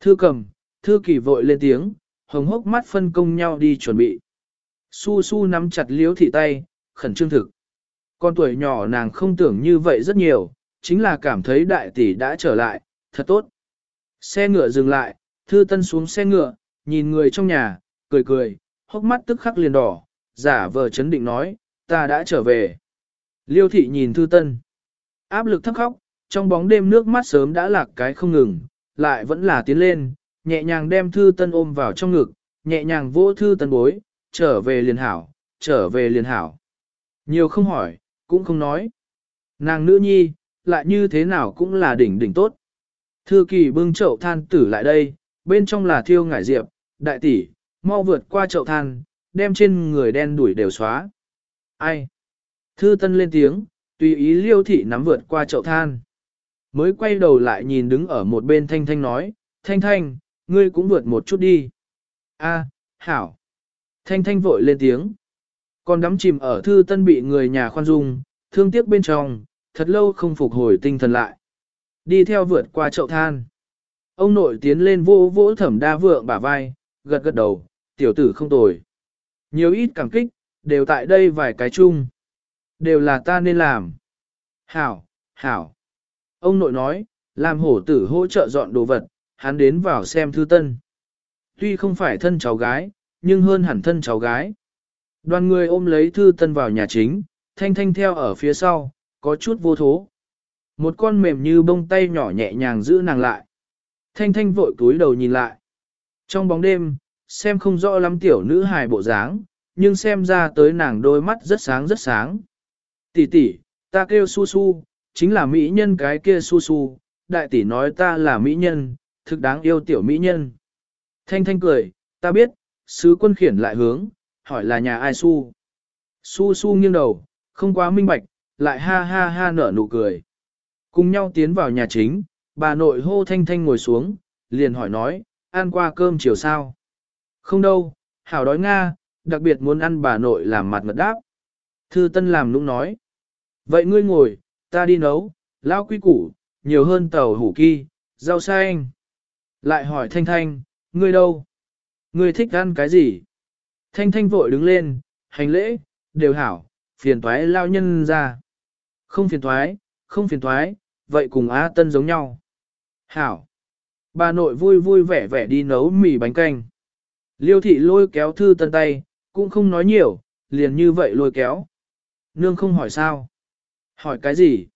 Thư cầm, thư kỳ vội lên tiếng, hồng hốc mắt phân công nhau đi chuẩn bị. Su su nắm chặt Liễu thị tay, khẩn trương thực. Con tuổi nhỏ nàng không tưởng như vậy rất nhiều, chính là cảm thấy đại tỷ đã trở lại, thật tốt. Xe ngựa dừng lại, thư tân xuống xe ngựa, nhìn người trong nhà, cười cười, hốc mắt tức khắc liền đỏ, giả vờ chấn định nói, ta đã trở về. Liêu thị nhìn thư tân. Áp lực thấp khóc, trong bóng đêm nước mắt sớm đã lạc cái không ngừng, lại vẫn là tiến lên, nhẹ nhàng đem thư tân ôm vào trong ngực, nhẹ nhàng vỗ thư tân bối, trở về liền hảo, trở về liền hảo. Nhiều không hỏi, cũng không nói. Nàng nữ nhi, lại như thế nào cũng là đỉnh đỉnh tốt. Thư kỳ bưng chậu than tử lại đây, bên trong là thiêu ngải diệp, đại tỷ, mau vượt qua chậu than, đem trên người đen đuổi đều xóa. Ai? Thư tân lên tiếng, tùy ý liêu thị nắm vượt qua chậu than. Mới quay đầu lại nhìn đứng ở một bên thanh thanh nói, thanh thanh, ngươi cũng vượt một chút đi. A, hảo. Thanh thanh vội lên tiếng. Còn đắm chìm ở thư tân bị người nhà khoan dung, thương tiếc bên trong, thật lâu không phục hồi tinh thần lại. Đi theo vượt qua chậu than. Ông nội tiến lên vô vỗ thẩm đa vượng bả vai, gật gật đầu, tiểu tử không tồi. Nhiều ít cảm kích, đều tại đây vài cái chung. Đều là ta nên làm. Hảo, hảo. Ông nội nói, làm hổ tử hỗ trợ dọn đồ vật, hắn đến vào xem thư tân. Tuy không phải thân cháu gái, nhưng hơn hẳn thân cháu gái. Đoàn người ôm lấy thư tân vào nhà chính, thanh thanh theo ở phía sau, có chút vô thố. Một con mềm như bông tay nhỏ nhẹ nhàng giữ nàng lại. Thanh thanh vội túi đầu nhìn lại. Trong bóng đêm, xem không rõ lắm tiểu nữ hài bộ dáng, nhưng xem ra tới nàng đôi mắt rất sáng rất sáng. Tỷ tỷ, ta kêu su su, chính là mỹ nhân cái kia su su, đại tỷ nói ta là mỹ nhân, thực đáng yêu tiểu mỹ nhân. Thanh thanh cười, ta biết, sứ quân khiển lại hướng, hỏi là nhà ai su. Su su nghiêng đầu, không quá minh bạch, lại ha ha ha nở nụ cười. Cùng nhau tiến vào nhà chính, bà nội hô thanh thanh ngồi xuống, liền hỏi nói, ăn qua cơm chiều sao? Không đâu, hảo đói Nga, đặc biệt muốn ăn bà nội làm mặt ngật đáp. Thư Tân làm nũng nói. Vậy ngươi ngồi, ta đi nấu, lao quy củ, nhiều hơn tàu hủ kỳ, rau xanh. Lại hỏi Thanh Thanh, ngươi đâu? Ngươi thích ăn cái gì? Thanh Thanh vội đứng lên, hành lễ, đều hảo, phiền toái lao nhân ra. Không phiền toái, không phiền toái, vậy cùng Á Tân giống nhau. Hảo. Bà nội vui vui vẻ vẻ đi nấu mì bánh canh. Liêu thị lôi kéo thư tân tay, cũng không nói nhiều, liền như vậy lôi kéo. Nương không hỏi sao. Hỏi cái gì?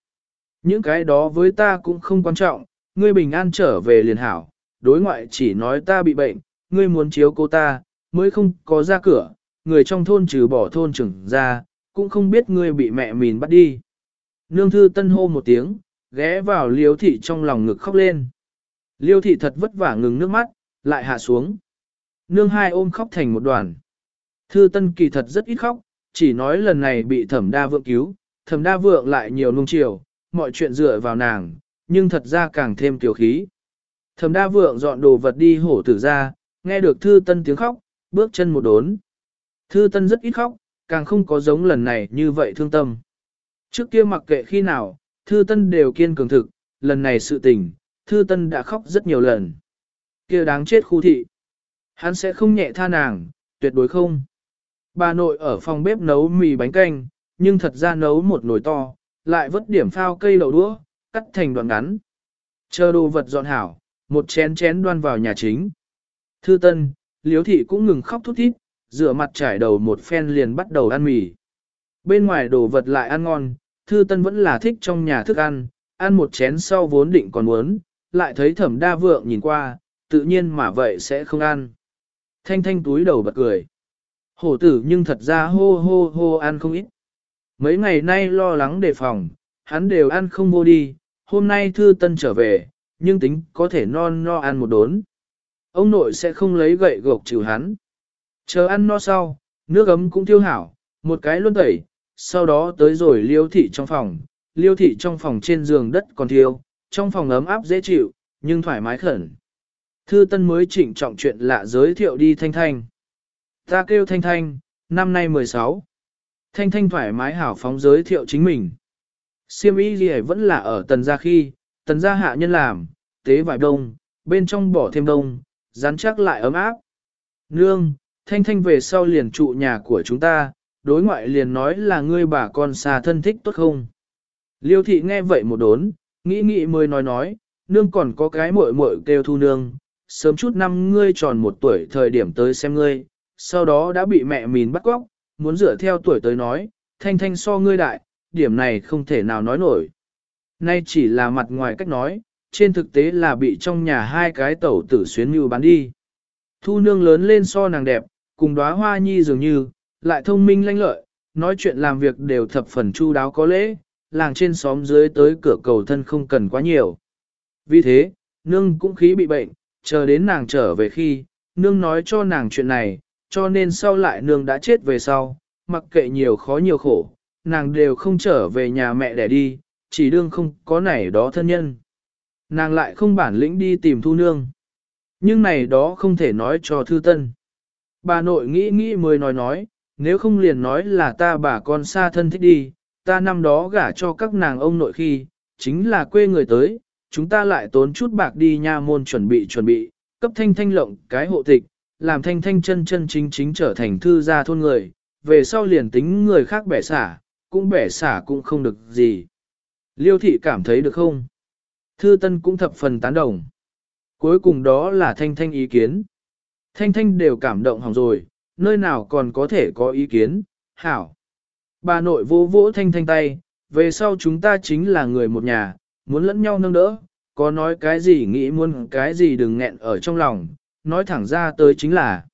Những cái đó với ta cũng không quan trọng, ngươi bình an trở về liền hảo, đối ngoại chỉ nói ta bị bệnh, ngươi muốn chiếu cô ta, mới không có ra cửa, người trong thôn trừ bỏ thôn trưởng ra, cũng không biết ngươi bị mẹ mình bắt đi. Nương thư tân hô một tiếng, ghé vào liêu thị trong lòng ngực khóc lên. Liêu thị thật vất vả ngừng nước mắt, lại hạ xuống. Nương hai ôm khóc thành một đoàn. Thư tân kỳ thật rất ít khóc, chỉ nói lần này bị thẩm đa vượng cứu, thẩm đa vượng lại nhiều nung chiều, mọi chuyện dựa vào nàng, nhưng thật ra càng thêm tiểu khí. Thẩm đa vượng dọn đồ vật đi hổ tử ra, nghe được thư tân tiếng khóc, bước chân một đốn. Thư tân rất ít khóc, càng không có giống lần này như vậy thương tâm. Trước kia mặc kệ khi nào, Thư Tân đều kiên cường thực, lần này sự tình, Thư Tân đã khóc rất nhiều lần. Kia đáng chết khu thị. Hắn sẽ không nhẹ tha nàng, tuyệt đối không. Bà nội ở phòng bếp nấu mì bánh canh, nhưng thật ra nấu một nồi to, lại vớt điểm phao cây đậu đũa, cắt thành đoạn ngắn. Chờ đồ vật dọn hảo, một chén chén đoan vào nhà chính. Thư Tân, Liễu thị cũng ngừng khóc thút thít, rửa mặt trải đầu một phen liền bắt đầu ăn mì. Bên ngoài đồ vật lại ăn ngon, Thư Tân vẫn là thích trong nhà thức ăn, ăn một chén sau vốn định còn muốn, lại thấy Thẩm Đa Vượng nhìn qua, tự nhiên mà vậy sẽ không ăn. Thanh Thanh túi đầu bật cười. Hổ tử nhưng thật ra hô hô hô ăn không ít. Mấy ngày nay lo lắng đề phòng, hắn đều ăn không vô đi, hôm nay Thư Tân trở về, nhưng tính có thể non no ăn một đốn. Ông nội sẽ không lấy gậy gộc chịu hắn. Chờ ăn no sau, nước ấm cũng thiêu hảo, một cái luôn tẩy, sau đó tới rồi liêu thị trong phòng, liêu thị trong phòng trên giường đất còn thiêu, trong phòng ấm áp dễ chịu, nhưng thoải mái khẩn. Thư Tân mới chỉnh trọng chuyện lạ giới thiệu đi Thanh Thanh. Ta kêu Thanh Thanh, năm nay 16. Thanh Thanh thoải mái hảo phóng giới thiệu chính mình. Siêm y gì vẫn là ở tần gia khi, tần gia hạ nhân làm, tế vải đông, bên trong bỏ thêm đông, rắn chắc lại ấm áp. Nương, Thanh Thanh về sau liền trụ nhà của chúng ta, đối ngoại liền nói là ngươi bà con xa thân thích tốt không. Liêu thị nghe vậy một đốn, nghĩ nghĩ mới nói nói, nương còn có cái muội muội kêu thu nương, sớm chút năm ngươi tròn một tuổi thời điểm tới xem ngươi, sau đó đã bị mẹ mìn bắt cóc, muốn dựa theo tuổi tới nói, thanh thanh so ngươi đại, điểm này không thể nào nói nổi. Nay chỉ là mặt ngoài cách nói, trên thực tế là bị trong nhà hai cái tẩu tử xuyến mưu bán đi. Thu nương lớn lên so nàng đẹp, cùng đóa hoa nhi dường như, lại thông minh lanh lợi, nói chuyện làm việc đều thập phần chu đáo có lễ, làng trên xóm dưới tới cửa cầu thân không cần quá nhiều. Vì thế, nương cũng khí bị bệnh, chờ đến nàng trở về khi, nương nói cho nàng chuyện này, cho nên sau lại nương đã chết về sau, mặc kệ nhiều khó nhiều khổ, nàng đều không trở về nhà mẹ để đi, chỉ đương không có này đó thân nhân. Nàng lại không bản lĩnh đi tìm thu nương. Nhưng này đó không thể nói cho thư tân. Bà nội nghĩ nghĩ mới nói nói, nếu không liền nói là ta bà con xa thân thích đi, ta năm đó gả cho các nàng ông nội khi, chính là quê người tới, chúng ta lại tốn chút bạc đi nha môn chuẩn bị chuẩn bị, cấp thanh thanh lộng cái hộ tịch, làm thanh thanh chân chân chính chính trở thành thư gia thôn người, về sau liền tính người khác bẻ xả, cũng bẻ xả cũng không được gì. Liêu thị cảm thấy được không? Thư tân cũng thập phần tán đồng. Cuối cùng đó là thanh thanh ý kiến. Thanh thanh đều cảm động hỏng rồi, nơi nào còn có thể có ý kiến, hảo. Bà nội vỗ vỗ thanh thanh tay, về sau chúng ta chính là người một nhà, muốn lẫn nhau nâng đỡ, có nói cái gì nghĩ muốn cái gì đừng nghẹn ở trong lòng, nói thẳng ra tới chính là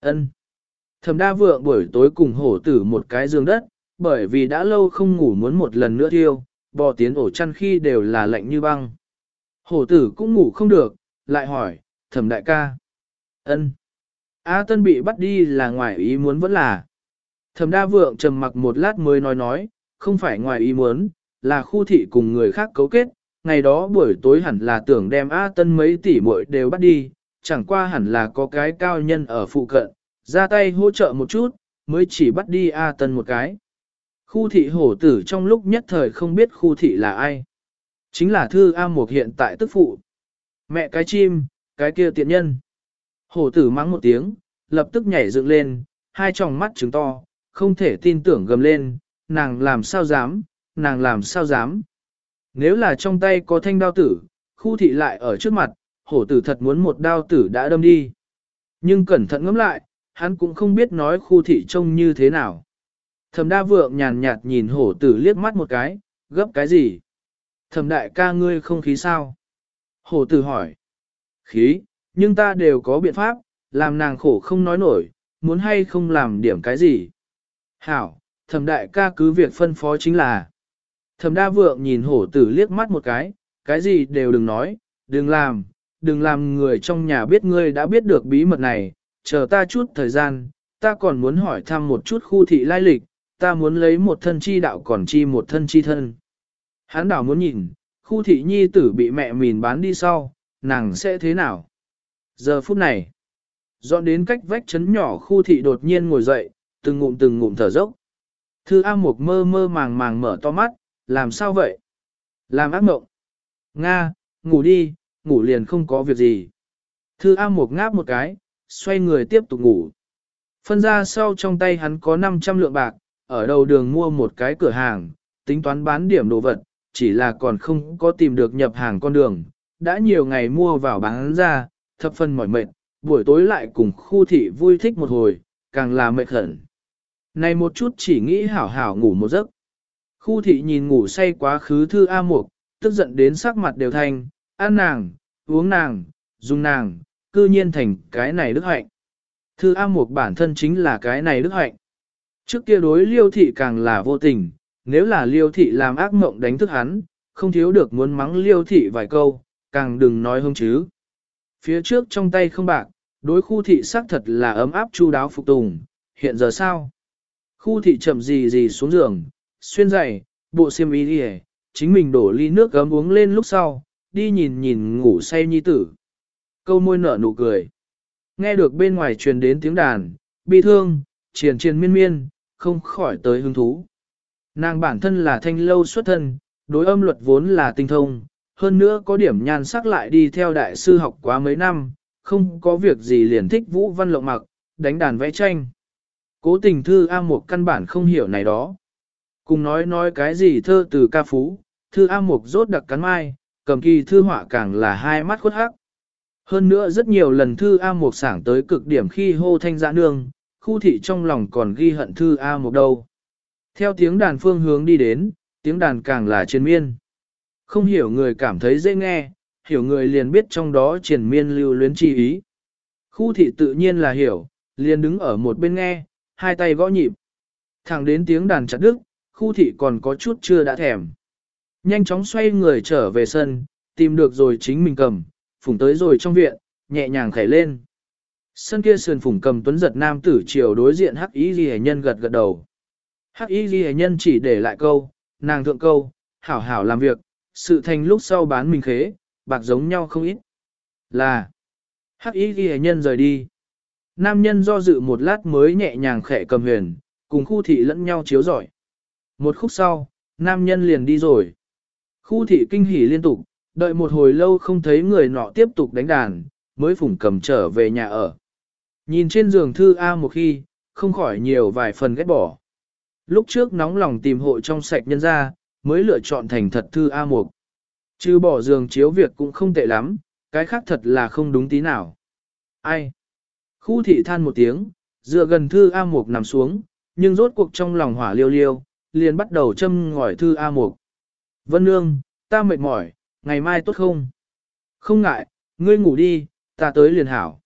ân. Thẩm đa vượng buổi tối cùng hổ tử một cái giường đất, bởi vì đã lâu không ngủ muốn một lần nữa thiêu, bò tiến ổ chăn khi đều là lạnh như băng. Hổ tử cũng ngủ không được, lại hỏi, thẩm đại ca. ân. A Tân bị bắt đi là ngoài ý muốn vẫn là. Thẩm đa vượng trầm mặc một lát mới nói nói, không phải ngoài ý muốn, là khu thị cùng người khác cấu kết, ngày đó buổi tối hẳn là tưởng đem A Tân mấy tỷ muội đều bắt đi, chẳng qua hẳn là có cái cao nhân ở phụ cận, ra tay hỗ trợ một chút, mới chỉ bắt đi A Tân một cái. Khu thị hổ tử trong lúc nhất thời không biết khu thị là ai. Chính là thư A Mộc hiện tại tức phụ. Mẹ cái chim, cái kia tiện nhân. Hổ tử mắng một tiếng, lập tức nhảy dựng lên, hai tròng mắt trứng to, không thể tin tưởng gầm lên, nàng làm sao dám, nàng làm sao dám. Nếu là trong tay có thanh đao tử, khu thị lại ở trước mặt, hổ tử thật muốn một đao tử đã đâm đi. Nhưng cẩn thận ngẫm lại, hắn cũng không biết nói khu thị trông như thế nào. Thẩm đa vượng nhàn nhạt nhìn hổ tử liếc mắt một cái, gấp cái gì? Thẩm đại ca ngươi không khí sao? Hổ tử hỏi. Khí, nhưng ta đều có biện pháp, làm nàng khổ không nói nổi, muốn hay không làm điểm cái gì. Hảo, thẩm đại ca cứ việc phân phó chính là. Thẩm đa vượng nhìn hổ tử liếc mắt một cái, cái gì đều đừng nói, đừng làm, đừng làm người trong nhà biết ngươi đã biết được bí mật này, chờ ta chút thời gian, ta còn muốn hỏi thăm một chút khu thị lai lịch, ta muốn lấy một thân chi đạo còn chi một thân chi thân. hắn đảo muốn nhìn, khu thị nhi tử bị mẹ mìn bán đi sau, nàng sẽ thế nào? Giờ phút này, dọn đến cách vách chấn nhỏ khu thị đột nhiên ngồi dậy, từng ngụm từng ngụm thở dốc. Thư A Mộc mơ mơ màng màng mở to mắt, làm sao vậy? Làm ác mộng. Nga, ngủ đi, ngủ liền không có việc gì. Thư A Mộc ngáp một cái, xoay người tiếp tục ngủ. Phân ra sau trong tay hắn có 500 lượng bạc, ở đầu đường mua một cái cửa hàng, tính toán bán điểm đồ vật, chỉ là còn không có tìm được nhập hàng con đường. Đã nhiều ngày mua vào bán ra, thập phân mỏi mệt, buổi tối lại cùng khu thị vui thích một hồi, càng là mệt hẳn. Này một chút chỉ nghĩ hảo hảo ngủ một giấc. Khu thị nhìn ngủ say quá khứ thư A Mục, tức giận đến sắc mặt đều thanh, ăn nàng, uống nàng, dùng nàng, cư nhiên thành cái này đức hạnh. Thư A Mục bản thân chính là cái này đức hạnh. Trước kia đối liêu thị càng là vô tình, nếu là liêu thị làm ác mộng đánh thức hắn, không thiếu được muốn mắng liêu thị vài câu, càng đừng nói hông chứ. Phía trước trong tay không bạc, đối khu thị xác thật là ấm áp chu đáo phục tùng, hiện giờ sao? Khu thị chậm gì gì xuống giường, xuyên giày, bộ xiêm y đi chính mình đổ ly nước gấm uống lên lúc sau, đi nhìn nhìn ngủ say nhi tử. Câu môi nở nụ cười. Nghe được bên ngoài truyền đến tiếng đàn, bi thương, triền triền miên miên, không khỏi tới hứng thú. Nàng bản thân là thanh lâu xuất thân, đối âm luật vốn là tinh thông, hơn nữa có điểm nhan sắc lại đi theo đại sư học quá mấy năm, không có việc gì liền thích vũ văn lộng mặc, đánh đàn vẽ tranh. Cố tình thư A Mục căn bản không hiểu này đó. Cùng nói nói cái gì thơ từ ca phú, thư A Mục rốt đặc cắn mai, cầm kỳ thư họa càng là hai mắt khuất hắc. Hơn nữa rất nhiều lần thư A Mục sảng tới cực điểm khi hô thanh giã nương, khu thị trong lòng còn ghi hận thư A một đâu. Theo tiếng đàn phương hướng đi đến, tiếng đàn càng là triền miên. Không hiểu người cảm thấy dễ nghe, hiểu người liền biết trong đó triền miên lưu luyến chi ý. Khu thị tự nhiên là hiểu, liền đứng ở một bên nghe, hai tay gõ nhịp. Thẳng đến tiếng đàn chặt đứt, khu thị còn có chút chưa đã thèm. Nhanh chóng xoay người trở về sân, tìm được rồi chính mình cầm, phủng tới rồi trong viện, nhẹ nhàng khẩy lên. Sân kia sườn phủng cầm tuấn giật nam tử chiều đối diện hắc y ghi nhân gật gật đầu. Hắc y ghi nhân chỉ để lại câu, nàng thượng câu, hảo hảo làm việc, sự thành lúc sau bán mình khế, bạc giống nhau không ít. Là, hắc y ghi nhân rời đi. Nam nhân do dự một lát mới nhẹ nhàng khẽ cầm huyền, cùng khu thị lẫn nhau chiếu giỏi. Một khúc sau, nam nhân liền đi rồi. Khu thị kinh hỉ liên tục, đợi một hồi lâu không thấy người nọ tiếp tục đánh đàn, mới phủng cầm trở về nhà ở. Nhìn trên giường thư A một khi, không khỏi nhiều vài phần ghét bỏ. Lúc trước nóng lòng tìm hộ trong sạch nhân ra, mới lựa chọn thành thật thư A mục. Chứ bỏ giường chiếu việc cũng không tệ lắm, cái khác thật là không đúng tí nào. Ai? Khu thị than một tiếng, dựa gần thư A mục nằm xuống, nhưng rốt cuộc trong lòng hỏa liêu liêu, liền bắt đầu châm ngỏi thư A mục. Vân Nương, ta mệt mỏi, ngày mai tốt không? Không ngại, ngươi ngủ đi, ta tới liền hảo.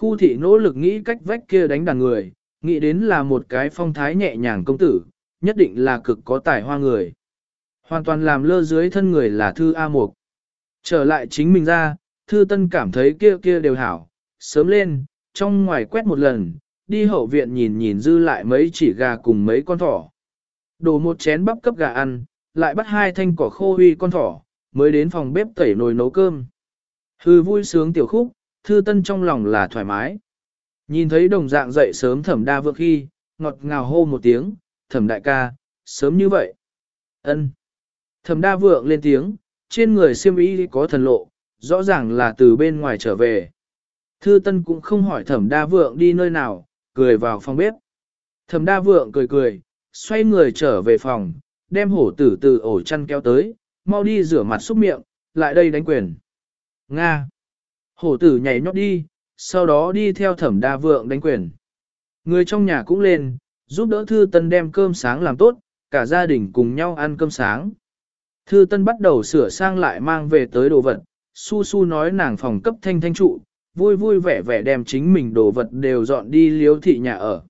Khu thị nỗ lực nghĩ cách vách kia đánh đàn người, nghĩ đến là một cái phong thái nhẹ nhàng công tử, nhất định là cực có tài hoa người. Hoàn toàn làm lơ dưới thân người là thư A Mục. Trở lại chính mình ra, thư tân cảm thấy kia kia đều hảo, sớm lên, trong ngoài quét một lần, đi hậu viện nhìn nhìn dư lại mấy chỉ gà cùng mấy con thỏ. Đổ một chén bắp cấp gà ăn, lại bắt hai thanh cỏ khô huy con thỏ, mới đến phòng bếp tẩy nồi nấu cơm. Hư vui sướng tiểu khúc, thư tân trong lòng là thoải mái. Nhìn thấy đồng dạng dậy sớm thẩm đa vượng khi, ngọt ngào hô một tiếng, thẩm đại ca, sớm như vậy. ân Thẩm đa vượng lên tiếng, trên người siêm ý có thần lộ, rõ ràng là từ bên ngoài trở về. Thư tân cũng không hỏi thẩm đa vượng đi nơi nào, cười vào phòng bếp. Thẩm đa vượng cười cười, xoay người trở về phòng, đem hổ tử từ ổ chăn kéo tới, mau đi rửa mặt xúc miệng, lại đây đánh quyền. Nga. Hổ tử nhảy nhót đi, sau đó đi theo thẩm đa vượng đánh quyền. Người trong nhà cũng lên, giúp đỡ Thư Tân đem cơm sáng làm tốt, cả gia đình cùng nhau ăn cơm sáng. Thư Tân bắt đầu sửa sang lại mang về tới đồ vật, su su nói nàng phòng cấp thanh thanh trụ, vui vui vẻ vẻ đem chính mình đồ vật đều dọn đi liếu thị nhà ở.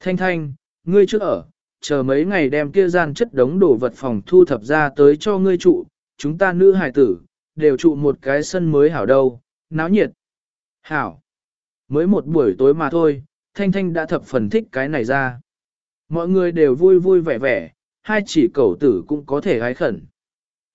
Thanh thanh, ngươi trước ở, chờ mấy ngày đem kia gian chất đống đồ vật phòng thu thập ra tới cho ngươi trụ, chúng ta nữ hài tử, đều trụ một cái sân mới hảo đâu, náo nhiệt. Hảo, mới một buổi tối mà thôi, Thanh Thanh đã thập phần thích cái này ra. Mọi người đều vui vui vẻ vẻ, hai chỉ cẩu tử cũng có thể gái khẩn.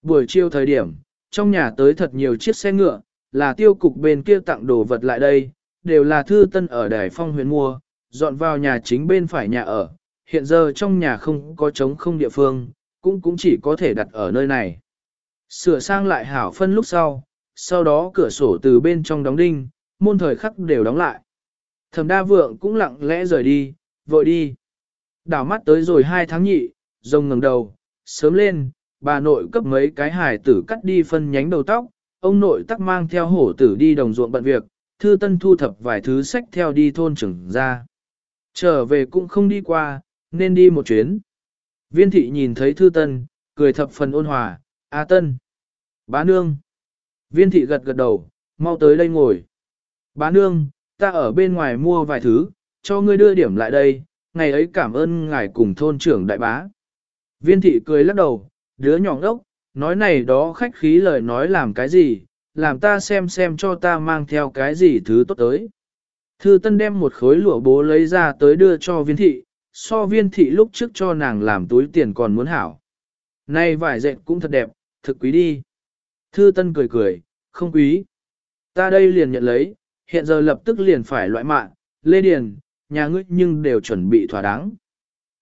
Buổi chiều thời điểm, trong nhà tới thật nhiều chiếc xe ngựa, là tiêu cục bên kia tặng đồ vật lại đây, đều là thư tân ở Đài Phong huyện mua, dọn vào nhà chính bên phải nhà ở, hiện giờ trong nhà không có trống không địa phương, cũng cũng chỉ có thể đặt ở nơi này. Sửa sang lại hảo phân lúc sau, sau đó cửa sổ từ bên trong đóng đinh, môn thời khắc đều đóng lại. Thẩm đa vượng cũng lặng lẽ rời đi, vội đi. Đảo mắt tới rồi hai tháng nhị, rồng ngẩng đầu, sớm lên, bà nội cấp mấy cái hài tử cắt đi phân nhánh đầu tóc, ông nội tắc mang theo hổ tử đi đồng ruộng bận việc, thư tân thu thập vài thứ sách theo đi thôn trưởng ra. Trở về cũng không đi qua, nên đi một chuyến. Viên thị nhìn thấy thư tân, cười thập phần ôn hòa, A tân. Bá nương. Viên thị gật gật đầu, mau tới đây ngồi. Bá nương, ta ở bên ngoài mua vài thứ, cho ngươi đưa điểm lại đây, ngày ấy cảm ơn ngài cùng thôn trưởng đại bá. Viên thị cười lắc đầu, đứa nhỏ ngốc, nói này đó khách khí lời nói làm cái gì, làm ta xem xem cho ta mang theo cái gì thứ tốt tới. Thư Tân đem một khối lụa bố lấy ra tới đưa cho viên thị, so viên thị lúc trước cho nàng làm túi tiền còn muốn hảo. Này vải dệt cũng thật đẹp, thực quý đi. Thư Tân cười cười, không quý. Ta đây liền nhận lấy, hiện giờ lập tức liền phải loại mạng, lê điền, nhà ngươi nhưng đều chuẩn bị thỏa đáng.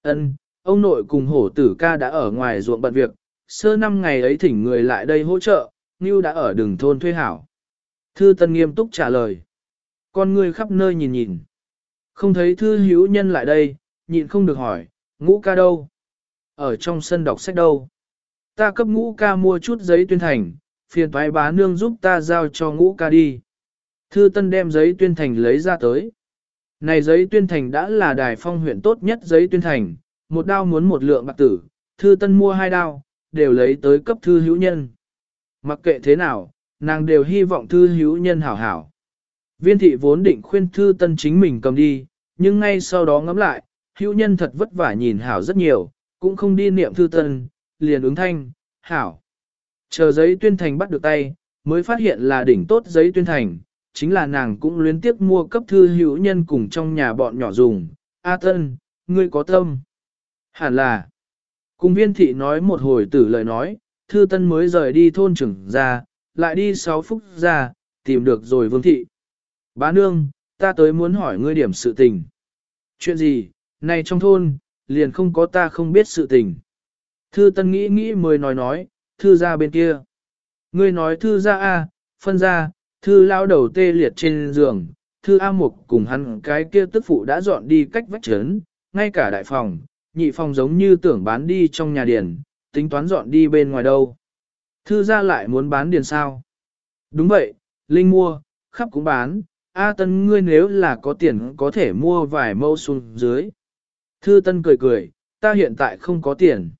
Ân, ông nội cùng hổ tử ca đã ở ngoài ruộng bận việc, sơ năm ngày ấy thỉnh người lại đây hỗ trợ, Ngưu đã ở đường thôn thuê hảo. Thư Tân nghiêm túc trả lời. Con ngươi khắp nơi nhìn nhìn. Không thấy thư hữu nhân lại đây, nhịn không được hỏi, ngũ ca đâu? Ở trong sân đọc sách đâu? Ta cấp ngũ ca mua chút giấy tuyên thành, phiền thoái bá nương giúp ta giao cho ngũ ca đi. Thư Tân đem giấy tuyên thành lấy ra tới. Này giấy tuyên thành đã là đài phong huyện tốt nhất giấy tuyên thành, một đao muốn một lượng bạc tử, Thư Tân mua hai đao, đều lấy tới cấp thư hữu nhân. Mặc kệ thế nào, nàng đều hy vọng thư hữu nhân hảo hảo. Viên thị vốn định khuyên thư tân chính mình cầm đi, nhưng ngay sau đó ngẫm lại, hữu nhân thật vất vả nhìn hảo rất nhiều, cũng không đi niệm thư tân, liền ứng thanh, hảo. Chờ giấy tuyên thành bắt được tay, mới phát hiện là đỉnh tốt giấy tuyên thành, chính là nàng cũng luyến tiếp mua cấp thư hữu nhân cùng trong nhà bọn nhỏ dùng. A tân, ngươi có tâm. Hẳn là. Cùng viên thị nói một hồi tử lời nói, thư tân mới rời đi thôn trưởng ra, lại đi 6 phút ra, tìm được rồi vương thị. Bá nương, ta tới muốn hỏi ngươi điểm sự tình. Chuyện gì, này trong thôn, liền không có ta không biết sự tình. Thư tân nghĩ nghĩ mới nói nói, thư ra bên kia. Ngươi nói thư ra A, phân ra, thư lao đầu tê liệt trên giường, thư A mục cùng hắn cái kia tức phụ đã dọn đi cách vách trấn, ngay cả đại phòng, nhị phòng giống như tưởng bán đi trong nhà điền, tính toán dọn đi bên ngoài đâu. Thư ra lại muốn bán điền sao? Đúng vậy, Linh mua, khắp cũng bán, A Tân ngươi nếu là có tiền có thể mua vài mẫu xuống dưới. Thư Tân cười cười, ta hiện tại không có tiền.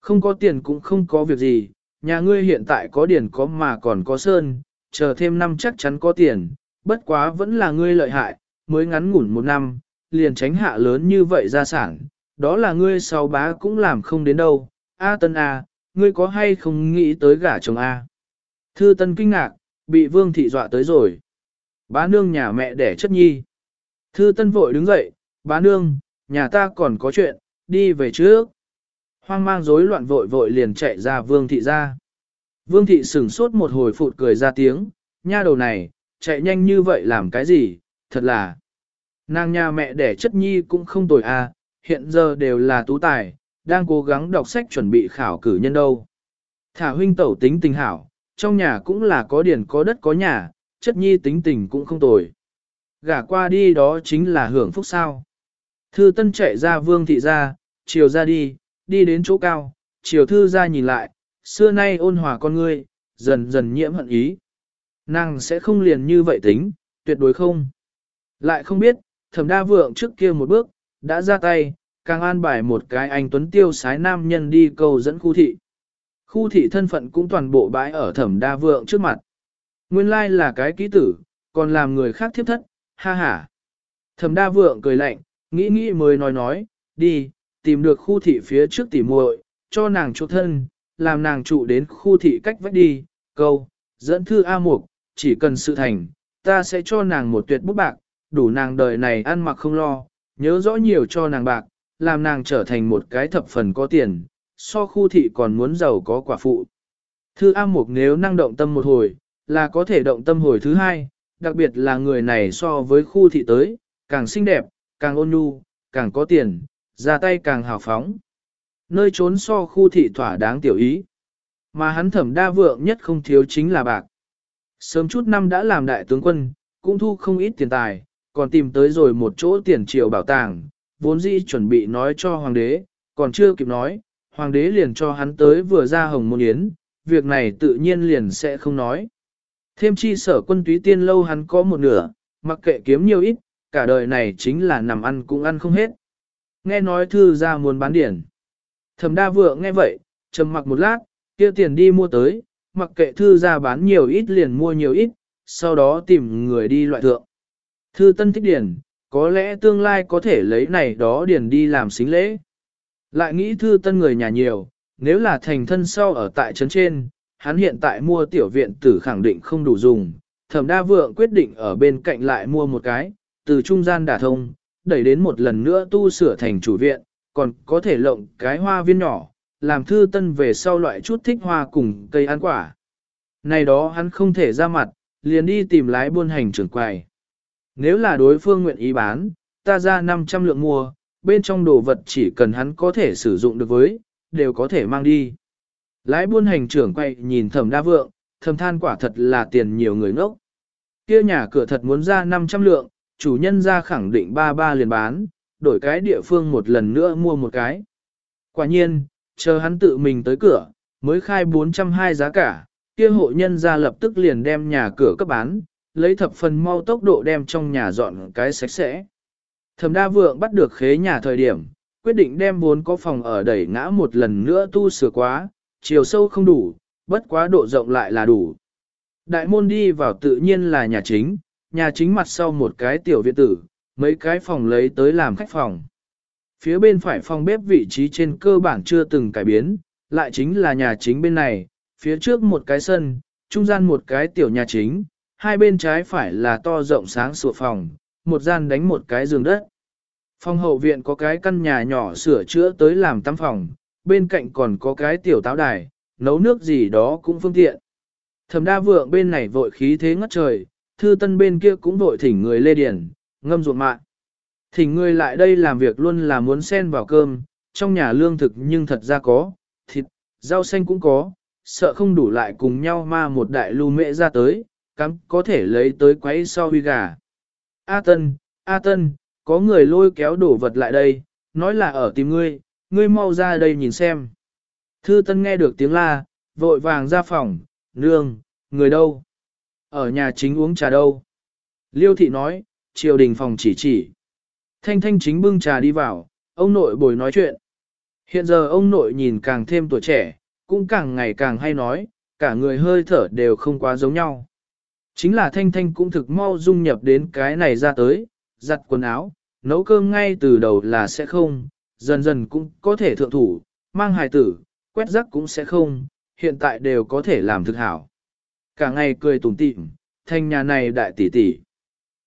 Không có tiền cũng không có việc gì, nhà ngươi hiện tại có điền có mà còn có sơn, chờ thêm năm chắc chắn có tiền, bất quá vẫn là ngươi lợi hại, mới ngắn ngủn một năm, liền tránh hạ lớn như vậy gia sản, đó là ngươi sau bá cũng làm không đến đâu. A Tân A, ngươi có hay không nghĩ tới gả chồng A? Thư Tân kinh ngạc, bị Vương thị dọa tới rồi. Bá nương nhà mẹ đẻ chất nhi. Thư Tân vội đứng dậy, bá nương, nhà ta còn có chuyện, đi về trước. Hoang mang rối loạn vội vội liền chạy ra Vương thị ra. Vương thị sửng sốt một hồi phụt cười ra tiếng, nha đầu này, chạy nhanh như vậy làm cái gì, thật là. Nàng nhà mẹ đẻ chất nhi cũng không tồi à, hiện giờ đều là tú tài, đang cố gắng đọc sách chuẩn bị khảo cử nhân đâu. Thả huynh tẩu tính tình hảo, trong nhà cũng là có điển có đất có nhà, chất nhi tính tình cũng không tồi. Gả qua đi đó chính là hưởng phúc sao. Thư tân chạy ra vương thị ra, chiều ra đi, đi đến chỗ cao, chiều thư ra nhìn lại, xưa nay ôn hòa con ngươi, dần dần nhiễm hận ý. Nàng sẽ không liền như vậy tính, tuyệt đối không. Lại không biết, thẩm đa vượng trước kia một bước, đã ra tay, càng an bài một cái anh tuấn tiêu sái nam nhân đi cầu dẫn khu thị. Khu thị thân phận cũng toàn bộ bãi ở thẩm đa vượng trước mặt. Nguyên lai là cái ký tử, còn làm người khác thiếp thất, ha ha. Thẩm đa vượng cười lạnh, nghĩ nghĩ mới nói nói, đi, tìm được khu thị phía trước tỉ muội, cho nàng chỗ thân, làm nàng trụ đến khu thị cách vách đi, câu, dẫn thư A Mục, chỉ cần sự thành, ta sẽ cho nàng một tuyệt bút bạc, đủ nàng đời này ăn mặc không lo, nhớ rõ nhiều cho nàng bạc, làm nàng trở thành một cái thập phần có tiền, so khu thị còn muốn giàu có quả phụ. Thư A Mục nếu năng động tâm một hồi, là có thể động tâm hồi thứ hai, đặc biệt là người này so với khu thị tới, càng xinh đẹp, càng ôn nhu, càng có tiền, ra tay càng hào phóng. Nơi trốn so khu thị thỏa đáng tiểu ý. Mà hắn thẩm đa vượng nhất không thiếu chính là bạc. Sớm chút năm đã làm đại tướng quân, cũng thu không ít tiền tài, còn tìm tới rồi một chỗ tiền triều bảo tàng, vốn dĩ chuẩn bị nói cho hoàng đế, còn chưa kịp nói, hoàng đế liền cho hắn tới vừa ra hồng môn yến, việc này tự nhiên liền sẽ không nói. Thêm chi sở quân túy tiên lâu hắn có một nửa, mặc kệ kiếm nhiều ít, cả đời này chính là nằm ăn cũng ăn không hết. Nghe nói thư ra muốn bán điển. Thẩm đa vượng nghe vậy, trầm mặc một lát, kia tiền đi mua tới, mặc kệ thư ra bán nhiều ít liền mua nhiều ít, sau đó tìm người đi loại thượng. Thư tân thích điển, có lẽ tương lai có thể lấy này đó điển đi làm xính lễ. Lại nghĩ thư tân người nhà nhiều, nếu là thành thân sau ở tại trấn trên, hắn hiện tại mua tiểu viện tử khẳng định không đủ dùng. Thẩm đa vượng quyết định ở bên cạnh lại mua một cái, từ trung gian đả thông, đẩy đến một lần nữa tu sửa thành chủ viện, còn có thể lộng cái hoa viên nhỏ, làm thư tân về sau loại chút thích hoa cùng cây ăn quả. Này đó hắn không thể ra mặt, liền đi tìm lái buôn hành trưởng quầy. Nếu là đối phương nguyện ý bán, ta ra 500 lượng mua, bên trong đồ vật chỉ cần hắn có thể sử dụng được với, đều có thể mang đi. Lái buôn hành trưởng quay nhìn thẩm đa vượng, thầm than quả thật là tiền nhiều người ngốc. Kia nhà cửa thật muốn ra 500 lượng, chủ nhân ra khẳng định ba ba liền bán, đổi cái địa phương một lần nữa mua một cái. Quả nhiên, chờ hắn tự mình tới cửa, mới khai 420 giá cả, kia hộ nhân ra lập tức liền đem nhà cửa cấp bán, lấy thập phần mau tốc độ đem trong nhà dọn cái sạch sẽ. Thẩm đa vượng bắt được khế nhà thời điểm, quyết định đem vốn có phòng ở đẩy ngã một lần nữa tu sửa quá, chiều sâu không đủ, bất quá độ rộng lại là đủ. Đại môn đi vào tự nhiên là nhà chính, nhà chính mặt sau một cái tiểu viện tử, mấy cái phòng lấy tới làm khách phòng. Phía bên phải phòng bếp vị trí trên cơ bản chưa từng cải biến, lại chính là nhà chính bên này, phía trước một cái sân, trung gian một cái tiểu nhà chính, hai bên trái phải là to rộng sáng sủa phòng, một gian đánh một cái giường đất. Phòng hậu viện có cái căn nhà nhỏ sửa chữa tới làm tắm phòng, bên cạnh còn có cái tiểu táo đài, nấu nước gì đó cũng phương tiện. Thẩm đa vượng bên này vội khí thế ngất trời, thư tân bên kia cũng vội thỉnh người lê điển, ngâm ruộng mạng. Thỉnh người lại đây làm việc luôn là muốn xen vào cơm, trong nhà lương thực nhưng thật ra có, thịt, rau xanh cũng có, sợ không đủ lại cùng nhau ma một đại lưu mễ ra tới, cắm có thể lấy tới quấy so huy gà. A Tân, A Tân, có người lôi kéo đổ vật lại đây, nói là ở tìm ngươi, ngươi mau ra đây nhìn xem. Thư Tân nghe được tiếng la, vội vàng ra phòng, nương, người đâu? Ở nhà chính uống trà đâu? Liêu thị nói, triều đình phòng chỉ chỉ. Thanh thanh chính bưng trà đi vào, ông nội bồi nói chuyện. Hiện giờ ông nội nhìn càng thêm tuổi trẻ, cũng càng ngày càng hay nói, cả người hơi thở đều không quá giống nhau. Chính là Thanh Thanh cũng thực mau dung nhập đến cái này ra tới, giặt quần áo, nấu cơm ngay từ đầu là sẽ không, dần dần cũng có thể thượng thủ, mang hài tử, quét rắc cũng sẽ không, hiện tại đều có thể làm thực hảo. Cả ngày cười tủm tỉm, thanh nhà này đại tỷ tỷ.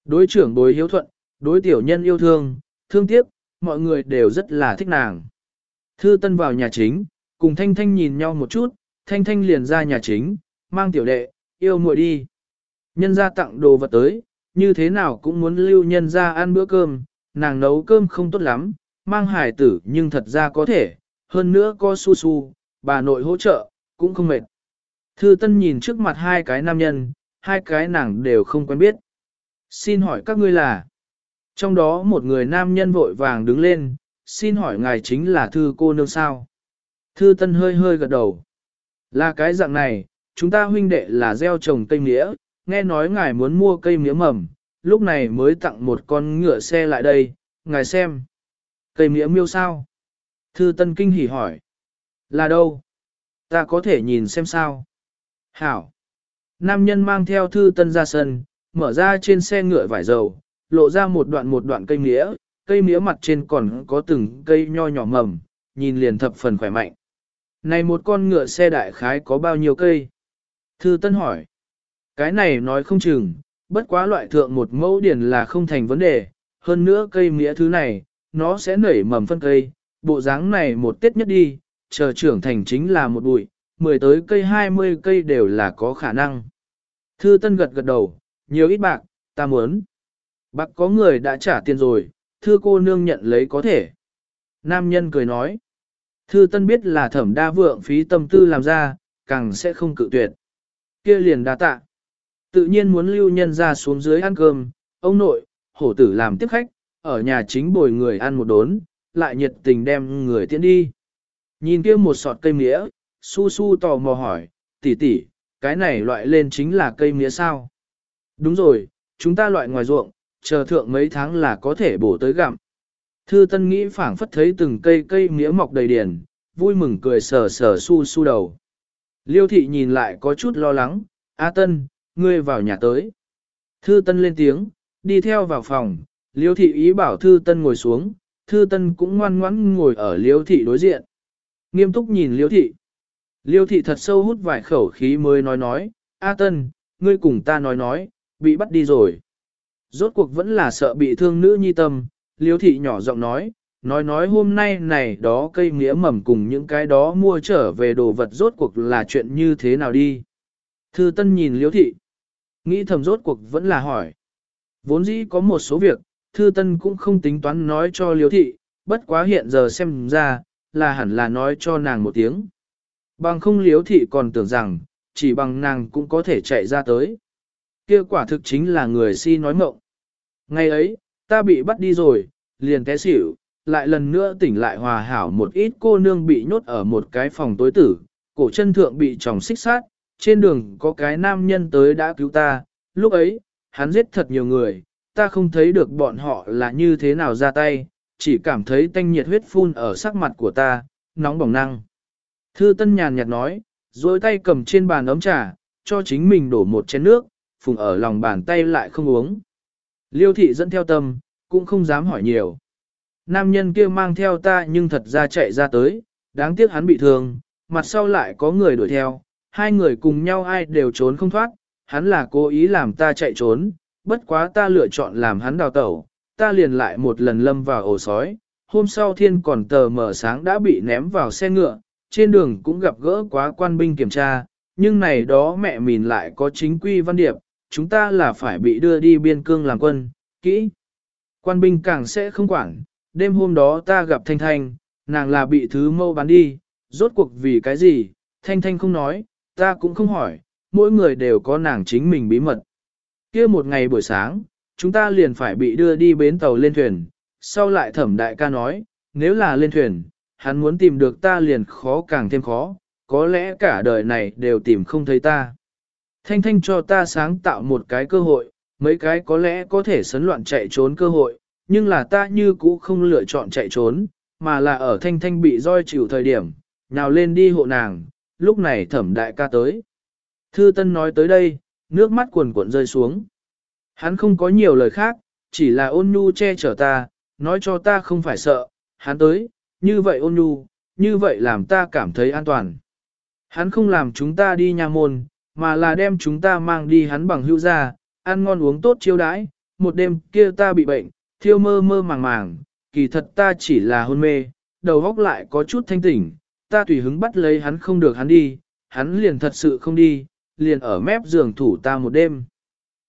Đối trưởng bối hiếu thuận, đối tiểu nhân yêu thương, thương tiếc, mọi người đều rất là thích nàng. Thư Tân vào nhà chính, cùng Thanh Thanh nhìn nhau một chút, Thanh Thanh liền ra nhà chính, mang tiểu đệ, yêu muội đi. Nhân ra tặng đồ vật tới, như thế nào cũng muốn lưu nhân ra ăn bữa cơm, nàng nấu cơm không tốt lắm, mang hải tử nhưng thật ra có thể, hơn nữa có su su, bà nội hỗ trợ, cũng không mệt. Thư Tân nhìn trước mặt hai cái nam nhân, hai cái nàng đều không quen biết. Xin hỏi các ngươi là? Trong đó một người nam nhân vội vàng đứng lên, xin hỏi ngài chính là thư cô nương sao? Thư Tân hơi hơi gật đầu. Là cái dạng này, chúng ta huynh đệ là gieo trồng cây nghĩa, nghe nói ngài muốn mua cây mía mầm, lúc này mới tặng một con ngựa xe lại đây, ngài xem. Cây mía miêu sao? Thư Tân kinh hỉ hỏi. Là đâu? Ta có thể nhìn xem sao? Hảo. Nam nhân mang theo Thư Tân ra sân, mở ra trên xe ngựa vải dầu, lộ ra một đoạn một đoạn cây mía, cây mía mặt trên còn có từng cây nho nhỏ mầm, nhìn liền thập phần khỏe mạnh. Này một con ngựa xe đại khái có bao nhiêu cây? Thư Tân hỏi. Cái này nói không chừng, bất quá loại thượng một mẫu điển là không thành vấn đề, hơn nữa cây mía thứ này, nó sẽ nảy mầm phân cây, bộ dáng này một tiết nhất đi, chờ trưởng thành chính là một bụi, mười tới cây hai mươi cây đều là có khả năng. Thư Tân gật gật đầu, nhiều ít bạc, ta muốn. Bạc có người đã trả tiền rồi, thư cô nương nhận lấy có thể. Nam nhân cười nói. Thư tân biết là thẩm đa vượng phí tâm tư làm ra, càng sẽ không cự tuyệt. kia liền đa tạ. Tự nhiên muốn lưu nhân ra xuống dưới ăn cơm, ông nội, hổ tử làm tiếp khách, ở nhà chính bồi người ăn một đốn, lại nhiệt tình đem người tiễn đi. Nhìn kia một sọt cây mía, su su tò mò hỏi, tỷ tỷ, cái này loại lên chính là cây mía sao? Đúng rồi, chúng ta loại ngoài ruộng, chờ thượng mấy tháng là có thể bổ tới gặm. Thư Tân nghĩ phảng phất thấy từng cây cây mía mọc đầy điển, vui mừng cười sờ sờ su su đầu. Liêu thị nhìn lại có chút lo lắng, A Tân, ngươi vào nhà tới. Thư Tân lên tiếng, đi theo vào phòng, Liêu thị ý bảo Thư Tân ngồi xuống, Thư Tân cũng ngoan ngoãn ngồi ở Liêu thị đối diện. Nghiêm túc nhìn Liêu thị. Liêu thị thật sâu hút vài khẩu khí mới nói nói, A Tân, ngươi cùng ta nói nói, bị bắt đi rồi. Rốt cuộc vẫn là sợ bị thương nữ nhi tâm, Liêu thị nhỏ giọng nói, nói nói hôm nay này đó cây nghĩa mầm cùng những cái đó mua trở về đồ vật rốt cuộc là chuyện như thế nào đi. Thư Tân nhìn Liêu thị, nghĩ thầm rốt cuộc vẫn là hỏi. Vốn dĩ có một số việc, Thư Tân cũng không tính toán nói cho Liêu thị, bất quá hiện giờ xem ra, là hẳn là nói cho nàng một tiếng. Bằng không liếu thị còn tưởng rằng, chỉ bằng nàng cũng có thể chạy ra tới. Kia quả thực chính là người si nói mộng. Ngày ấy, ta bị bắt đi rồi, liền té xỉu, lại lần nữa tỉnh lại hòa hảo một ít cô nương bị nhốt ở một cái phòng tối tử, cổ chân thượng bị tròng xích sát, trên đường có cái nam nhân tới đã cứu ta, lúc ấy, hắn giết thật nhiều người, ta không thấy được bọn họ là như thế nào ra tay, chỉ cảm thấy tanh nhiệt huyết phun ở sắc mặt của ta, nóng bỏng năng. Thư Tân nhàn nhạt nói, rồi tay cầm trên bàn ấm trà, cho chính mình đổ một chén nước, phùng ở lòng bàn tay lại không uống. Liêu thị dẫn theo tâm, cũng không dám hỏi nhiều. Nam nhân kia mang theo ta nhưng thật ra chạy ra tới, đáng tiếc hắn bị thương, mặt sau lại có người đuổi theo, hai người cùng nhau ai đều trốn không thoát, hắn là cố ý làm ta chạy trốn, bất quá ta lựa chọn làm hắn đào tẩu, ta liền lại một lần lâm vào ổ sói, hôm sau thiên còn tờ mở sáng đã bị ném vào xe ngựa, trên đường cũng gặp gỡ quá quan binh kiểm tra, nhưng này đó mẹ mình lại có chính quy văn điệp, chúng ta là phải bị đưa đi biên cương làm quân, kỹ. Quan binh càng sẽ không quản, đêm hôm đó ta gặp Thanh Thanh, nàng là bị thứ mâu bán đi, rốt cuộc vì cái gì, Thanh Thanh không nói, ta cũng không hỏi, mỗi người đều có nàng chính mình bí mật. kia một ngày buổi sáng, chúng ta liền phải bị đưa đi bến tàu lên thuyền, sau lại thẩm đại ca nói, nếu là lên thuyền, hắn muốn tìm được ta liền khó càng thêm khó, có lẽ cả đời này đều tìm không thấy ta. Thanh Thanh cho ta sáng tạo một cái cơ hội, mấy cái có lẽ có thể sấn loạn chạy trốn cơ hội, nhưng là ta như cũ không lựa chọn chạy trốn, mà là ở Thanh Thanh bị roi chịu thời điểm, nào lên đi hộ nàng, lúc này thẩm đại ca tới. Thư Tân nói tới đây, nước mắt cuồn cuộn rơi xuống. Hắn không có nhiều lời khác, chỉ là ôn nhu che chở ta, nói cho ta không phải sợ, hắn tới, như vậy ôn nhu, như vậy làm ta cảm thấy an toàn. Hắn không làm chúng ta đi nhà môn, mà là đem chúng ta mang đi hắn bằng hữu ra, ăn ngon uống tốt chiêu đãi, một đêm kia ta bị bệnh, thiêu mơ mơ màng màng, kỳ thật ta chỉ là hôn mê, đầu óc lại có chút thanh tỉnh, ta tùy hứng bắt lấy hắn không được hắn đi, hắn liền thật sự không đi, liền ở mép giường thủ ta một đêm.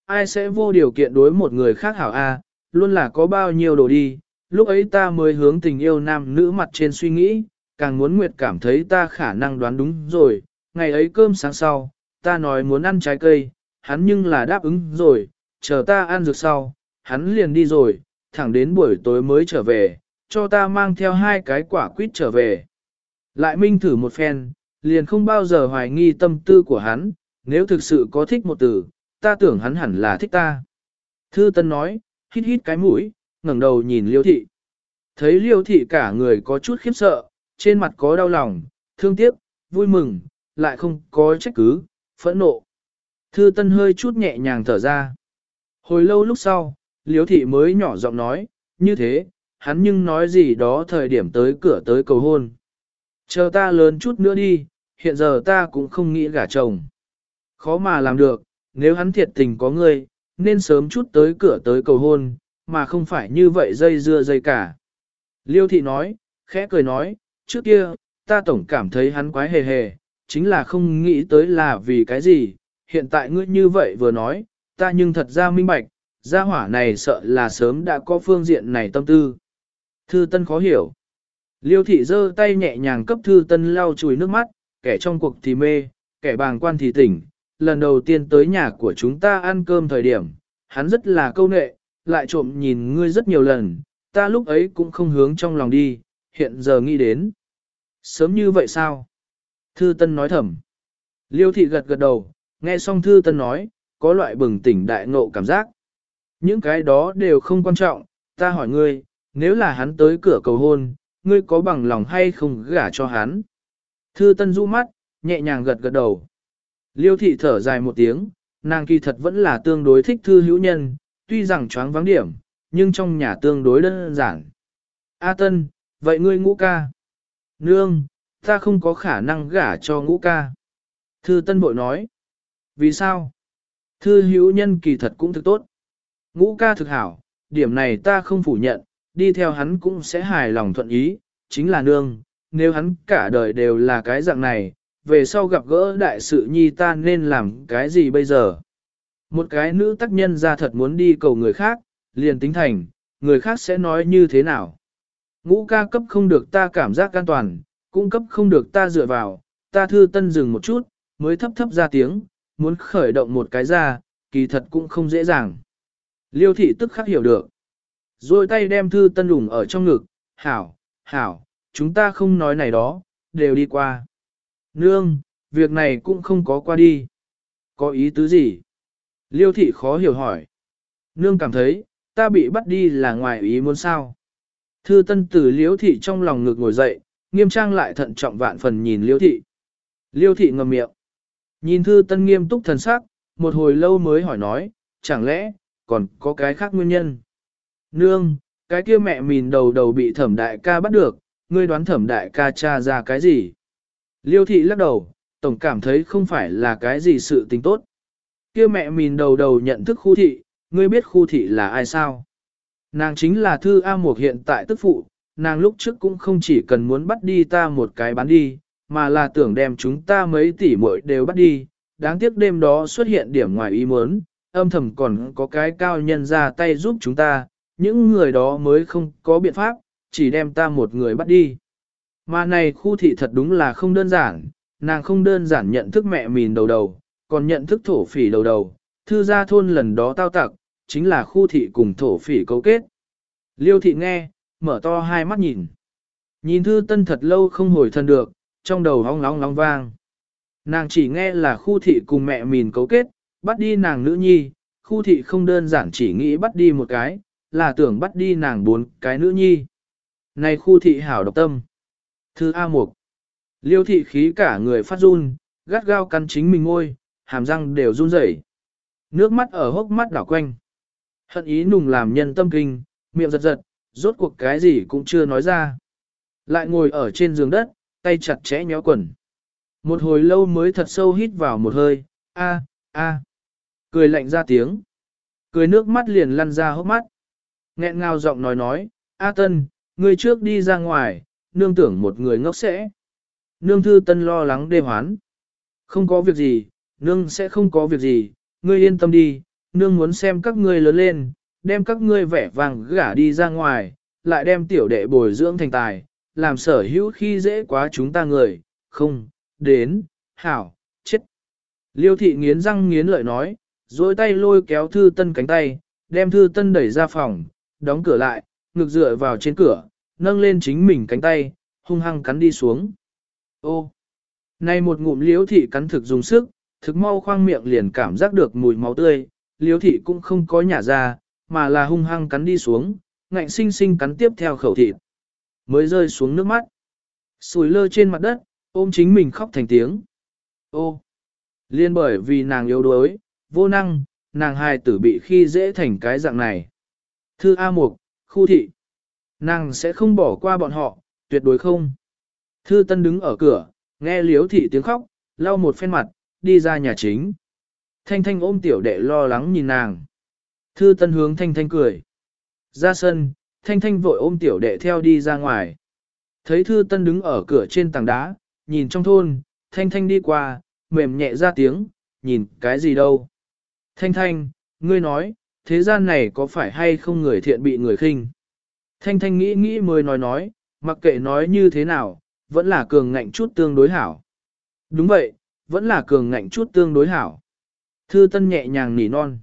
Ai sẽ vô điều kiện đối một người khác hảo a, luôn là có bao nhiêu đồ đi, lúc ấy ta mới hướng tình yêu nam nữ mặt trên suy nghĩ, càng muốn Nguyệt cảm thấy ta khả năng đoán đúng rồi, ngày ấy cơm sáng sau, ta nói muốn ăn trái cây, hắn nhưng là đáp ứng rồi, chờ ta ăn dược sau, hắn liền đi rồi, thẳng đến buổi tối mới trở về, cho ta mang theo hai cái quả quýt trở về. Lại minh thử một phen, liền không bao giờ hoài nghi tâm tư của hắn, nếu thực sự có thích một từ, ta tưởng hắn hẳn là thích ta. Thư Tân nói, hít hít cái mũi, ngẩng đầu nhìn Liêu thị. Thấy Liêu thị cả người có chút khiếp sợ, trên mặt có đau lòng, thương tiếc, vui mừng, lại không có trách cứ, phẫn nộ. Thư Tân hơi chút nhẹ nhàng thở ra. Hồi lâu lúc sau, Liêu thị mới nhỏ giọng nói, như thế, hắn nhưng nói gì đó thời điểm tới cửa tới cầu hôn. Chờ ta lớn chút nữa đi, hiện giờ ta cũng không nghĩ gả chồng. Khó mà làm được, nếu hắn thiệt tình có ngươi, nên sớm chút tới cửa tới cầu hôn, mà không phải như vậy dây dưa dây cả. Liêu thị nói, khẽ cười nói, trước kia, ta tổng cảm thấy hắn quái hề hề, chính là không nghĩ tới là vì cái gì, hiện tại ngươi như vậy vừa nói, ta nhưng thật ra minh bạch, gia hỏa này sợ là sớm đã có phương diện này tâm tư. Thư Tân khó hiểu. Liêu thị giơ tay nhẹ nhàng cấp thư tân lau chùi nước mắt, kẻ trong cuộc thì mê, kẻ bàng quan thì tỉnh. Lần đầu tiên tới nhà của chúng ta ăn cơm thời điểm, hắn rất là câu nệ, lại trộm nhìn ngươi rất nhiều lần, ta lúc ấy cũng không hướng trong lòng đi, hiện giờ nghĩ đến. Sớm như vậy sao? Thư Tân nói thầm. Liêu thị gật gật đầu, nghe xong Thư Tân nói, có loại bừng tỉnh đại ngộ cảm giác. Những cái đó đều không quan trọng, ta hỏi ngươi, nếu là hắn tới cửa cầu hôn, ngươi có bằng lòng hay không gả cho hắn? Thư Tân du mắt, nhẹ nhàng gật gật đầu. Liêu thị thở dài một tiếng, nàng kỳ thật vẫn là tương đối thích thư hữu nhân, tuy rằng choáng vắng điểm, nhưng trong nhà tương đối đơn giản. A Tân, vậy ngươi ngũ ca? Nương, ta không có khả năng gả cho ngũ ca. Thư Tân bội nói. Vì sao? Thư hữu nhân kỳ thật cũng thực tốt. Ngũ ca thực hảo, điểm này ta không phủ nhận, đi theo hắn cũng sẽ hài lòng thuận ý, chính là nương, nếu hắn cả đời đều là cái dạng này, về sau gặp gỡ đại sự nhi ta nên làm cái gì bây giờ? Một cái nữ tác nhân ra thật muốn đi cầu người khác, liền tính thành, người khác sẽ nói như thế nào? Ngũ ca cấp không được ta cảm giác an toàn, cung cấp không được ta dựa vào, ta thư tân dừng một chút, mới thấp thấp ra tiếng, muốn khởi động một cái ra, kỳ thật cũng không dễ dàng. Liêu thị tức khắc hiểu được. Rồi tay đem thư tân đủng ở trong ngực, hảo, hảo, chúng ta không nói này đó, đều đi qua. Nương, việc này cũng không có qua đi. Có ý tứ gì? Liêu thị khó hiểu hỏi. Nương cảm thấy, ta bị bắt đi là ngoài ý muốn sao. Thư tân tử liêu thị trong lòng ngực ngồi dậy, nghiêm trang lại thận trọng vạn phần nhìn liêu thị. Liêu thị ngầm miệng. Nhìn thư tân nghiêm túc thần sắc, một hồi lâu mới hỏi nói, chẳng lẽ, còn có cái khác nguyên nhân. Nương, cái kia mẹ mìn đầu đầu bị thẩm đại ca bắt được, ngươi đoán thẩm đại ca tra ra cái gì? Liêu thị lắc đầu, tổng cảm thấy không phải là cái gì sự tình tốt. Kia mẹ mìn đầu đầu nhận thức khu thị, ngươi biết khu thị là ai sao? Nàng chính là thư A Mộc hiện tại tức phụ, nàng lúc trước cũng không chỉ cần muốn bắt đi ta một cái bán đi, mà là tưởng đem chúng ta mấy tỷ muội đều bắt đi. Đáng tiếc đêm đó xuất hiện điểm ngoài ý muốn, âm thầm còn có cái cao nhân ra tay giúp chúng ta, những người đó mới không có biện pháp, chỉ đem ta một người bắt đi. Mà này khu thị thật đúng là không đơn giản, nàng không đơn giản nhận thức mẹ mìn đầu đầu, còn nhận thức thổ phỉ đầu đầu, thư gia thôn lần đó tao tặc, chính là khu thị cùng thổ phỉ cấu kết. Liêu thị nghe, mở to hai mắt nhìn. Nhìn thư tân thật lâu không hồi thân được, trong đầu hong long long vang. Nàng chỉ nghe là khu thị cùng mẹ mìn cấu kết, bắt đi nàng nữ nhi, khu thị không đơn giản chỉ nghĩ bắt đi một cái, là tưởng bắt đi nàng bốn cái nữ nhi. Này khu thị hảo độc tâm. Thư A Mục. Liêu thị khí cả người phát run, gắt gao cắn chính mình ngôi, hàm răng đều run rẩy. Nước mắt ở hốc mắt đảo quanh. Hận ý nùng làm nhân tâm kinh, miệng giật giật, rốt cuộc cái gì cũng chưa nói ra. Lại ngồi ở trên giường đất, tay chặt chẽ nhéo quần. Một hồi lâu mới thật sâu hít vào một hơi, a a Cười lạnh ra tiếng. Cười nước mắt liền lăn ra hốc mắt. Nghẹn ngào giọng nói nói, A Tân, ngươi trước đi ra ngoài, nương tưởng một người ngốc sẽ. Nương thư Tân lo lắng đê hoán. Không có việc gì, nương sẽ không có việc gì, ngươi yên tâm đi, nương muốn xem các ngươi lớn lên, đem các ngươi vẻ vàng gả đi ra ngoài, lại đem tiểu đệ bồi dưỡng thành tài, làm sở hữu khi dễ quá chúng ta người, không, đến, hảo, chết. Liêu thị nghiến răng nghiến lợi nói, dối tay lôi kéo thư tân cánh tay, đem thư tân đẩy ra phòng, đóng cửa lại, ngực dựa vào trên cửa, nâng lên chính mình cánh tay, hung hăng cắn đi xuống. Ô! Này một ngụm liêu thị cắn thực dùng sức, thực mau khoang miệng liền cảm giác được mùi máu tươi, liếu thị cũng không có nhả ra, mà là hung hăng cắn đi xuống, ngạnh sinh sinh cắn tiếp theo khẩu thịt. Mới rơi xuống nước mắt. Sùi lơ trên mặt đất, ôm chính mình khóc thành tiếng. Ô! Liên bởi vì nàng yếu đuối, vô năng, nàng hài tử bị khi dễ thành cái dạng này. Thư A Mục, khu thị. Nàng sẽ không bỏ qua bọn họ, tuyệt đối không. Thư Tân đứng ở cửa, nghe liếu thị tiếng khóc, lau một phen mặt, đi ra nhà chính. Thanh Thanh ôm tiểu đệ lo lắng nhìn nàng. Thư Tân hướng Thanh Thanh cười. Ra sân, Thanh Thanh vội ôm tiểu đệ theo đi ra ngoài. Thấy Thư Tân đứng ở cửa trên tảng đá, nhìn trong thôn, Thanh Thanh đi qua, mềm nhẹ ra tiếng, nhìn cái gì đâu. Thanh Thanh, ngươi nói, thế gian này có phải hay không người thiện bị người khinh? Thanh Thanh nghĩ nghĩ mới nói nói, Mặc kệ nói như thế nào, vẫn là cường ngạnh chút tương đối hảo. Đúng vậy, vẫn là cường ngạnh chút tương đối hảo. Thư Tân nhẹ nhàng nỉ non.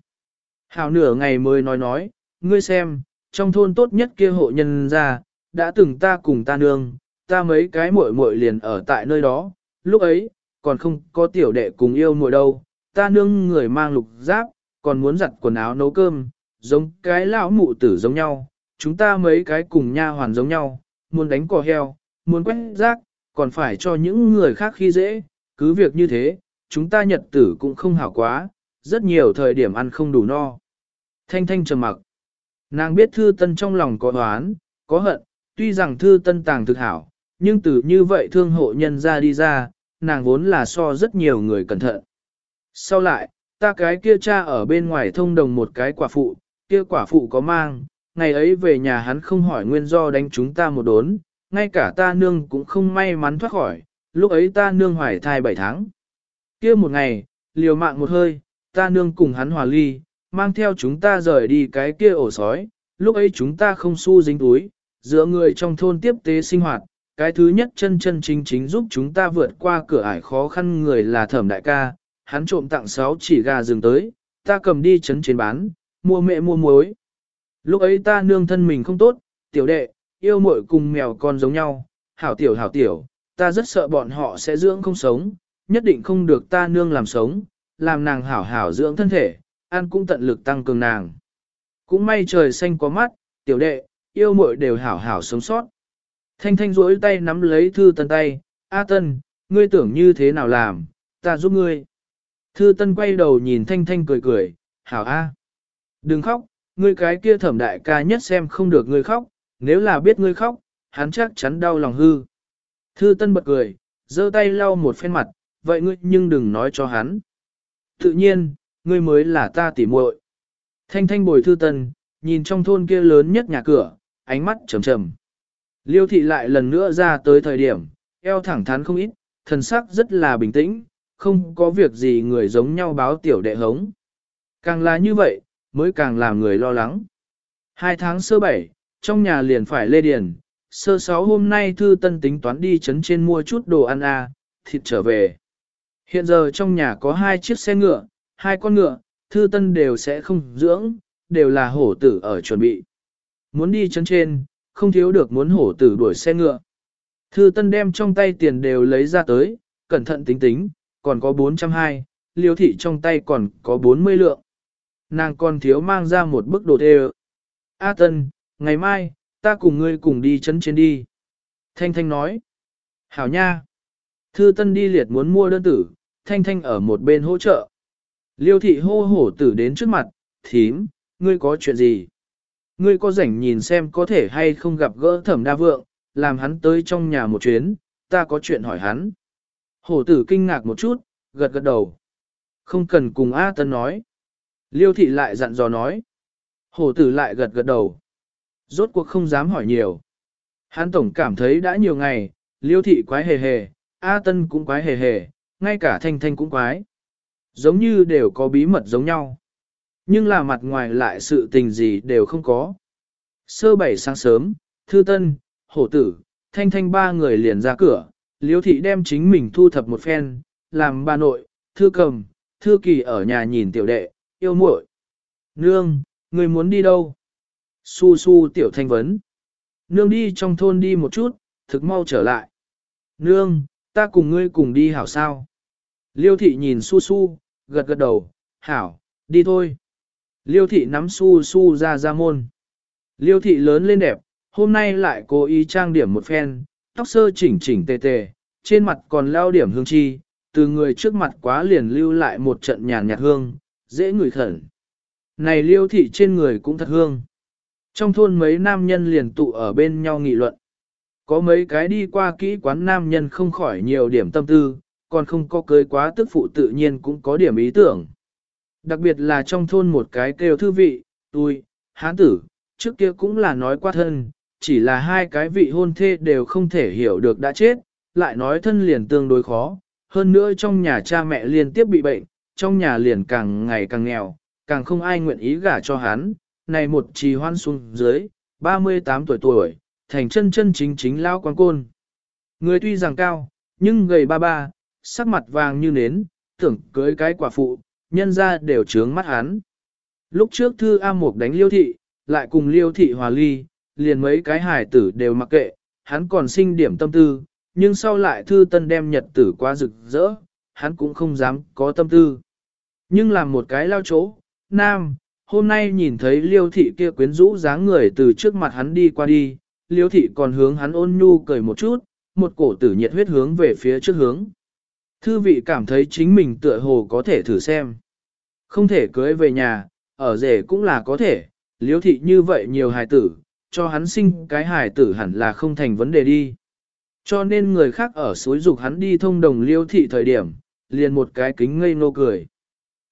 Hảo nửa ngày mới nói nói, ngươi xem, trong thôn tốt nhất kia hộ nhân ra, đã từng ta cùng ta nương, ta mấy cái muội muội liền ở tại nơi đó, lúc ấy, còn không có tiểu đệ cùng yêu muội đâu, ta nương người mang lục giáp, còn muốn giặt quần áo nấu cơm, giống cái lão mụ tử giống nhau, chúng ta mấy cái cùng nha hoàn giống nhau, muốn đánh cỏ heo, muốn quét rác, còn phải cho những người khác khi dễ, cứ việc như thế, chúng ta nhật tử cũng không hảo quá, rất nhiều thời điểm ăn không đủ no. Thanh thanh trầm mặc. Nàng biết thư tân trong lòng có oán, có hận, tuy rằng thư tân tàng thực hảo, nhưng từ như vậy thương hộ nhân ra đi ra, nàng vốn là so rất nhiều người cẩn thận. Sau lại, ta cái kia cha ở bên ngoài thông đồng một cái quả phụ, kia quả phụ có mang, ngày ấy về nhà hắn không hỏi nguyên do đánh chúng ta một đốn, ngay cả ta nương cũng không may mắn thoát khỏi, lúc ấy ta nương hoài thai 7 tháng. kia một ngày, liều mạng một hơi, ta nương cùng hắn hòa ly, mang theo chúng ta rời đi cái kia ổ sói, lúc ấy chúng ta không xu dính túi, giữa người trong thôn tiếp tế sinh hoạt, cái thứ nhất chân chân chính chính giúp chúng ta vượt qua cửa ải khó khăn người là thẩm đại ca, hắn trộm tặng 6 chỉ gà rừng tới, ta cầm đi chấn chiến bán, mua mẹ mua muối. Lúc ấy ta nương thân mình không tốt, tiểu đệ, yêu muội cùng mèo con giống nhau, hảo tiểu hảo tiểu, ta rất sợ bọn họ sẽ dưỡng không sống, nhất định không được ta nương làm sống, làm nàng hảo hảo dưỡng thân thể, ăn cũng tận lực tăng cường nàng. Cũng may trời xanh có mắt, tiểu đệ, yêu muội đều hảo hảo sống sót. Thanh thanh rỗi tay nắm lấy thư tân tay, A tân, ngươi tưởng như thế nào làm, ta giúp ngươi. Thư tân quay đầu nhìn thanh thanh cười cười, hảo A. Đừng khóc, ngươi cái kia thẩm đại ca nhất xem không được ngươi khóc, nếu là biết ngươi khóc, hắn chắc chắn đau lòng hư. Thư tân bật cười, giơ tay lau một phen mặt, vậy ngươi nhưng đừng nói cho hắn. Tự nhiên, ngươi mới là ta tỉ muội. Thanh thanh bồi thư tân, nhìn trong thôn kia lớn nhất nhà cửa, ánh mắt trầm trầm. Liêu thị lại lần nữa ra tới thời điểm, eo thẳng thắn không ít, thần sắc rất là bình tĩnh, không có việc gì người giống nhau báo tiểu đệ hống. Càng là như vậy, mới càng làm người lo lắng. Hai tháng sơ bảy, trong nhà liền phải lê điền, sơ sáu hôm nay thư tân tính toán đi chấn trên mua chút đồ ăn à, thịt trở về. Hiện giờ trong nhà có hai chiếc xe ngựa, hai con ngựa, thư tân đều sẽ không dưỡng, đều là hổ tử ở chuẩn bị. Muốn đi chấn trên, không thiếu được muốn hổ tử đuổi xe ngựa. Thư tân đem trong tay tiền đều lấy ra tới, cẩn thận tính tính, còn có 420, liêu thị trong tay còn có 40 lượng. Nàng còn thiếu mang ra một bức đồ thê A tân, ngày mai, ta cùng ngươi cùng đi chấn trên đi. Thanh Thanh nói. Hảo nha. Thư Tân đi liệt muốn mua đơn tử, Thanh Thanh ở một bên hỗ trợ. Liêu thị hô hổ tử đến trước mặt, thím, ngươi có chuyện gì? Ngươi có rảnh nhìn xem có thể hay không gặp gỡ thẩm đa vượng, làm hắn tới trong nhà một chuyến, ta có chuyện hỏi hắn. Hổ tử kinh ngạc một chút, gật gật đầu. Không cần cùng A Tân nói. Liêu thị lại dặn dò nói. Hổ tử lại gật gật đầu. Rốt cuộc không dám hỏi nhiều. Hắn tổng cảm thấy đã nhiều ngày, liêu thị quái hề hề, A Tân cũng quái hề hề, ngay cả Thanh Thanh cũng quái. Giống như đều có bí mật giống nhau. Nhưng là mặt ngoài lại sự tình gì đều không có. Sơ bảy sáng sớm, Thư Tân, Hổ Tử, Thanh Thanh ba người liền ra cửa, Liêu thị đem chính mình thu thập một phen, làm bà nội, Thư Cầm, Thư Kỳ ở nhà nhìn tiểu đệ, yêu muội. Nương, người muốn đi đâu? Su su tiểu thanh vấn. Nương đi trong thôn đi một chút, thực mau trở lại. Nương, ta cùng ngươi cùng đi hảo sao? Liêu thị nhìn su su, gật gật đầu, hảo, đi thôi. Liêu thị nắm su su ra ra môn. Liêu thị lớn lên đẹp, hôm nay lại cố ý trang điểm một phen, tóc sơ chỉnh chỉnh tề tề, trên mặt còn lao điểm hương chi, từ người trước mặt quá liền lưu lại một trận nhàn nhạt hương, dễ ngửi khẩn. Này liêu thị trên người cũng thật hương. Trong thôn mấy nam nhân liền tụ ở bên nhau nghị luận. Có mấy cái đi qua kỹ quán nam nhân không khỏi nhiều điểm tâm tư, còn không có cưới quá tức phụ tự nhiên cũng có điểm ý tưởng. Đặc biệt là trong thôn một cái kêu thư vị, tôi, hán tử, trước kia cũng là nói qua thân, chỉ là hai cái vị hôn thê đều không thể hiểu được đã chết, lại nói thân liền tương đối khó, hơn nữa trong nhà cha mẹ liên tiếp bị bệnh, trong nhà liền càng ngày càng nghèo, càng không ai nguyện ý gả cho hắn, này một trì hoan xuống dưới, 38 tuổi tuổi, thành chân chân chính chính lao quang côn. Người tuy rằng cao, nhưng gầy ba ba, sắc mặt vàng như nến, tưởng cưới cái quả phụ, nhân ra đều trướng mắt hắn. Lúc trước thư A Mục đánh liêu thị, lại cùng liêu thị hòa ly, liền mấy cái hải tử đều mặc kệ, hắn còn sinh điểm tâm tư, nhưng sau lại thư tân đem nhật tử quá rực rỡ, hắn cũng không dám có tâm tư. Nhưng làm một cái lao chỗ, nam, hôm nay nhìn thấy liêu thị kia quyến rũ dáng người từ trước mặt hắn đi qua đi, liêu thị còn hướng hắn ôn nhu cười một chút, một cổ tử nhiệt huyết hướng về phía trước hướng. Thư vị cảm thấy chính mình tựa hồ có thể thử xem. Không thể cưới về nhà, ở rể cũng là có thể, liêu thị như vậy nhiều hài tử, cho hắn sinh cái hài tử hẳn là không thành vấn đề đi. Cho nên người khác ở suối dục hắn đi thông đồng liêu thị thời điểm, liền một cái kính ngây nô cười.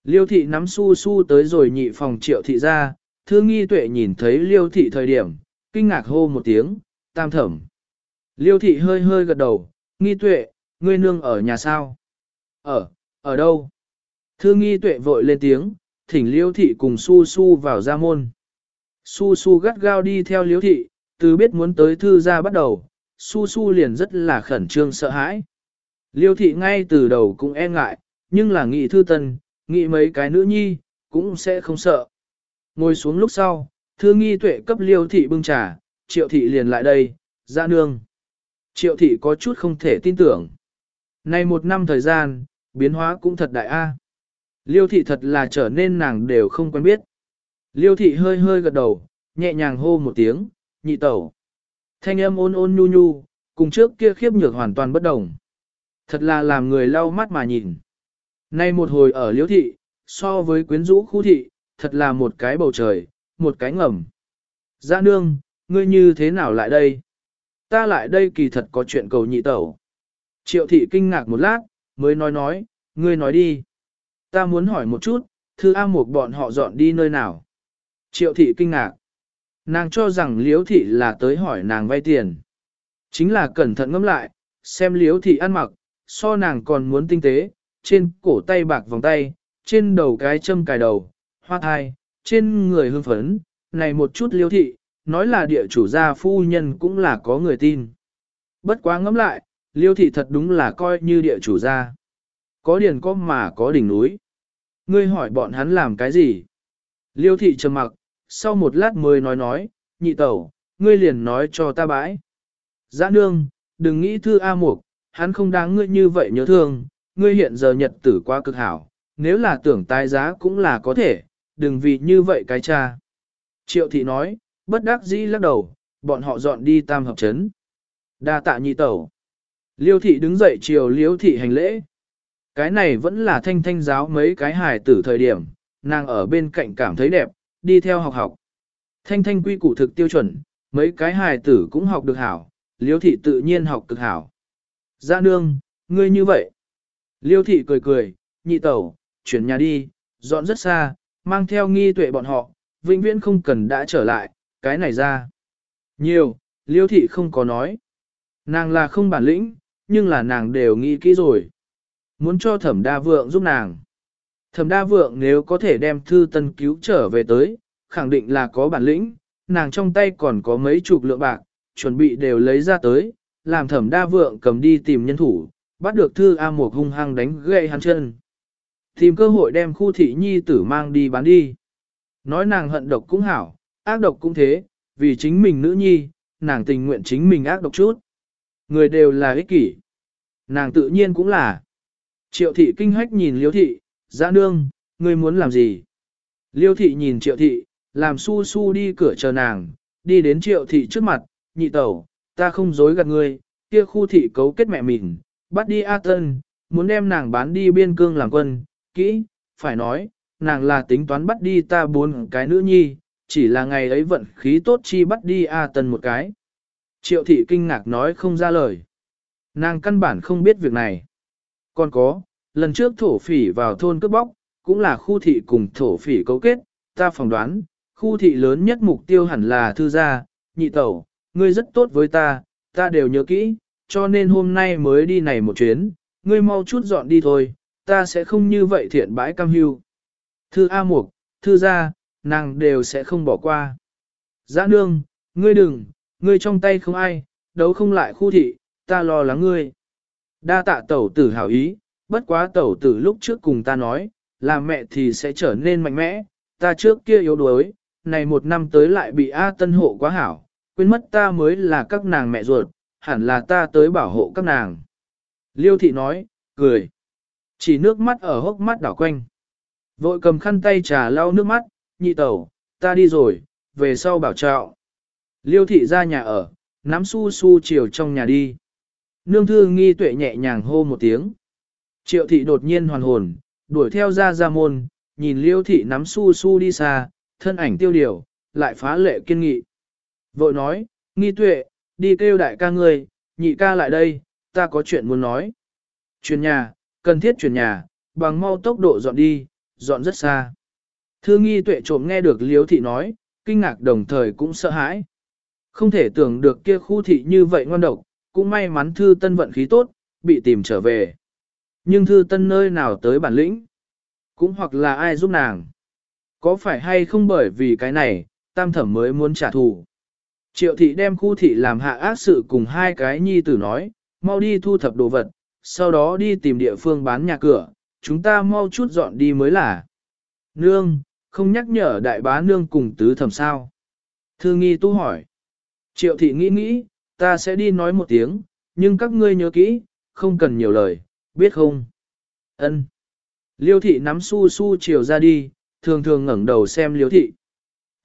Liêu thị nắm su su tới rồi nhị phòng triệu thị ra, thư nghi tuệ nhìn thấy liêu thị thời điểm, kinh ngạc hô một tiếng, tam thẩm. Liêu thị hơi hơi gật đầu, nghi tuệ, ngươi nương ở nhà sao? Ở, ở đâu? Thư nghi tuệ vội lên tiếng, thỉnh liêu thị cùng su su vào ra môn. Su su gắt gao đi theo liêu thị, từ biết muốn tới thư ra bắt đầu, su su liền rất là khẩn trương sợ hãi. Liêu thị ngay từ đầu cũng e ngại, nhưng là nghị thư tân, nghị mấy cái nữ nhi, cũng sẽ không sợ. Ngồi xuống lúc sau, thư nghi tuệ cấp liêu thị bưng trà, triệu thị liền lại đây, ra nương. Triệu thị có chút không thể tin tưởng. Nay một năm thời gian, biến hóa cũng thật đại a. Liêu thị thật là trở nên nàng đều không quen biết. Liêu thị hơi hơi gật đầu, nhẹ nhàng hô một tiếng, nhị tẩu. Thanh âm ôn ôn nhu nhu, cùng trước kia khiếp nhược hoàn toàn bất đồng. Thật là làm người lau mắt mà nhìn. Nay một hồi ở liễu thị, so với quyến rũ khu thị, thật là một cái bầu trời, một cái ngầm. Dạ nương, ngươi như thế nào lại đây? Ta lại đây kỳ thật có chuyện cầu nhị tẩu. Triệu thị kinh ngạc một lát, mới nói nói, ngươi nói đi. Ta muốn hỏi một chút, thư A một bọn họ dọn đi nơi nào? Triệu thị kinh ngạc. Nàng cho rằng liễu thị là tới hỏi nàng vay tiền. Chính là cẩn thận ngẫm lại, xem liễu thị ăn mặc, so nàng còn muốn tinh tế, trên cổ tay bạc vòng tay, trên đầu cái châm cài đầu, hoa thai, trên người hương phấn, này một chút liêu thị, nói là địa chủ gia phu nhân cũng là có người tin. Bất quá ngẫm lại, liêu thị thật đúng là coi như địa chủ gia. Có điền có mà có đỉnh núi. Ngươi hỏi bọn hắn làm cái gì? Liêu thị trầm mặc, sau một lát mới nói nói, nhị tẩu, ngươi liền nói cho ta bãi. Giã nương, đừng nghĩ thư A Mục, hắn không đáng ngươi như vậy nhớ thương, ngươi hiện giờ nhật tử quá cực hảo, nếu là tưởng tái giá cũng là có thể, đừng vì như vậy cái cha. Triệu thị nói, bất đắc dĩ lắc đầu, bọn họ dọn đi tam hợp chấn. Đa tạ nhị tẩu. Liêu thị đứng dậy chiều liêu thị hành lễ. Cái này vẫn là thanh thanh giáo mấy cái hài tử thời điểm, nàng ở bên cạnh cảm thấy đẹp, đi theo học học. Thanh thanh quy củ thực tiêu chuẩn, mấy cái hài tử cũng học được hảo, liêu thị tự nhiên học cực hảo. Dạ nương, ngươi như vậy. Liêu thị cười cười, nhị tẩu, chuyển nhà đi, dọn rất xa, mang theo nghi tuệ bọn họ, vĩnh viễn không cần đã trở lại, cái này ra. Nhiều, liêu thị không có nói. Nàng là không bản lĩnh, nhưng là nàng đều nghĩ kỹ rồi. Muốn cho thẩm đa vượng giúp nàng. Thẩm đa vượng nếu có thể đem thư tân cứu trở về tới, khẳng định là có bản lĩnh, nàng trong tay còn có mấy chục lượng bạc, chuẩn bị đều lấy ra tới, làm thẩm đa vượng cầm đi tìm nhân thủ, bắt được thư A Mộc hung hăng đánh gậy hắn chân. Tìm cơ hội đem khu thị nhi tử mang đi bán đi. Nói nàng hận độc cũng hảo, ác độc cũng thế, vì chính mình nữ nhi, nàng tình nguyện chính mình ác độc chút. Người đều là ích kỷ. Nàng tự nhiên cũng là. Triệu thị kinh hách nhìn liêu thị, giã nương, ngươi muốn làm gì? Liêu thị nhìn triệu thị, làm su su đi cửa chờ nàng, đi đến triệu thị trước mặt, nhị tẩu, ta không dối gạt ngươi, kia khu thị cấu kết mẹ mình, bắt đi A Tân, muốn đem nàng bán đi biên cương làm quân, kỹ, phải nói, nàng là tính toán bắt đi ta bốn cái nữ nhi, chỉ là ngày ấy vận khí tốt chi bắt đi A Tân một cái. Triệu thị kinh ngạc nói không ra lời. Nàng căn bản không biết việc này. Còn có, lần trước thổ phỉ vào thôn cướp bóc, cũng là khu thị cùng thổ phỉ cấu kết, ta phỏng đoán, khu thị lớn nhất mục tiêu hẳn là thư gia, nhị tẩu, ngươi rất tốt với ta, ta đều nhớ kỹ, cho nên hôm nay mới đi này một chuyến, ngươi mau chút dọn đi thôi, ta sẽ không như vậy thiện bãi cam hưu. Thư A Mục, thư gia, nàng đều sẽ không bỏ qua. Giã nương, ngươi đừng, ngươi trong tay không ai, đấu không lại khu thị, ta lo lắng ngươi. Đa tạ tẩu tử hảo ý, bất quá tẩu tử lúc trước cùng ta nói, làm mẹ thì sẽ trở nên mạnh mẽ, ta trước kia yếu đuối, này một năm tới lại bị A tân hộ quá hảo, quên mất ta mới là các nàng mẹ ruột, hẳn là ta tới bảo hộ các nàng. Liêu thị nói, cười, chỉ nước mắt ở hốc mắt đảo quanh. Vội cầm khăn tay trà lau nước mắt, nhị tẩu, ta đi rồi, về sau bảo trạo. Liêu thị ra nhà ở, nắm su su chiều trong nhà đi. Nương thư nghi tuệ nhẹ nhàng hô một tiếng. Triệu thị đột nhiên hoàn hồn, đuổi theo ra ra môn, nhìn liêu thị nắm su su đi xa, thân ảnh tiêu điều, lại phá lệ kiên nghị. Vội nói, nghi tuệ, đi kêu đại ca ngươi, nhị ca lại đây, ta có chuyện muốn nói. Chuyển nhà, cần thiết chuyển nhà, bằng mau tốc độ dọn đi, dọn rất xa. Thư nghi tuệ trộm nghe được liếu thị nói, kinh ngạc đồng thời cũng sợ hãi. Không thể tưởng được kia khu thị như vậy ngoan độc, cũng may mắn thư tân vận khí tốt, bị tìm trở về. Nhưng thư tân nơi nào tới bản lĩnh? Cũng hoặc là ai giúp nàng? Có phải hay không bởi vì cái này, tam thẩm mới muốn trả thù? Triệu thị đem khu thị làm hạ ác sự cùng hai cái nhi tử nói, mau đi thu thập đồ vật, sau đó đi tìm địa phương bán nhà cửa, chúng ta mau chút dọn đi mới là. Nương, không nhắc nhở đại bá nương cùng tứ thẩm sao. Thư nghi tu hỏi. Triệu thị nghĩ nghĩ, ta sẽ đi nói một tiếng, nhưng các ngươi nhớ kỹ, không cần nhiều lời, biết không? Ân. Liêu thị nắm su su chiều ra đi, thường thường ngẩng đầu xem liêu thị.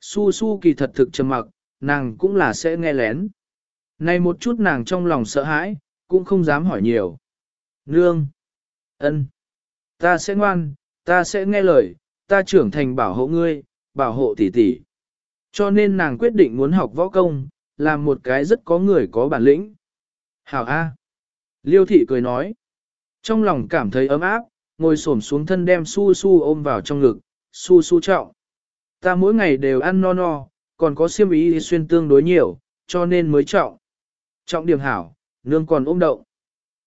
Su su kỳ thật thực trầm mặc, nàng cũng là sẽ nghe lén. Này một chút nàng trong lòng sợ hãi, cũng không dám hỏi nhiều. Nương. ân, Ta sẽ ngoan, ta sẽ nghe lời, ta trưởng thành bảo hộ ngươi, bảo hộ tỷ tỷ. Cho nên nàng quyết định muốn học võ công, làm một cái rất có người có bản lĩnh. Hảo A. Liêu thị cười nói. Trong lòng cảm thấy ấm áp, ngồi xổm xuống thân đem su su ôm vào trong ngực, su su trọng. Ta mỗi ngày đều ăn no no, còn có siêm ý xuyên tương đối nhiều, cho nên mới trọng. Trọng điểm hảo, nương còn ôm động.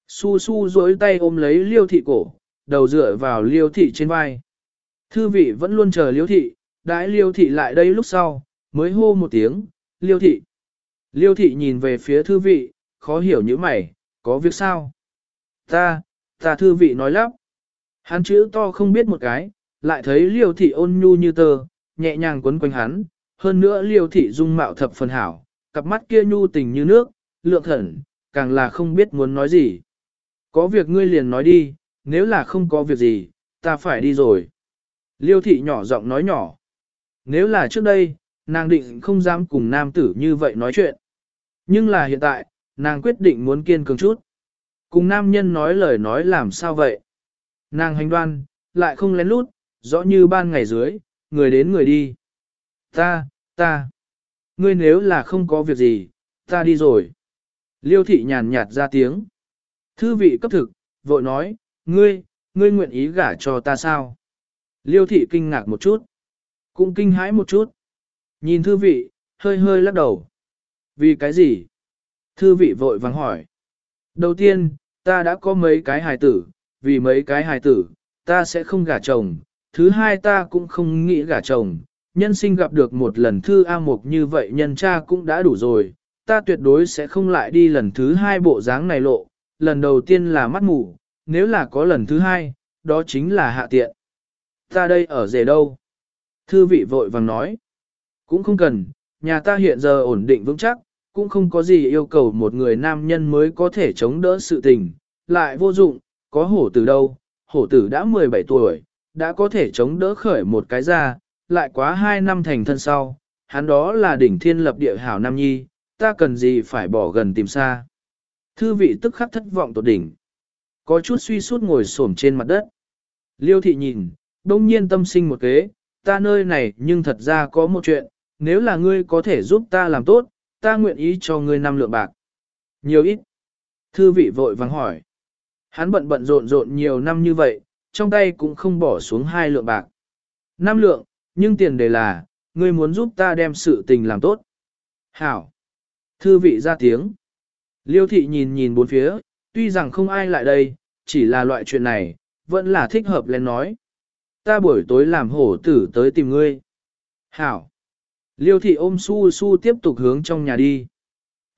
Su su duỗi tay ôm lấy liêu thị cổ, đầu dựa vào liêu thị trên vai. Thư vị vẫn luôn chờ liêu thị, đãi liêu thị lại đây lúc sau, mới hô một tiếng, liêu thị. Liêu thị nhìn về phía thư vị, khó hiểu như mày, có việc sao? Ta, ta thư vị nói lắp. Hắn chữ to không biết một cái, lại thấy liêu thị ôn nhu như tờ, nhẹ nhàng quấn quanh hắn, hơn nữa liêu thị dung mạo thập phần hảo, cặp mắt kia nhu tình như nước, lượng thần, càng là không biết muốn nói gì. Có việc ngươi liền nói đi, nếu là không có việc gì, ta phải đi rồi. Liêu thị nhỏ giọng nói nhỏ. Nếu là trước đây, nàng định không dám cùng nam tử như vậy nói chuyện. Nhưng là hiện tại, nàng quyết định muốn kiên cường chút. Cùng nam nhân nói lời nói làm sao vậy? Nàng hành đoan, lại không lén lút, rõ như ban ngày dưới, người đến người đi. Ta, ta, ngươi nếu là không có việc gì, ta đi rồi. Liêu thị nhàn nhạt ra tiếng. Thư vị cấp thực, vội nói, ngươi, ngươi nguyện ý gả cho ta sao? Liêu thị kinh ngạc một chút, cũng kinh hãi một chút. Nhìn thư vị, hơi hơi lắc đầu. Vì cái gì? Thư vị vội vàng hỏi. Đầu tiên, ta đã có mấy cái hài tử, vì mấy cái hài tử, ta sẽ không gả chồng. Thứ hai ta cũng không nghĩ gả chồng. Nhân sinh gặp được một lần thư A Mục như vậy nhân cha cũng đã đủ rồi. Ta tuyệt đối sẽ không lại đi lần thứ hai bộ dáng này lộ. Lần đầu tiên là mắt mù, nếu là có lần thứ hai, đó chính là hạ tiện. Ta đây ở rể đâu? Thư vị vội vàng nói. Cũng không cần, nhà ta hiện giờ ổn định vững chắc, cũng không có gì yêu cầu một người nam nhân mới có thể chống đỡ sự tình, lại vô dụng, có hổ tử đâu, hổ tử đã 17 tuổi, đã có thể chống đỡ khởi một cái ra, lại quá 2 năm thành thân sau, hắn đó là đỉnh thiên lập địa hảo nam nhi, ta cần gì phải bỏ gần tìm xa. Thư vị tức khắc thất vọng tột đỉnh, có chút suy suốt ngồi xổm trên mặt đất. Liêu thị nhìn, đông nhiên tâm sinh một kế, ta nơi này nhưng thật ra có một chuyện, nếu là ngươi có thể giúp ta làm tốt, ta nguyện ý cho ngươi năm lượng bạc. Nhiều ít. Thư vị vội vắng hỏi. Hắn bận bận rộn rộn nhiều năm như vậy, trong tay cũng không bỏ xuống hai lượng bạc. Năm lượng, nhưng tiền đề là, ngươi muốn giúp ta đem sự tình làm tốt. Hảo. Thư vị ra tiếng. Liêu thị nhìn nhìn bốn phía, tuy rằng không ai lại đây, chỉ là loại chuyện này, vẫn là thích hợp lên nói. Ta buổi tối làm hổ tử tới tìm ngươi. Hảo. Liêu thị ôm su su tiếp tục hướng trong nhà đi.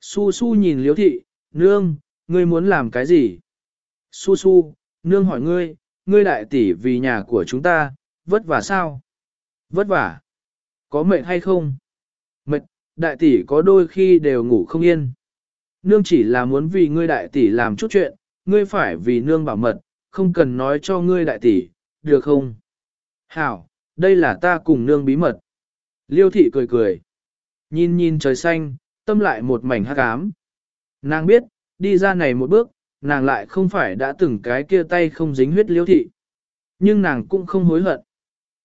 Su su nhìn Liêu thị, nương, ngươi muốn làm cái gì? Su su, nương hỏi ngươi, ngươi đại tỷ vì nhà của chúng ta, vất vả sao? Vất vả. Có mệt hay không? Mệt, đại tỷ có đôi khi đều ngủ không yên. Nương chỉ là muốn vì ngươi đại tỷ làm chút chuyện, ngươi phải vì nương bảo mật, không cần nói cho ngươi đại tỷ, được không? Hảo, đây là ta cùng nương bí mật. Liêu thị cười cười. Nhìn nhìn trời xanh, tâm lại một mảnh hắc ám. Nàng biết, đi ra này một bước, nàng lại không phải đã từng cái kia tay không dính huyết liêu thị. Nhưng nàng cũng không hối hận.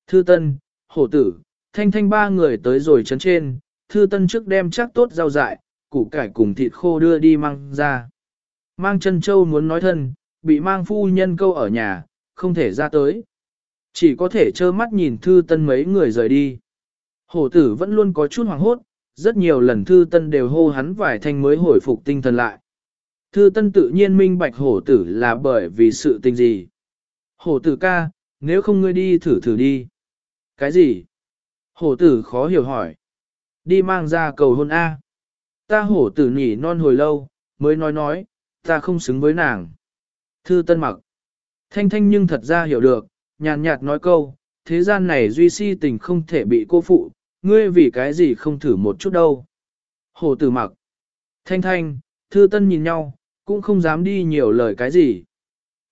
Thư Tân, Hổ Tử, Thanh Thanh ba người tới rồi chấn trên, Thư Tân trước đem chắc tốt rau dại, củ cải cùng thịt khô đưa đi mang ra. Mang chân châu muốn nói thân, bị mang phu nhân câu ở nhà, không thể ra tới. Chỉ có thể trơ mắt nhìn Thư Tân mấy người rời đi. Hổ tử vẫn luôn có chút hoảng hốt, rất nhiều lần Thư Tân đều hô hắn vài thanh mới hồi phục tinh thần lại. Thư Tân tự nhiên minh bạch hổ tử là bởi vì sự tình gì. Hổ tử ca, nếu không ngươi đi thử thử đi. Cái gì? Hổ tử khó hiểu hỏi. Đi mang ra cầu hôn A. Ta hổ tử nhỉ non hồi lâu, mới nói nói, ta không xứng với nàng. Thư Tân mặc. Thanh thanh nhưng thật ra hiểu được, nhàn nhạt nói câu, thế gian này duy si tình không thể bị cô phụ, ngươi vì cái gì không thử một chút đâu. Hổ tử mặc. Thanh thanh, thư tân nhìn nhau, cũng không dám đi nhiều lời cái gì.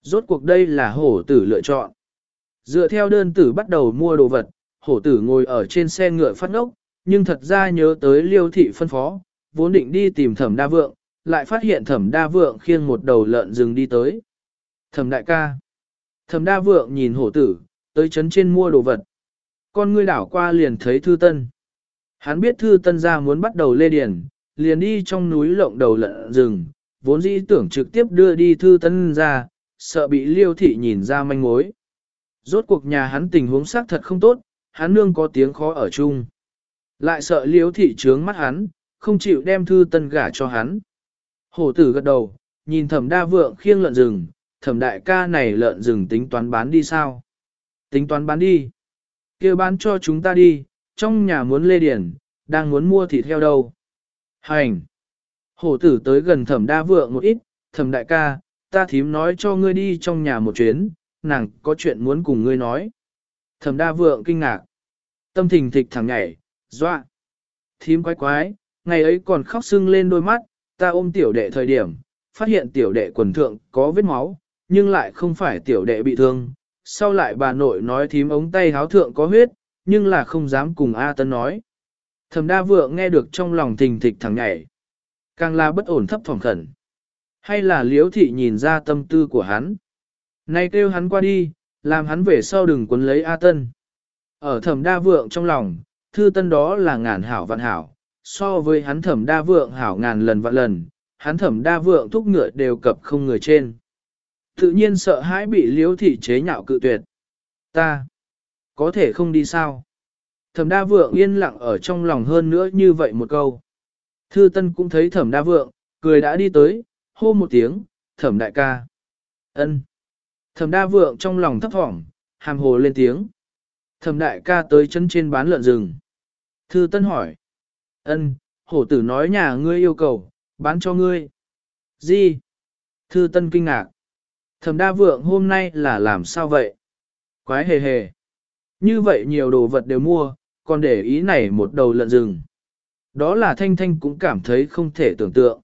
Rốt cuộc đây là hổ tử lựa chọn. Dựa theo đơn tử bắt đầu mua đồ vật, hổ tử ngồi ở trên xe ngựa phát ngốc, nhưng thật ra nhớ tới liêu thị phân phó, vốn định đi tìm thẩm đa vượng, lại phát hiện thẩm đa vượng khiêng một đầu lợn rừng đi tới. Thẩm đại ca. Thẩm đa vượng nhìn hổ tử, tới chấn trên mua đồ vật. Con ngươi đảo qua liền thấy thư tân. Hắn biết thư tân ra muốn bắt đầu lê điền, liền đi trong núi lộng đầu lợn rừng, vốn dĩ tưởng trực tiếp đưa đi thư tân ra, sợ bị liêu thị nhìn ra manh mối. Rốt cuộc nhà hắn tình huống xác thật không tốt, hắn nương có tiếng khó ở chung. Lại sợ liếu thị trướng mắt hắn, không chịu đem thư tân gả cho hắn. Hổ tử gật đầu, nhìn thẩm đa vượng khiêng lợn rừng, thẩm đại ca này lợn rừng tính toán bán đi sao? Tính toán bán đi. kia bán cho chúng ta đi, trong nhà muốn lê điển, đang muốn mua thịt heo đâu. Hành. Hổ tử tới gần thẩm đa vượng một ít, thẩm đại ca, ta thím nói cho ngươi đi trong nhà một chuyến, nàng có chuyện muốn cùng ngươi nói. Thẩm đa vượng kinh ngạc. Tâm thình thịch thẳng nhảy, doa. Thím quái quái, ngày ấy còn khóc sưng lên đôi mắt, ta ôm tiểu đệ thời điểm, phát hiện tiểu đệ quần thượng có vết máu, nhưng lại không phải tiểu đệ bị thương. Sau lại bà nội nói thím ống tay háo thượng có huyết, nhưng là không dám cùng A Tân nói. Thẩm đa vượng nghe được trong lòng thình thịch thẳng nhảy. Càng là bất ổn thấp thỏm khẩn. Hay là liễu thị nhìn ra tâm tư của hắn. Nay kêu hắn qua đi, làm hắn về sau đừng quấn lấy A Tân. Ở thẩm đa vượng trong lòng, thư tân đó là ngàn hảo vạn hảo, so với hắn thẩm đa vượng hảo ngàn lần vạn lần, hắn thẩm đa vượng thúc ngựa đều cập không người trên. Tự nhiên sợ hãi bị liếu thị chế nhạo cự tuyệt. Ta, có thể không đi sao? Thẩm đa vượng yên lặng ở trong lòng hơn nữa như vậy một câu. Thư Tân cũng thấy Thẩm đa vượng, cười đã đi tới, hô một tiếng, Thẩm đại ca. Ân. Thẩm đa vượng trong lòng thấp thỏm, hàm hồ lên tiếng. Thẩm đại ca tới chân trên bán lợn rừng. Thư Tân hỏi. Ân, hổ tử nói nhà ngươi yêu cầu, bán cho ngươi. Gì? Thư Tân kinh ngạc. Thẩm đa vượng hôm nay là làm sao vậy? Quái hề hề. Như vậy nhiều đồ vật đều mua, còn để ý này một đầu lợn rừng. Đó là Thanh Thanh cũng cảm thấy không thể tưởng tượng.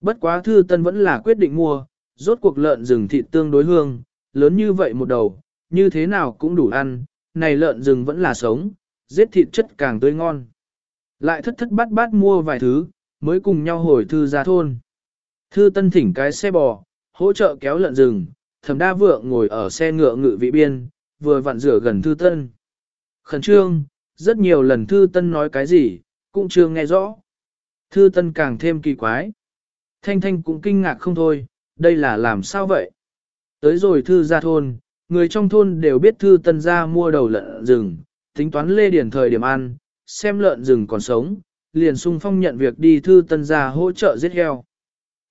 Bất quá Thư Tân vẫn là quyết định mua, rốt cuộc lợn rừng thịt tương đối hương, lớn như vậy một đầu, như thế nào cũng đủ ăn, này lợn rừng vẫn là sống, giết thịt chất càng tươi ngon. Lại thất thất bát bát mua vài thứ, mới cùng nhau hồi Thư ra thôn. Thư Tân thỉnh cái xe bò, hỗ trợ kéo lợn rừng, thẩm đa vượng ngồi ở xe ngựa ngự vị biên, vừa vặn rửa gần Thư Tân. Khẩn trương, rất nhiều lần Thư Tân nói cái gì, cũng chưa nghe rõ. Thư Tân càng thêm kỳ quái. Thanh Thanh cũng kinh ngạc không thôi, đây là làm sao vậy? Tới rồi Thư ra thôn, người trong thôn đều biết Thư Tân ra mua đầu lợn rừng, tính toán lê điển thời điểm ăn, xem lợn rừng còn sống, liền sung phong nhận việc đi Thư Tân ra hỗ trợ giết heo.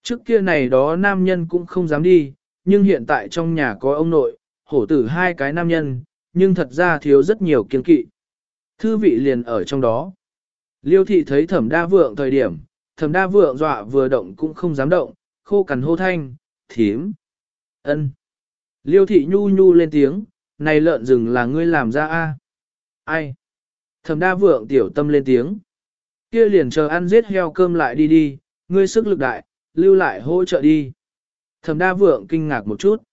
Trước kia này đó nam nhân cũng không dám đi, nhưng hiện tại trong nhà có ông nội, hổ tử hai cái nam nhân, nhưng thật ra thiếu rất nhiều kiên kỵ. Thư vị liền ở trong đó. Liêu thị thấy thẩm đa vượng thời điểm, thẩm đa vượng dọa vừa động cũng không dám động, khô cằn hô thanh, thím. ân. Liêu thị nhu nhu lên tiếng, này lợn rừng là ngươi làm ra a? Ai? Thẩm đa vượng tiểu tâm lên tiếng. Kia liền chờ ăn giết heo cơm lại đi đi, ngươi sức lực đại, lưu lại hỗ trợ đi. Thẩm đa vượng kinh ngạc một chút.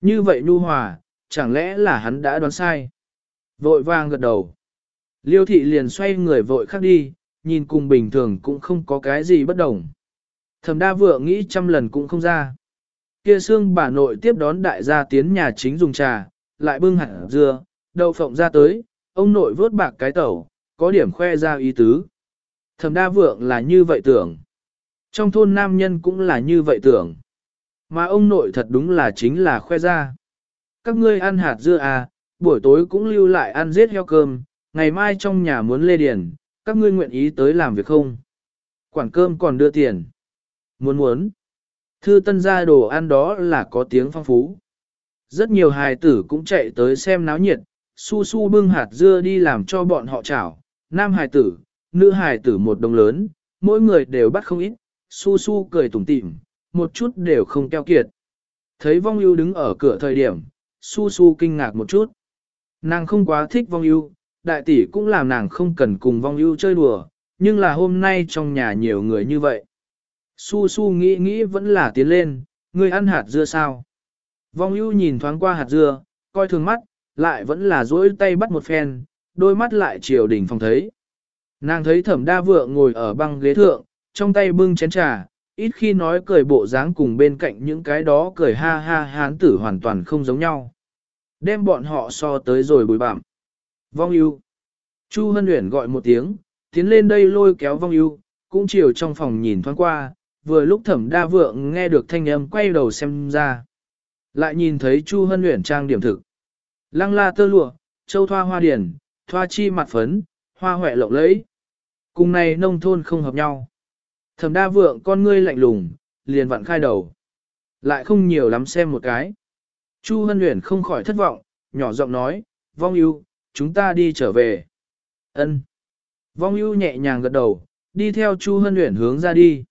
Như vậy nhu hòa, chẳng lẽ là hắn đã đoán sai? Vội vàng gật đầu. Liêu thị liền xoay người vội khác đi, nhìn cùng bình thường cũng không có cái gì bất đồng. Thẩm đa vượng nghĩ trăm lần cũng không ra. Kia xương bà nội tiếp đón đại gia tiến nhà chính dùng trà, lại bưng hẳn dưa, đậu phộng ra tới, ông nội vớt bạc cái tẩu, có điểm khoe ra ý tứ. Thẩm đa vượng là như vậy tưởng. Trong thôn nam nhân cũng là như vậy tưởng. Mà ông nội thật đúng là chính là khoe ra. Các ngươi ăn hạt dưa à, buổi tối cũng lưu lại ăn giết heo cơm, ngày mai trong nhà muốn lê điền, các ngươi nguyện ý tới làm việc không? Quản cơm còn đưa tiền. Muốn muốn. Thư tân gia đồ ăn đó là có tiếng phong phú. Rất nhiều hài tử cũng chạy tới xem náo nhiệt, su su bưng hạt dưa đi làm cho bọn họ chảo. Nam hài tử, nữ hài tử một đồng lớn, mỗi người đều bắt không ít, su su cười tủm tỉm, một chút đều không keo kiệt. Thấy vong ưu đứng ở cửa thời điểm, su su kinh ngạc một chút. Nàng không quá thích vong ưu, đại tỷ cũng làm nàng không cần cùng vong ưu chơi đùa, nhưng là hôm nay trong nhà nhiều người như vậy. Su su nghĩ nghĩ vẫn là tiến lên, Ngươi ăn hạt dưa sao. Vong ưu nhìn thoáng qua hạt dưa, coi thường mắt, lại vẫn là duỗi tay bắt một phen, đôi mắt lại chiều đỉnh phòng thấy. Nàng thấy thẩm đa vượng ngồi ở băng ghế thượng, trong tay bưng chén trà, ít khi nói cười bộ dáng cùng bên cạnh những cái đó cười ha ha hán tử hoàn toàn không giống nhau. Đem bọn họ so tới rồi bùi bạm. Vong ưu. Chu Hân Uyển gọi một tiếng, tiến lên đây lôi kéo vong ưu, cũng chiều trong phòng nhìn thoáng qua, vừa lúc thẩm đa vượng nghe được thanh âm quay đầu xem ra. Lại nhìn thấy Chu Hân Uyển trang điểm thực. Lăng la tơ lụa, châu thoa hoa điển, thoa chi mặt phấn, hoa huệ lộng lẫy. Cùng này nông thôn không hợp nhau. Thẩm đa vượng con ngươi lạnh lùng, liền vặn khai đầu. Lại không nhiều lắm xem một cái. Chu Hân Uyển không khỏi thất vọng, nhỏ giọng nói, vong ưu, chúng ta đi trở về. Ân. Vong ưu nhẹ nhàng gật đầu, đi theo Chu Hân Uyển hướng ra đi.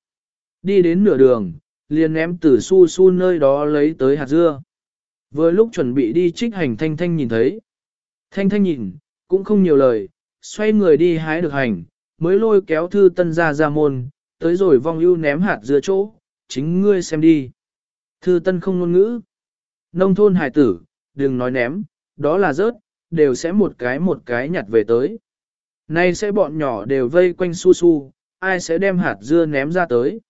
Đi đến nửa đường, liền ném từ su su nơi đó lấy tới hạt dưa. Vừa lúc chuẩn bị đi trích hành thanh thanh nhìn thấy. Thanh thanh nhìn, cũng không nhiều lời, xoay người đi hái được hành, mới lôi kéo thư tân ra ra môn, tới rồi vong ưu ném hạt dưa chỗ, chính ngươi xem đi. Thư tân không ngôn ngữ. Nông thôn hải tử, đừng nói ném, đó là rớt, đều sẽ một cái một cái nhặt về tới. Nay sẽ bọn nhỏ đều vây quanh su su, ai sẽ đem hạt dưa ném ra tới.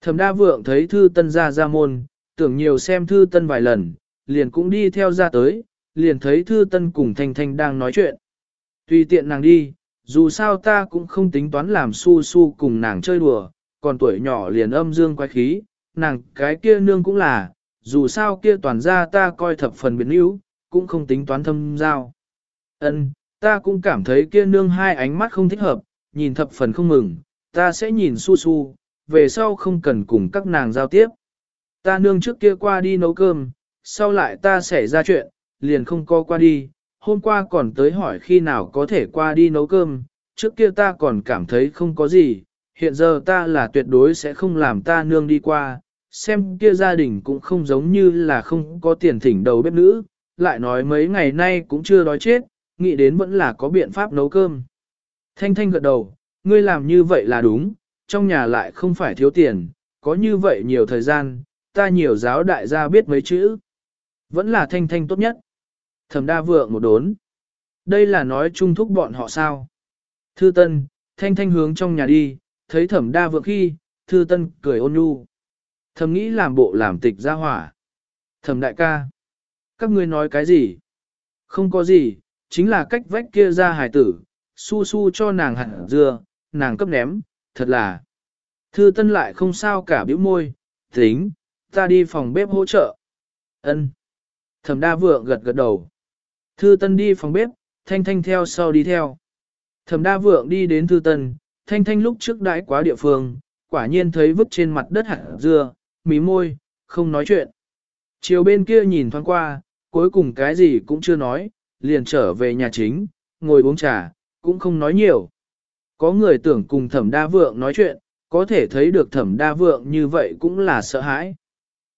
Thẩm đa vượng thấy thư tân ra ra môn, tưởng nhiều xem thư tân vài lần, liền cũng đi theo ra tới, liền thấy thư tân cùng thanh thanh đang nói chuyện. Tùy tiện nàng đi, dù sao ta cũng không tính toán làm su su cùng nàng chơi đùa, còn tuổi nhỏ liền âm dương quái khí, nàng cái kia nương cũng là, dù sao kia toàn ra ta coi thập phần biến yếu, cũng không tính toán thâm giao. Ân, ta cũng cảm thấy kia nương hai ánh mắt không thích hợp, nhìn thập phần không mừng, ta sẽ nhìn su su, về sau không cần cùng các nàng giao tiếp. Ta nương trước kia qua đi nấu cơm, sau lại ta xảy ra chuyện, liền không co qua đi, hôm qua còn tới hỏi khi nào có thể qua đi nấu cơm, trước kia ta còn cảm thấy không có gì, hiện giờ ta là tuyệt đối sẽ không làm ta nương đi qua, xem kia gia đình cũng không giống như là không có tiền thỉnh đầu bếp nữ, lại nói mấy ngày nay cũng chưa đói chết, nghĩ đến vẫn là có biện pháp nấu cơm. Thanh Thanh gật đầu, ngươi làm như vậy là đúng, trong nhà lại không phải thiếu tiền, có như vậy nhiều thời gian, ta nhiều giáo đại gia biết mấy chữ. Vẫn là Thanh Thanh tốt nhất. Thẩm đa vượng một đốn. Đây là nói chung thúc bọn họ sao. Thư Tân, Thanh Thanh hướng trong nhà đi, thấy thẩm đa vượng khi, Thư Tân cười ôn nhu. Thầm nghĩ làm bộ làm tịch ra hỏa. Thẩm đại ca. Các ngươi nói cái gì? Không có gì, chính là cách vách kia ra hài tử, su su cho nàng hẳn dưa, nàng cấp ném, thật là. Thư Tân lại không sao cả bĩu môi, tính, ta đi phòng bếp hỗ trợ. Ân. Thẩm đa vượng gật gật đầu. Thư Tân đi phòng bếp, Thanh Thanh theo sau đi theo. Thẩm đa vượng đi đến Thư Tân, Thanh Thanh lúc trước đãi quá địa phương, quả nhiên thấy vứt trên mặt đất hạt dưa, mí môi, không nói chuyện. Chiều bên kia nhìn thoáng qua, cuối cùng cái gì cũng chưa nói, liền trở về nhà chính, ngồi uống trà, cũng không nói nhiều. Có người tưởng cùng thẩm đa vượng nói chuyện, có thể thấy được thẩm đa vượng như vậy cũng là sợ hãi.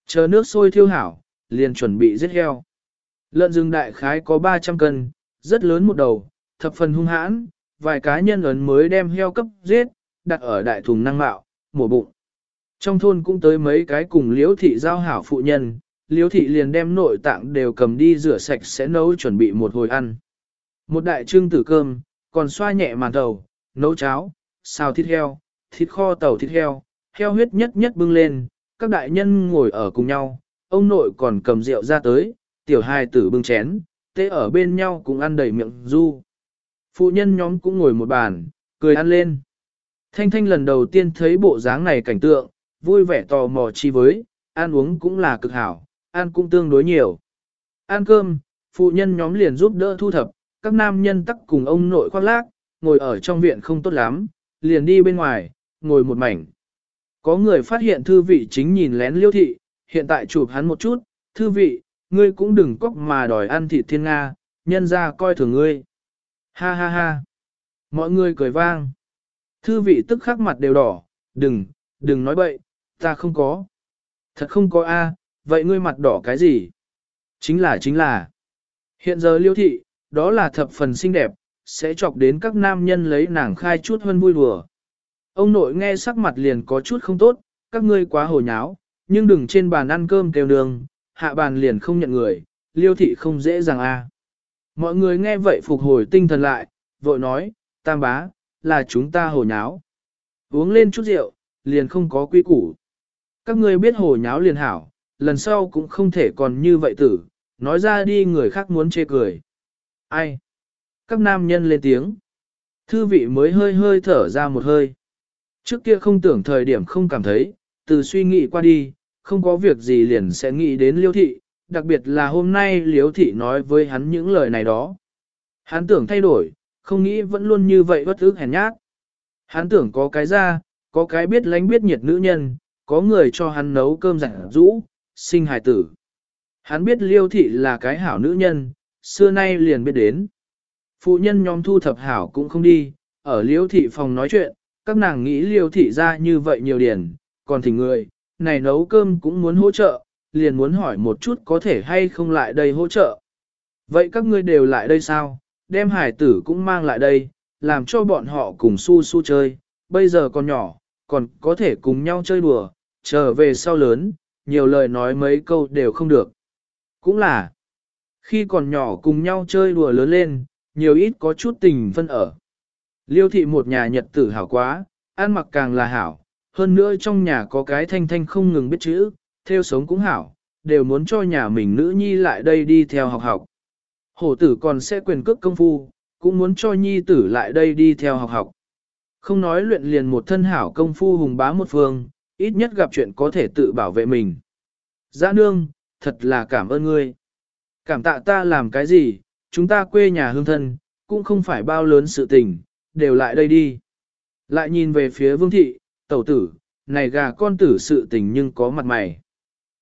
Chờ nước sôi thiêu hảo, liền chuẩn bị giết heo. Lợn rừng đại khái có 300 cân, rất lớn một đầu, thập phần hung hãn, vài cá nhân ấn mới đem heo cấp giết, đặt ở đại thùng năng mạo, mổ bụng. Trong thôn cũng tới mấy cái cùng liễu thị giao hảo phụ nhân, liễu thị liền đem nội tạng đều cầm đi rửa sạch sẽ nấu chuẩn bị một hồi ăn. Một đại trưng tử cơm, còn xoa nhẹ màn đầu nấu cháo, xào thịt heo, thịt kho tàu thịt heo, heo huyết nhất nhất bưng lên, các đại nhân ngồi ở cùng nhau, ông nội còn cầm rượu ra tới, tiểu hai tử bưng chén, tê ở bên nhau cũng ăn đầy miệng du. Phụ nhân nhóm cũng ngồi một bàn, cười ăn lên. Thanh Thanh lần đầu tiên thấy bộ dáng này cảnh tượng, vui vẻ tò mò chi với, ăn uống cũng là cực hảo, ăn cũng tương đối nhiều. Ăn cơm, phụ nhân nhóm liền giúp đỡ thu thập, các nam nhân tắc cùng ông nội khoác lác, ngồi ở trong viện không tốt lắm, liền đi bên ngoài, ngồi một mảnh. Có người phát hiện thư vị chính nhìn lén liêu thị, hiện tại chụp hắn một chút, thư vị, ngươi cũng đừng cóc mà đòi ăn thịt thiên Nga, nhân ra coi thường ngươi. Ha ha ha. Mọi người cười vang. Thư vị tức khắc mặt đều đỏ, đừng, đừng nói bậy, ta không có. Thật không có a, vậy ngươi mặt đỏ cái gì? Chính là chính là. Hiện giờ liêu thị, đó là thập phần xinh đẹp, sẽ chọc đến các nam nhân lấy nàng khai chút hơn vui đùa. Ông nội nghe sắc mặt liền có chút không tốt, các ngươi quá hồ nháo, nhưng đừng trên bàn ăn cơm kêu đường, hạ bàn liền không nhận người, liêu thị không dễ dàng a. Mọi người nghe vậy phục hồi tinh thần lại, vội nói, tam bá, là chúng ta hồ nháo. Uống lên chút rượu, liền không có quy củ. Các ngươi biết hồ nháo liền hảo, lần sau cũng không thể còn như vậy tử, nói ra đi người khác muốn chê cười. Ai? Các nam nhân lên tiếng. Thư vị mới hơi hơi thở ra một hơi. Trước kia không tưởng thời điểm không cảm thấy, từ suy nghĩ qua đi, không có việc gì liền sẽ nghĩ đến liêu thị, đặc biệt là hôm nay liêu thị nói với hắn những lời này đó. Hắn tưởng thay đổi, không nghĩ vẫn luôn như vậy bất ức hèn nhát. Hắn tưởng có cái ra, có cái biết lánh biết nhiệt nữ nhân, có người cho hắn nấu cơm rảnh rũ, sinh hài tử. Hắn biết liêu thị là cái hảo nữ nhân, xưa nay liền biết đến. Phụ nhân nhóm thu thập hảo cũng không đi, ở liêu thị phòng nói chuyện, các nàng nghĩ liêu thị ra như vậy nhiều điển, còn thỉnh người, này nấu cơm cũng muốn hỗ trợ, liền muốn hỏi một chút có thể hay không lại đây hỗ trợ. Vậy các ngươi đều lại đây sao? Đem hải tử cũng mang lại đây, làm cho bọn họ cùng su su chơi, bây giờ còn nhỏ, còn có thể cùng nhau chơi đùa, trở về sau lớn, nhiều lời nói mấy câu đều không được. Cũng là, khi còn nhỏ cùng nhau chơi đùa lớn lên, nhiều ít có chút tình phân ở. Liêu thị một nhà nhật tử hảo quá, ăn mặc càng là hảo, hơn nữa trong nhà có cái thanh thanh không ngừng biết chữ, theo sống cũng hảo, đều muốn cho nhà mình nữ nhi lại đây đi theo học học. Hổ tử còn sẽ quyền cước công phu, cũng muốn cho nhi tử lại đây đi theo học học. Không nói luyện liền một thân hảo công phu hùng bá một phương, ít nhất gặp chuyện có thể tự bảo vệ mình. Giã nương, thật là cảm ơn ngươi. Cảm tạ ta làm cái gì, chúng ta quê nhà hương thân, cũng không phải bao lớn sự tình, đều lại đây đi. Lại nhìn về phía vương thị, tẩu tử, này gà con tử sự tình nhưng có mặt mày.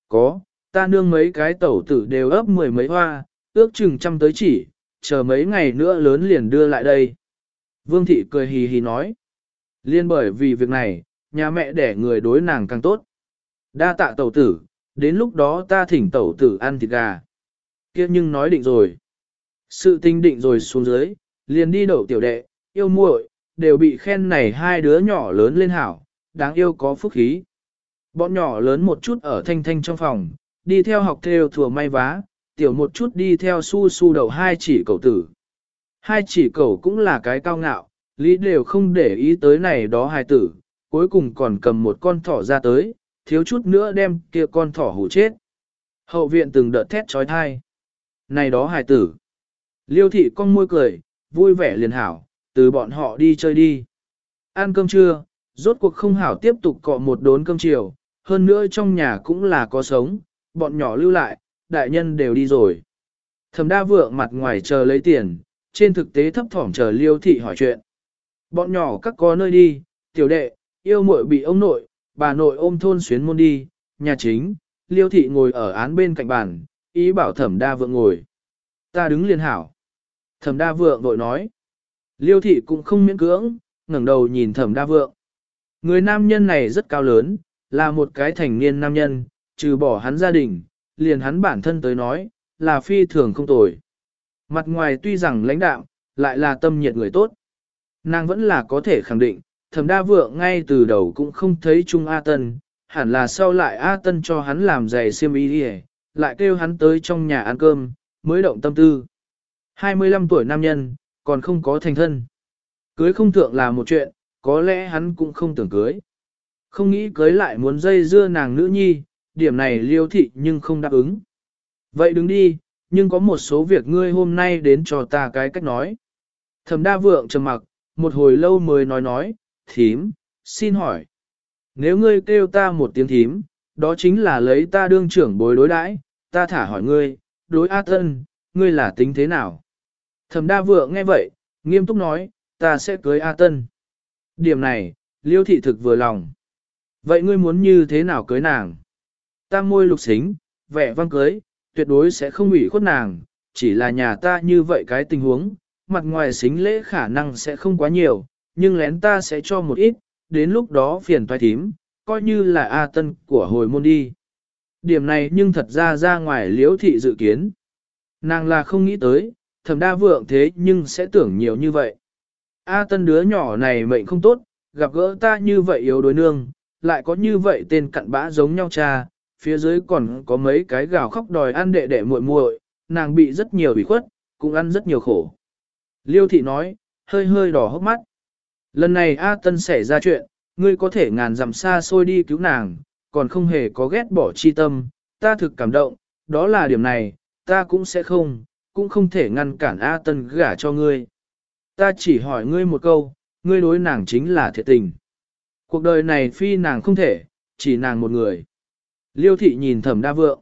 Có, ta nương mấy cái tẩu tử đều ấp mười mấy hoa, ước chừng trăm tới chỉ, chờ mấy ngày nữa lớn liền đưa lại đây. Vương thị cười hì hì nói. Liên bởi vì việc này, nhà mẹ đẻ người đối nàng càng tốt. Đa tạ tẩu tử, đến lúc đó ta thỉnh tẩu tử ăn thịt gà. kia nhưng nói định rồi. Sự tinh định rồi xuống dưới, liền đi đậu tiểu đệ, yêu muội, đều bị khen này hai đứa nhỏ lớn lên hảo, đáng yêu có phúc khí. Bọn nhỏ lớn một chút ở thanh thanh trong phòng, đi theo học theo thừa may vá, tiểu một chút đi theo su su đầu hai chỉ cầu tử. Hai chỉ cầu cũng là cái cao ngạo, lý đều không để ý tới này đó hài tử, cuối cùng còn cầm một con thỏ ra tới, thiếu chút nữa đem kia con thỏ hủ chết. Hậu viện từng đợt thét trói thai. Này đó hài tử. Liêu thị con môi cười, vui vẻ liền hảo, từ bọn họ đi chơi đi. Ăn cơm trưa, rốt cuộc không hảo tiếp tục cọ một đốn cơm chiều, hơn nữa trong nhà cũng là có sống, bọn nhỏ lưu lại, đại nhân đều đi rồi. Thẩm đa vượng mặt ngoài chờ lấy tiền, trên thực tế thấp thỏm chờ liêu thị hỏi chuyện. Bọn nhỏ các có nơi đi, tiểu đệ, yêu muội bị ông nội, bà nội ôm thôn xuyến môn đi, nhà chính, liêu thị ngồi ở án bên cạnh bàn, ý bảo thẩm đa vượng ngồi. Ta đứng liền hảo. Thẩm đa vượng vội nói. Liêu thị cũng không miễn cưỡng, ngẩng đầu nhìn thẩm đa vượng. Người nam nhân này rất cao lớn, là một cái thành niên nam nhân, trừ bỏ hắn gia đình, liền hắn bản thân tới nói, là phi thường không tồi. Mặt ngoài tuy rằng lãnh đạo, lại là tâm nhiệt người tốt. Nàng vẫn là có thể khẳng định, thẩm đa vượng ngay từ đầu cũng không thấy Trung A Tân, hẳn là sau lại A Tân cho hắn làm giày xiêm y đi lại kêu hắn tới trong nhà ăn cơm, mới động tâm tư. 25 tuổi nam nhân, còn không có thành thân. Cưới không thượng là một chuyện, có lẽ hắn cũng không tưởng cưới. Không nghĩ cưới lại muốn dây dưa nàng nữ nhi, điểm này liêu thị nhưng không đáp ứng. Vậy đứng đi, nhưng có một số việc ngươi hôm nay đến cho ta cái cách nói. Thẩm đa vượng trầm mặc, một hồi lâu mới nói nói, thím, xin hỏi. Nếu ngươi kêu ta một tiếng thím, đó chính là lấy ta đương trưởng bối đối đãi, ta thả hỏi ngươi, đối A Tân, ngươi là tính thế nào? Thẩm đa vượng nghe vậy, nghiêm túc nói, ta sẽ cưới A Tân. Điểm này, liêu thị thực vừa lòng. Vậy ngươi muốn như thế nào cưới nàng? Ta môi lục xính, vẻ văn cưới, tuyệt đối sẽ không ủy khuất nàng, chỉ là nhà ta như vậy cái tình huống, mặt ngoài xính lễ khả năng sẽ không quá nhiều, nhưng lén ta sẽ cho một ít, đến lúc đó phiền toái thím, coi như là A tân của hồi môn đi. Điểm này nhưng thật ra ra ngoài liễu thị dự kiến. Nàng là không nghĩ tới, Thẩm đa vượng thế nhưng sẽ tưởng nhiều như vậy. A tân đứa nhỏ này mệnh không tốt, gặp gỡ ta như vậy yếu đối nương, lại có như vậy tên cặn bã giống nhau cha, phía dưới còn có mấy cái gào khóc đòi ăn đệ đệ muội muội, nàng bị rất nhiều ủy khuất, cũng ăn rất nhiều khổ. Liêu thị nói, hơi hơi đỏ hốc mắt. Lần này A Tân xảy ra chuyện, ngươi có thể ngàn dặm xa xôi đi cứu nàng, còn không hề có ghét bỏ chi tâm, ta thực cảm động, đó là điểm này, ta cũng sẽ không, cũng không thể ngăn cản A Tân gả cho ngươi. Ta chỉ hỏi ngươi một câu, ngươi đối nàng chính là thiệt tình. Cuộc đời này phi nàng không thể, chỉ nàng một người. Liêu thị nhìn thẩm đa vượng.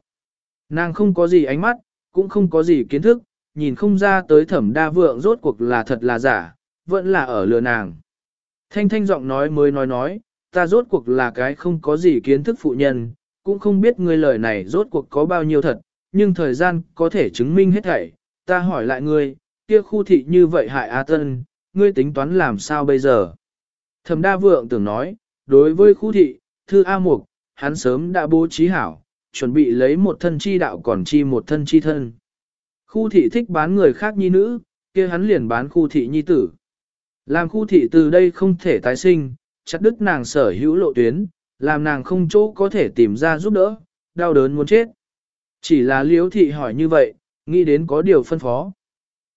Nàng không có gì ánh mắt, cũng không có gì kiến thức, nhìn không ra tới thẩm đa vượng rốt cuộc là thật là giả, vẫn là ở lừa nàng. Thanh thanh giọng nói mới nói nói, ta rốt cuộc là cái không có gì kiến thức phụ nhân, cũng không biết ngươi lời này rốt cuộc có bao nhiêu thật, nhưng thời gian có thể chứng minh hết thảy. Ta hỏi lại ngươi, kia khu thị như vậy hại A Tân, ngươi tính toán làm sao bây giờ? Thẩm đa vượng tưởng nói, đối với khu thị, thư A Mục, hắn sớm đã bố trí hảo, chuẩn bị lấy một thân chi đạo còn chi một thân chi thân. Khu thị thích bán người khác nhi nữ, kia hắn liền bán khu thị nhi tử. Làm khu thị từ đây không thể tái sinh, chặt đứt nàng sở hữu lộ tuyến, làm nàng không chỗ có thể tìm ra giúp đỡ, đau đớn muốn chết. Chỉ là liếu thị hỏi như vậy, nghĩ đến có điều phân phó.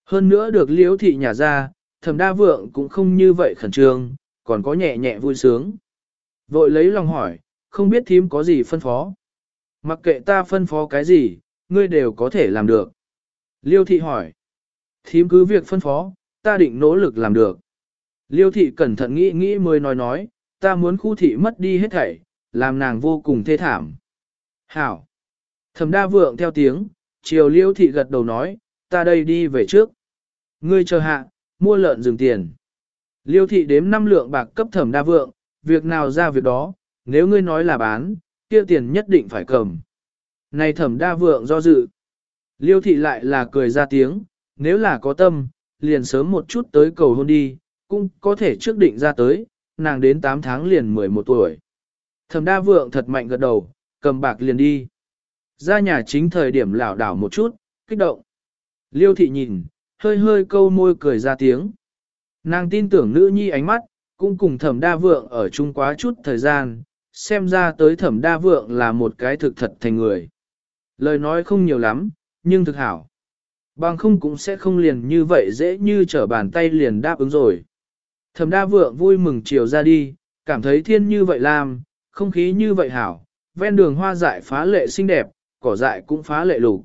Hơn nữa được liễu thị nhà ra, thẩm đa vượng cũng không như vậy khẩn trương, còn có nhẹ nhẹ vui sướng. Vội lấy lòng hỏi, không biết thím có gì phân phó. Mặc kệ ta phân phó cái gì, ngươi đều có thể làm được. Liêu thị hỏi. Thím cứ việc phân phó, ta định nỗ lực làm được. Liêu thị cẩn thận nghĩ nghĩ mới nói nói, ta muốn khu thị mất đi hết thảy, làm nàng vô cùng thê thảm. Hảo. Thẩm đa vượng theo tiếng, chiều liêu thị gật đầu nói, ta đây đi về trước. Ngươi chờ hạ, mua lợn dừng tiền. Liêu thị đếm năm lượng bạc cấp thẩm đa vượng, việc nào ra việc đó, nếu ngươi nói là bán, kia tiền nhất định phải cầm. Này thẩm đa vượng do dự. Liêu thị lại là cười ra tiếng, nếu là có tâm, liền sớm một chút tới cầu hôn đi, cũng có thể trước định ra tới, nàng đến 8 tháng liền 11 tuổi. Thẩm đa vượng thật mạnh gật đầu, cầm bạc liền đi. Ra nhà chính thời điểm lảo đảo một chút, kích động. Liêu thị nhìn, hơi hơi câu môi cười ra tiếng. Nàng tin tưởng nữ nhi ánh mắt, cũng cùng thẩm đa vượng ở chung quá chút thời gian, xem ra tới thẩm đa vượng là một cái thực thật thành người. Lời nói không nhiều lắm, nhưng thực hảo. Bằng không cũng sẽ không liền như vậy dễ như trở bàn tay liền đáp ứng rồi. Thẩm đa vượng vui mừng chiều ra đi, cảm thấy thiên như vậy làm, không khí như vậy hảo, ven đường hoa dại phá lệ xinh đẹp, cỏ dại cũng phá lệ lục.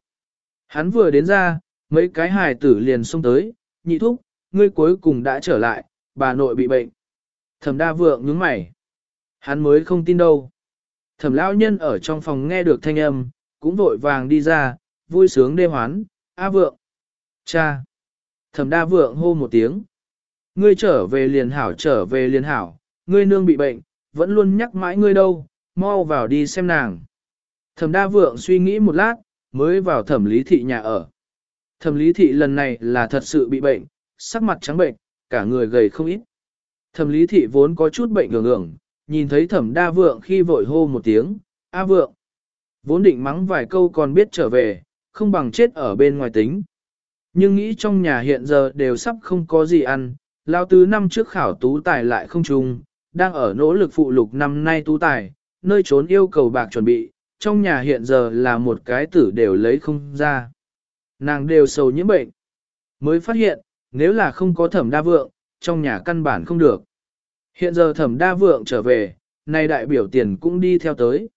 Hắn vừa đến ra, mấy cái hài tử liền xông tới, nhị thúc, ngươi cuối cùng đã trở lại, bà nội bị bệnh. Thẩm đa vượng nhướng mày. Hắn mới không tin đâu. Thẩm lão nhân ở trong phòng nghe được thanh âm, cũng vội vàng đi ra, vui sướng đê hoán, A vượng. Cha. Thẩm đa vượng hô một tiếng. Ngươi trở về liền hảo trở về liền hảo, ngươi nương bị bệnh, vẫn luôn nhắc mãi ngươi đâu, mau vào đi xem nàng. Thẩm đa vượng suy nghĩ một lát, mới vào thẩm lý thị nhà ở. Thẩm lý thị lần này là thật sự bị bệnh, sắc mặt trắng bệnh, cả người gầy không ít. Thẩm lý thị vốn có chút bệnh ngưỡng ngưỡng, nhìn thấy thẩm đa vượng khi vội hô một tiếng, A vượng. Vốn định mắng vài câu còn biết trở về, không bằng chết ở bên ngoài tính. Nhưng nghĩ trong nhà hiện giờ đều sắp không có gì ăn, lao tứ năm trước khảo tú tài lại không trùng, đang ở nỗ lực phụ lục năm nay tú tài, nơi trốn yêu cầu bạc chuẩn bị, trong nhà hiện giờ là một cái tử đều lấy không ra. Nàng đều sầu nhiễm bệnh. Mới phát hiện, nếu là không có thẩm đa vượng, trong nhà căn bản không được. Hiện giờ thẩm đa vượng trở về, nay đại biểu tiền cũng đi theo tới.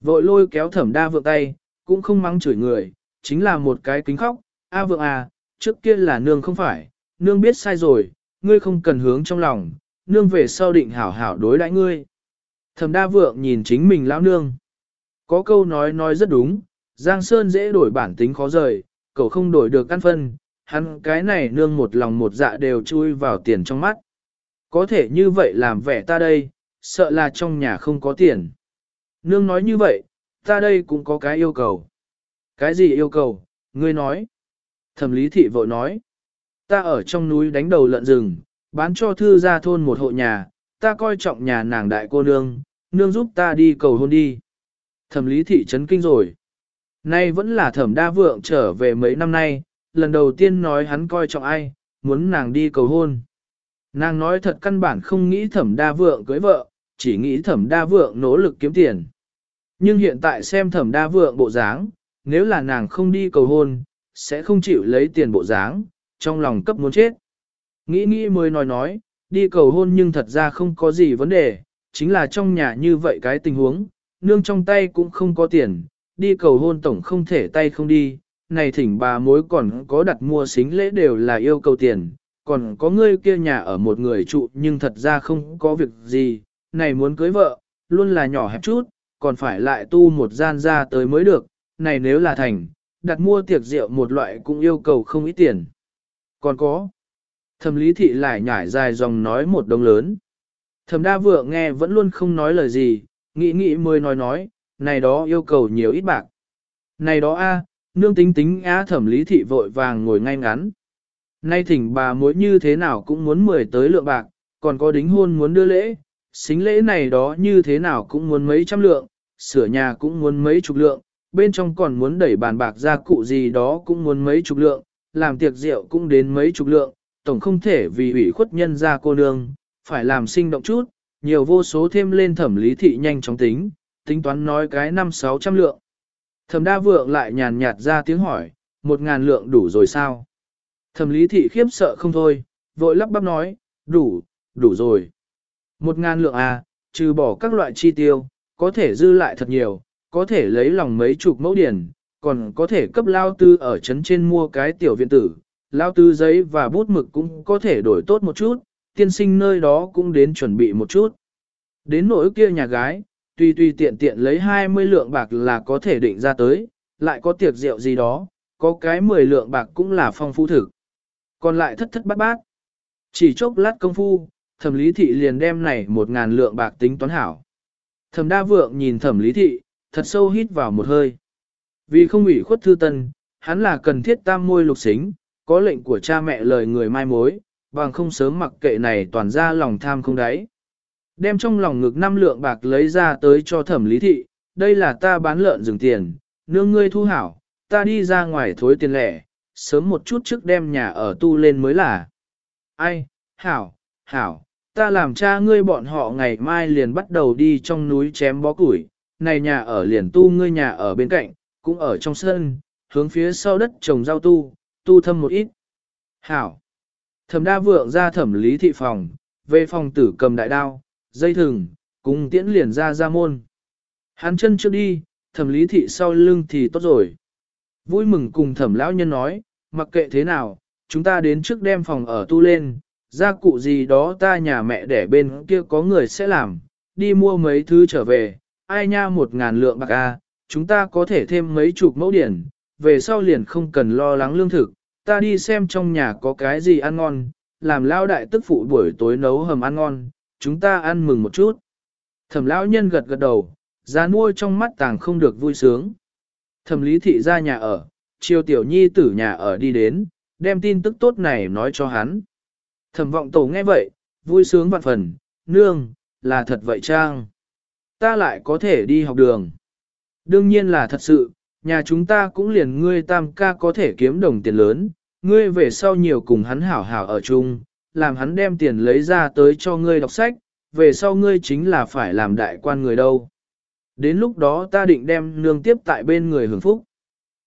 Vội lôi kéo thẩm đa vượng tay, cũng không mắng chửi người, chính là một cái kính khóc. A vượng à, trước kia là nương không phải, nương biết sai rồi, ngươi không cần hướng trong lòng, nương về sau định hảo hảo đối đãi ngươi. Thẩm đa vượng nhìn chính mình lão nương. Có câu nói nói rất đúng, Giang Sơn dễ đổi bản tính khó rời, cậu không đổi được căn phân, hắn cái này nương một lòng một dạ đều chui vào tiền trong mắt. Có thể như vậy làm vẻ ta đây, sợ là trong nhà không có tiền. Nương nói như vậy, ta đây cũng có cái yêu cầu. Cái gì yêu cầu, ngươi nói. Thẩm lý thị vội nói. Ta ở trong núi đánh đầu lợn rừng, bán cho thư gia thôn một hộ nhà, ta coi trọng nhà nàng đại cô nương, nương giúp ta đi cầu hôn đi. Thẩm lý thị trấn kinh rồi. Nay vẫn là thẩm đa vượng trở về mấy năm nay, lần đầu tiên nói hắn coi trọng ai, muốn nàng đi cầu hôn. Nàng nói thật căn bản không nghĩ thẩm đa vượng cưới vợ, chỉ nghĩ thẩm đa vượng nỗ lực kiếm tiền. Nhưng hiện tại xem thẩm đa vượng bộ dáng, nếu là nàng không đi cầu hôn, sẽ không chịu lấy tiền bộ dáng, trong lòng cấp muốn chết. Nghĩ nghĩ mới nói nói, đi cầu hôn nhưng thật ra không có gì vấn đề, chính là trong nhà như vậy cái tình huống, nương trong tay cũng không có tiền, đi cầu hôn tổng không thể tay không đi, này thỉnh bà mối còn có đặt mua xính lễ đều là yêu cầu tiền, còn có ngươi kia nhà ở một người trụ nhưng thật ra không có việc gì, này muốn cưới vợ, luôn là nhỏ hẹp chút, còn phải lại tu một gian ra tới mới được, này nếu là thành, đặt mua tiệc rượu một loại cũng yêu cầu không ít tiền. Còn có, thẩm lý thị lại nhảy dài dòng nói một đông lớn. Thẩm đa vượng nghe vẫn luôn không nói lời gì, nghĩ nghĩ mới nói nói, này đó yêu cầu nhiều ít bạc. Này đó a, nương tính tính á thẩm lý thị vội vàng ngồi ngay ngắn. Nay thỉnh bà mối như thế nào cũng muốn mười tới lượng bạc, còn có đính hôn muốn đưa lễ, xính lễ này đó như thế nào cũng muốn mấy trăm lượng, sửa nhà cũng muốn mấy chục lượng, bên trong còn muốn đẩy bàn bạc ra cụ gì đó cũng muốn mấy chục lượng, làm tiệc rượu cũng đến mấy chục lượng, tổng không thể vì ủy khuất nhân ra cô nương, phải làm sinh động chút, nhiều vô số thêm lên thẩm lý thị nhanh chóng tính, tính toán nói cái năm sáu trăm lượng. Thẩm đa vượng lại nhàn nhạt ra tiếng hỏi, một ngàn lượng đủ rồi sao? Thẩm lý thị khiếp sợ không thôi, vội lắp bắp nói, đủ, đủ rồi. Một ngàn lượng à, trừ bỏ các loại chi tiêu, có thể dư lại thật nhiều, có thể lấy lòng mấy chục mẫu điển, còn có thể cấp lao tư ở trấn trên mua cái tiểu viện tử, lao tư giấy và bút mực cũng có thể đổi tốt một chút, tiên sinh nơi đó cũng đến chuẩn bị một chút. Đến nỗi kia nhà gái, tùy tùy tiện tiện lấy 20 lượng bạc là có thể định ra tới, lại có tiệc rượu gì đó, có cái 10 lượng bạc cũng là phong phú thực. Còn lại thất thất bát bát. Chỉ chốc lát công phu, thẩm lý thị liền đem này một ngàn lượng bạc tính toán hảo. Thẩm đa vượng nhìn thẩm lý thị, thật sâu hít vào một hơi. Vì không ủy khuất thư tân, hắn là cần thiết tam môi lục xính, có lệnh của cha mẹ lời người mai mối, bằng không sớm mặc kệ này toàn ra lòng tham không đáy. Đem trong lòng ngực năm lượng bạc lấy ra tới cho thẩm lý thị, đây là ta bán lợn rừng tiền, nương ngươi thu hảo, ta đi ra ngoài thối tiền lẻ, sớm một chút trước đem nhà ở tu lên mới là. Ai, hảo, hảo, ta làm cha ngươi bọn họ ngày mai liền bắt đầu đi trong núi chém bó củi, này nhà ở liền tu ngươi nhà ở bên cạnh, cũng ở trong sân, hướng phía sau đất trồng rau tu, tu thâm một ít. Hảo, thẩm đa vượng ra thẩm lý thị phòng, về phòng tử cầm đại đao, dây thừng, cùng tiễn liền ra ra môn. Hắn chân trước đi, thẩm lý thị sau lưng thì tốt rồi. Vui mừng cùng thẩm lão nhân nói, mặc kệ thế nào, chúng ta đến trước đem phòng ở tu lên, gia cụ gì đó ta nhà mẹ để bên kia có người sẽ làm, đi mua mấy thứ trở về, ai nha một ngàn lượng bạc a, chúng ta có thể thêm mấy chục mẫu điển, về sau liền không cần lo lắng lương thực, ta đi xem trong nhà có cái gì ăn ngon, làm lao đại tức phụ buổi tối nấu hầm ăn ngon, chúng ta ăn mừng một chút. Thẩm lão nhân gật gật đầu, ra nuôi trong mắt tàng không được vui sướng. Thẩm lý thị ra nhà ở, chiều tiểu nhi tử nhà ở đi đến, đem tin tức tốt này nói cho hắn. Thẩm vọng tổ nghe vậy, vui sướng vạn phần, nương, là thật vậy trang. Ta lại có thể đi học đường. Đương nhiên là thật sự, nhà chúng ta cũng liền ngươi tam ca có thể kiếm đồng tiền lớn, ngươi về sau nhiều cùng hắn hảo hảo ở chung, làm hắn đem tiền lấy ra tới cho ngươi đọc sách, về sau ngươi chính là phải làm đại quan người đâu. Đến lúc đó ta định đem nương tiếp tại bên người hưởng phúc.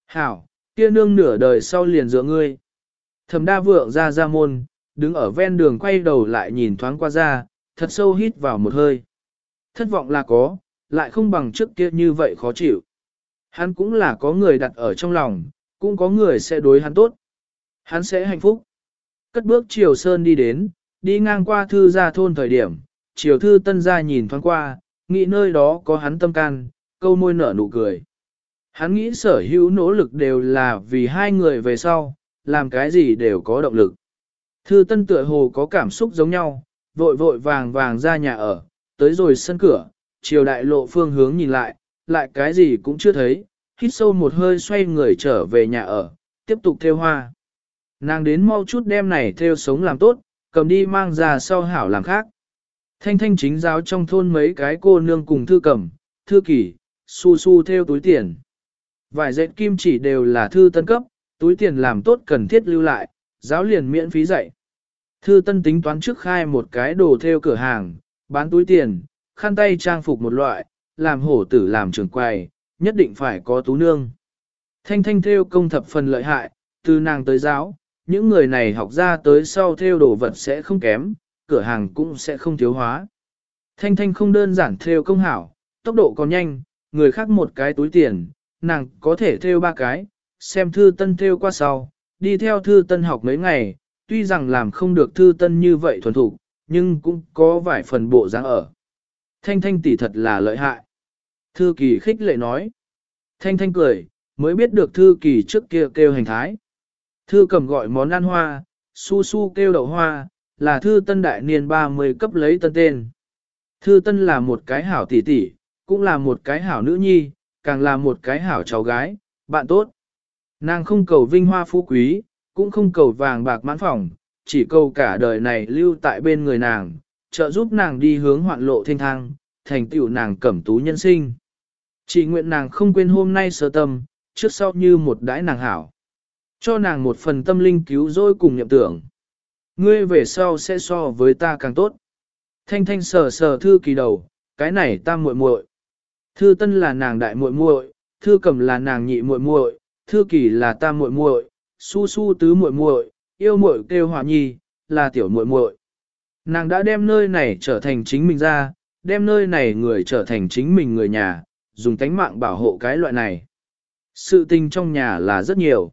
Hảo, kia nương nửa đời sau liền dựa ngươi. Thẩm đa vượng ra ra môn, đứng ở ven đường quay đầu lại nhìn thoáng qua ra, thật sâu hít vào một hơi. Thất vọng là có, lại không bằng trước kia như vậy khó chịu. Hắn cũng là có người đặt ở trong lòng, cũng có người sẽ đối hắn tốt. Hắn sẽ hạnh phúc. Cất bước Triều Sơn đi đến, đi ngang qua thư gia thôn thời điểm, Triều thư tân gia nhìn thoáng qua, nghĩ nơi đó có hắn tâm can, câu môi nở nụ cười. Hắn nghĩ sở hữu nỗ lực đều là vì hai người về sau, làm cái gì đều có động lực. Thư tân tựa hồ có cảm xúc giống nhau, vội vội vàng vàng ra nhà ở, tới rồi sân cửa, chiều đại lộ phương hướng nhìn lại, lại cái gì cũng chưa thấy, hít sâu một hơi xoay người trở về nhà ở, tiếp tục theo hoa. Nàng đến mau chút đêm này theo sống làm tốt, cầm đi mang ra sau hảo làm khác. Thanh thanh chính giáo trong thôn mấy cái cô nương cùng thư cầm, thư kỷ, su su theo túi tiền. Vài dệt kim chỉ đều là thư tân cấp, túi tiền làm tốt cần thiết lưu lại, giáo liền miễn phí dạy. Thư tân tính toán trước khai một cái đồ theo cửa hàng, bán túi tiền, khăn tay trang phục một loại, làm hổ tử làm trưởng quầy, nhất định phải có tú nương. Thanh thanh theo công thập phần lợi hại, từ nàng tới giáo, những người này học ra tới sau theo đồ vật sẽ không kém, cửa hàng cũng sẽ không thiếu hóa. Thanh thanh không đơn giản theo công hảo, tốc độ còn nhanh, người khác một cái túi tiền, nàng có thể theo ba cái, xem thư tân theo qua sau, đi theo thư tân học mấy ngày, tuy rằng làm không được thư tân như vậy thuần thủ, nhưng cũng có vài phần bộ dáng ở. Thanh thanh tỷ thật là lợi hại. Thư kỳ khích lệ nói. Thanh thanh cười, mới biết được thư kỳ trước kia kêu hành thái. Thư cầm gọi món ăn hoa, su su kêu đậu hoa, là thư tân đại niên 30 cấp lấy tân tên. Thư tân là một cái hảo tỷ tỷ, cũng là một cái hảo nữ nhi, càng là một cái hảo cháu gái, bạn tốt. Nàng không cầu vinh hoa phú quý, cũng không cầu vàng bạc mãn phòng, chỉ cầu cả đời này lưu tại bên người nàng, trợ giúp nàng đi hướng hoạn lộ thanh thang, thành tựu nàng cẩm tú nhân sinh. Chỉ nguyện nàng không quên hôm nay sơ tâm, trước sau như một đãi nàng hảo. Cho nàng một phần tâm linh cứu rỗi cùng nhậm tưởng. Ngươi về sau sẽ so với ta càng tốt. Thanh thanh sờ sờ thư kỳ đầu, cái này ta muội muội. Thư tân là nàng đại muội muội, thư cầm là nàng nhị muội muội, thư kỳ là ta muội muội, su su tứ muội muội, yêu muội kêu hòa nhi, là tiểu muội muội. Nàng đã đem nơi này trở thành chính mình ra, đem nơi này người trở thành chính mình người nhà, dùng tánh mạng bảo hộ cái loại này. Sự tình trong nhà là rất nhiều.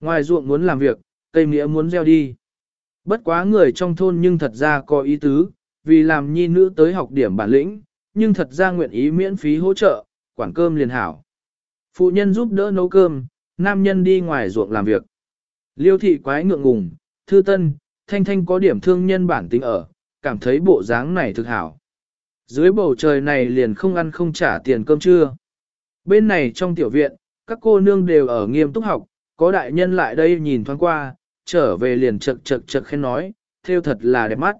Ngoài ruộng muốn làm việc, cây nghĩa muốn gieo đi. Bất quá người trong thôn nhưng thật ra có ý tứ, vì làm nhi nữ tới học điểm bản lĩnh, nhưng thật ra nguyện ý miễn phí hỗ trợ, quản cơm liền hảo. Phụ nhân giúp đỡ nấu cơm, nam nhân đi ngoài ruộng làm việc. Liêu thị quái ngượng ngùng, thư tân, thanh thanh có điểm thương nhân bản tính ở, cảm thấy bộ dáng này thực hảo. Dưới bầu trời này liền không ăn không trả tiền cơm trưa. Bên này trong tiểu viện, các cô nương đều ở nghiêm túc học, có đại nhân lại đây nhìn thoáng qua, trở về liền chật chật chật khen nói, theo thật là đẹp mắt.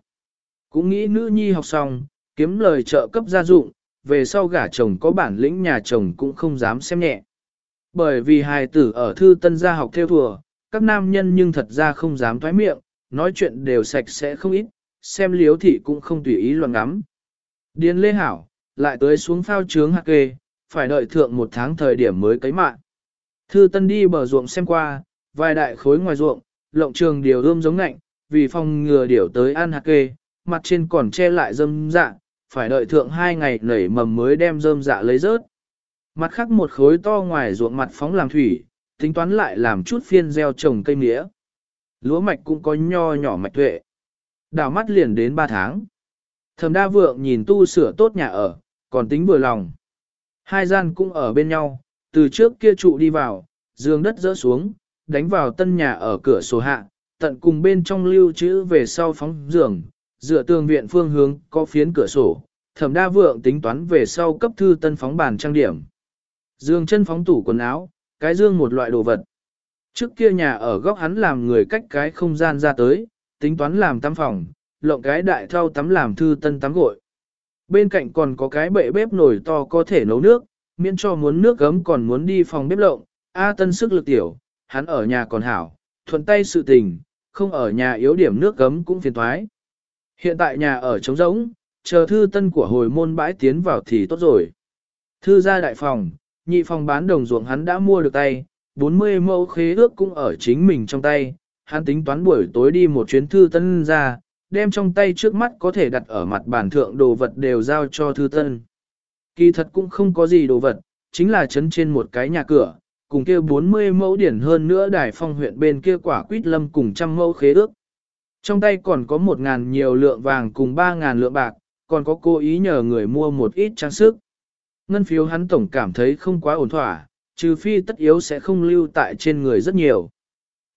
Cũng nghĩ nữ nhi học xong, kiếm lời trợ cấp gia dụng, về sau gả chồng có bản lĩnh nhà chồng cũng không dám xem nhẹ. Bởi vì hài tử ở thư tân gia học theo thùa, các nam nhân nhưng thật ra không dám thoái miệng, nói chuyện đều sạch sẽ không ít, xem liếu thị cũng không tùy ý loạn ngắm. Điền lê hảo, lại tới xuống phao trướng hạt kê, phải đợi thượng một tháng thời điểm mới cấy mạng. Thư tân đi bờ ruộng xem qua, vài đại khối ngoài ruộng, lộng trường điều ươm giống ngạnh, vì phòng ngừa điểu tới ăn hạt kê, mặt trên còn che lại dâm dạ, phải đợi thượng hai ngày nảy mầm mới đem dơm dạ lấy rớt. Mặt khác một khối to ngoài ruộng mặt phóng làm thủy, tính toán lại làm chút phiên gieo trồng cây mía. Lúa mạch cũng có nho nhỏ mạch tuệ. Đào mắt liền đến 3 tháng. Thẩm đa vượng nhìn tu sửa tốt nhà ở, còn tính vừa lòng. Hai gian cũng ở bên nhau, từ trước kia trụ đi vào, giường đất rỡ xuống, đánh vào tân nhà ở cửa sổ hạ, tận cùng bên trong lưu trữ về sau phóng giường, dựa tường viện phương hướng có phiến cửa sổ, thẩm đa vượng tính toán về sau cấp thư tân phóng bàn trang điểm. Dương chân phóng tủ quần áo, cái dương một loại đồ vật. Trước kia nhà ở góc hắn làm người cách cái không gian ra tới, tính toán làm tam phòng, lộng cái đại thau tắm làm thư tân tắm gội. Bên cạnh còn có cái bệ bếp nồi to có thể nấu nước, miễn cho muốn nước gấm còn muốn đi phòng bếp lộng. A tân sức lực tiểu, hắn ở nhà còn hảo, thuận tay sự tình, không ở nhà yếu điểm nước gấm cũng phiền thoái. Hiện tại nhà ở trống rỗng, chờ thư tân của hồi môn bãi tiến vào thì tốt rồi. Thư ra đại phòng, nhị phòng bán đồng ruộng hắn đã mua được tay, 40 mẫu khế ước cũng ở chính mình trong tay, hắn tính toán buổi tối đi một chuyến thư tân ra, đem trong tay trước mắt có thể đặt ở mặt bản thượng đồ vật đều giao cho thư tân. Kỳ thật cũng không có gì đồ vật, chính là chấn trên một cái nhà cửa, cùng kia 40 mẫu điển hơn nữa đài phong huyện bên kia quả quýt lâm cùng trăm mẫu khế ước. Trong tay còn có một ngàn nhiều lượng vàng cùng ba ngàn lượng bạc, còn có cố ý nhờ người mua một ít trang sức. Ngân phiếu hắn tổng cảm thấy không quá ổn thỏa, trừ phi tất yếu sẽ không lưu tại trên người rất nhiều.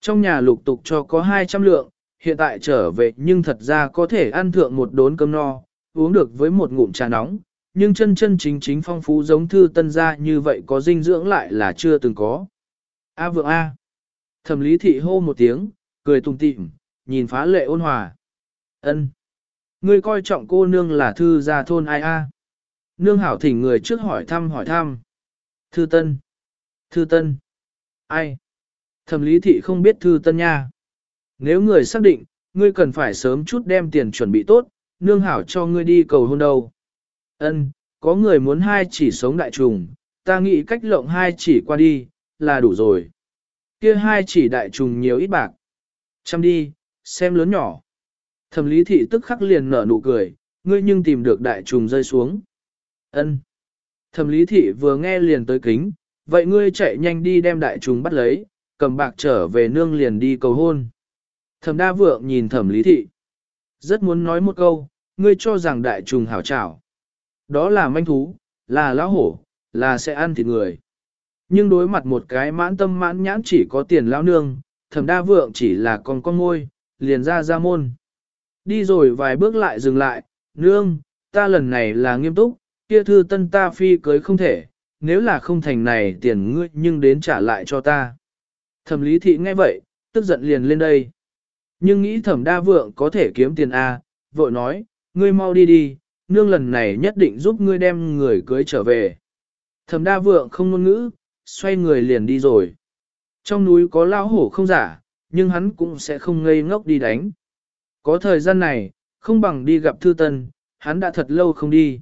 Trong nhà lục tục cho có 200 lượng, hiện tại trở về nhưng thật ra có thể ăn thượng một đốn cơm no, uống được với một ngụm trà nóng, nhưng chân chân chính chính phong phú giống thư tân gia như vậy có dinh dưỡng lại là chưa từng có. A vượng A. Thẩm lý thị hô một tiếng, cười tùng tịm, nhìn phá lệ ôn hòa. ân Ngươi coi trọng cô nương là thư gia thôn ai A. Nương hảo thỉnh người trước hỏi thăm hỏi thăm. Thư tân. Thư tân. Ai? Thẩm lý thị không biết thư tân nha. Nếu người xác định, ngươi cần phải sớm chút đem tiền chuẩn bị tốt, nương hảo cho ngươi đi cầu hôn đâu. Ân, có người muốn hai chỉ sống đại trùng, ta nghĩ cách lộng hai chỉ qua đi, là đủ rồi. Kia hai chỉ đại trùng nhiều ít bạc. Chăm đi, xem lớn nhỏ. Thẩm lý thị tức khắc liền nở nụ cười, ngươi nhưng tìm được đại trùng rơi xuống. Ân. Thẩm lý thị vừa nghe liền tới kính, vậy ngươi chạy nhanh đi đem đại trùng bắt lấy, cầm bạc trở về nương liền đi cầu hôn. Thẩm đa vượng nhìn thẩm lý thị. Rất muốn nói một câu, ngươi cho rằng đại trùng hảo trảo. Đó là manh thú, là lão hổ, là sẽ ăn thịt người. Nhưng đối mặt một cái mãn tâm mãn nhãn chỉ có tiền lão nương, thẩm đa vượng chỉ là con con ngôi, liền ra ra môn. Đi rồi vài bước lại dừng lại, nương, ta lần này là nghiêm túc, kia thư tân ta phi cưới không thể, nếu là không thành này tiền ngươi nhưng đến trả lại cho ta. Thẩm lý thị nghe vậy, tức giận liền lên đây. Nhưng nghĩ thẩm đa vượng có thể kiếm tiền A, vội nói, ngươi mau đi đi, nương lần này nhất định giúp ngươi đem người cưới trở về. Thẩm đa vượng không ngôn ngữ, xoay người liền đi rồi. Trong núi có lão hổ không giả, nhưng hắn cũng sẽ không ngây ngốc đi đánh. Có thời gian này, không bằng đi gặp thư tân, hắn đã thật lâu không đi.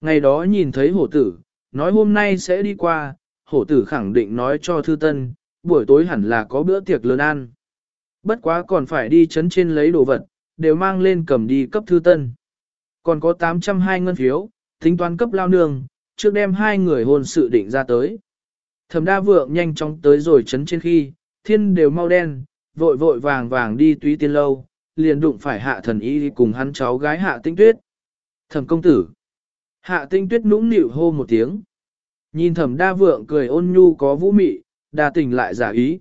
Ngày đó nhìn thấy hổ tử, nói hôm nay sẽ đi qua, hổ tử khẳng định nói cho thư tân, buổi tối hẳn là có bữa tiệc lớn ăn. Bất quá còn phải đi chấn trên lấy đồ vật, đều mang lên cầm đi cấp thư tân. Còn có 802 ngân phiếu, tính toán cấp lao nương, trước đem hai người hôn sự định ra tới. Thẩm đa vượng nhanh chóng tới rồi chấn trên khi, thiên đều mau đen, vội vội vàng vàng đi túy tiên lâu, liền đụng phải hạ thần y cùng hắn cháu gái hạ tinh tuyết. Thẩm công tử. Hạ tinh tuyết nũng nịu hô một tiếng. Nhìn thẩm đa vượng cười ôn nhu có vũ mị, đa tình lại giả ý.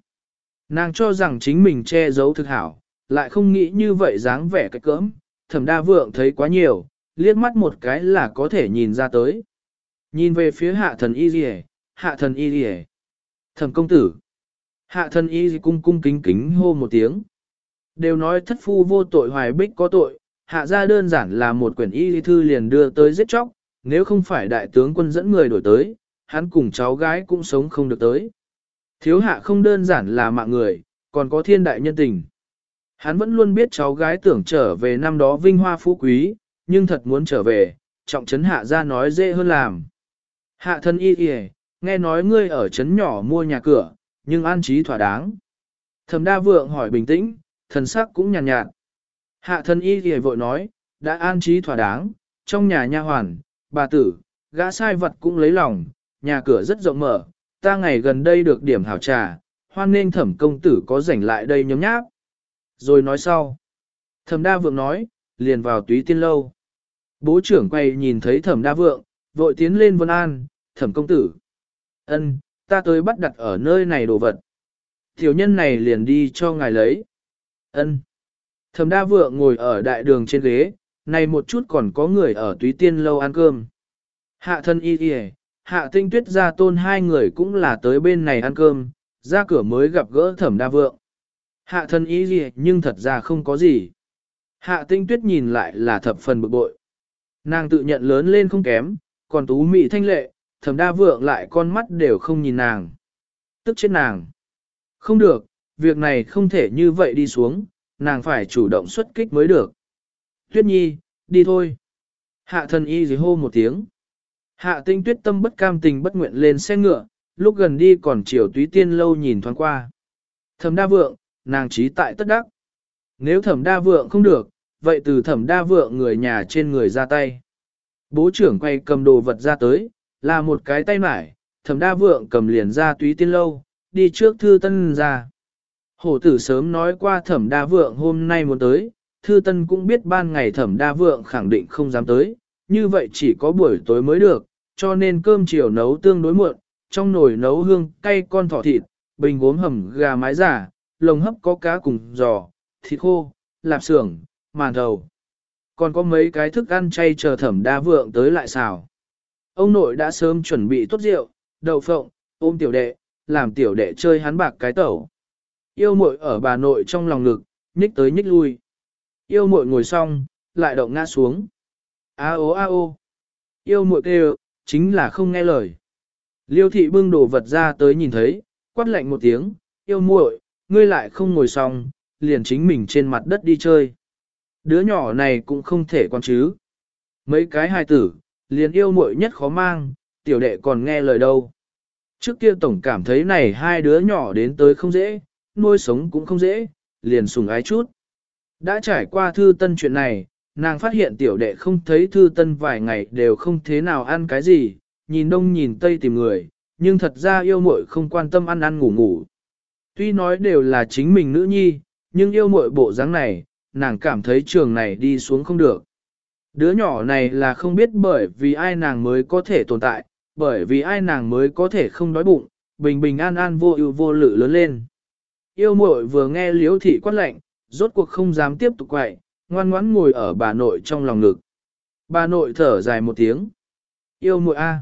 Nàng cho rằng chính mình che giấu thực hảo, lại không nghĩ như vậy dáng vẻ cách cỡm, thẩm đa vượng thấy quá nhiều, liếc mắt một cái là có thể nhìn ra tới. Nhìn về phía hạ thần y rìa, hạ thần y rìa. Thẩm công tử. Hạ thần y cung cung kính kính hô một tiếng. Đều nói thất phu vô tội hoài bích có tội, hạ ra đơn giản là một quyển y thư liền đưa tới giết chóc, nếu không phải đại tướng quân dẫn người đổi tới, hắn cùng cháu gái cũng sống không được tới. Thiếu hạ không đơn giản là mạng người, còn có thiên đại nhân tình. Hắn vẫn luôn biết cháu gái tưởng trở về năm đó vinh hoa phú quý, nhưng thật muốn trở về, trọng trấn hạ ra nói dễ hơn làm. Hạ thân y kìa, nghe nói ngươi ở trấn nhỏ mua nhà cửa, nhưng an trí thỏa đáng. Thẩm đa vượng hỏi bình tĩnh, thần sắc cũng nhàn nhạt, nhạt. Hạ thân y kìa vội nói, đã an trí thỏa đáng, trong nhà nha hoàn, bà tử, gã sai vật cũng lấy lòng, nhà cửa rất rộng mở, ta ngày gần đây được điểm hảo trà, hoan nên thẩm công tử có rảnh lại đây nhóm nháp. Rồi nói sau. Thẩm đa vượng nói, liền vào túy tiên lâu. Bố trưởng quay nhìn thấy thẩm đa vượng, vội tiến lên vân an, thẩm công tử. ân, ta tới bắt đặt ở nơi này đồ vật. Tiểu nhân này liền đi cho ngài lấy. ân. Thẩm đa vượng ngồi ở đại đường trên ghế, này một chút còn có người ở túy tiên lâu ăn cơm. Hạ thân y y hạ tinh tuyết ra tôn hai người cũng là tới bên này ăn cơm, ra cửa mới gặp gỡ thẩm đa vượng. Hạ thân y gì nhưng thật ra không có gì. Hạ tinh tuyết nhìn lại là thập phần bực bội. Nàng tự nhận lớn lên không kém, còn tú mị thanh lệ, thẩm đa vượng lại con mắt đều không nhìn nàng. Tức chết nàng. Không được, việc này không thể như vậy đi xuống, nàng phải chủ động xuất kích mới được. Tuyết nhi, đi thôi. Hạ thần y dì hô một tiếng. Hạ tinh tuyết tâm bất cam tình bất nguyện lên xe ngựa, lúc gần đi còn chiều túy tiên lâu nhìn thoáng qua. Thẩm đa vượng, nàng trí tại tất đắc. Nếu thẩm đa vượng không được, vậy từ thẩm đa vượng người nhà trên người ra tay. Bố trưởng quay cầm đồ vật ra tới, là một cái tay mải, thẩm đa vượng cầm liền ra túy tiên lâu, đi trước thư tân ra. Hổ tử sớm nói qua thẩm đa vượng hôm nay muốn tới, thư tân cũng biết ban ngày thẩm đa vượng khẳng định không dám tới, như vậy chỉ có buổi tối mới được, cho nên cơm chiều nấu tương đối muộn, trong nồi nấu hương cay con thỏ thịt, bình gốm hầm gà mái giả, lồng hấp có cá cùng giò, thịt khô, lạp xưởng, màn thầu. Còn có mấy cái thức ăn chay chờ thẩm đa vượng tới lại xào. Ông nội đã sớm chuẩn bị tốt rượu, đậu phộng, ôm tiểu đệ, làm tiểu đệ chơi hắn bạc cái tẩu. Yêu muội ở bà nội trong lòng ngực, nhích tới nhích lui. Yêu muội ngồi xong, lại động ngã xuống. A ô a ô. Yêu muội kêu, chính là không nghe lời. Liêu thị bưng đồ vật ra tới nhìn thấy, quát lạnh một tiếng, yêu muội, ngươi lại không ngồi xong, liền chính mình trên mặt đất đi chơi. Đứa nhỏ này cũng không thể quan chứ. Mấy cái hài tử, liền yêu muội nhất khó mang, tiểu đệ còn nghe lời đâu. Trước kia tổng cảm thấy này hai đứa nhỏ đến tới không dễ, nuôi sống cũng không dễ, liền sùng ái chút. Đã trải qua thư tân chuyện này, nàng phát hiện tiểu đệ không thấy thư tân vài ngày đều không thế nào ăn cái gì, nhìn đông nhìn tây tìm người, nhưng thật ra yêu muội không quan tâm ăn ăn ngủ ngủ. Tuy nói đều là chính mình nữ nhi, nhưng yêu muội bộ dáng này, nàng cảm thấy trường này đi xuống không được. Đứa nhỏ này là không biết bởi vì ai nàng mới có thể tồn tại, bởi vì ai nàng mới có thể không đói bụng, bình bình an an vô ưu vô lự lớn lên. Yêu muội vừa nghe liếu thị quát lệnh, rốt cuộc không dám tiếp tục quậy, ngoan ngoãn ngồi ở bà nội trong lòng ngực. Bà nội thở dài một tiếng. Yêu muội a,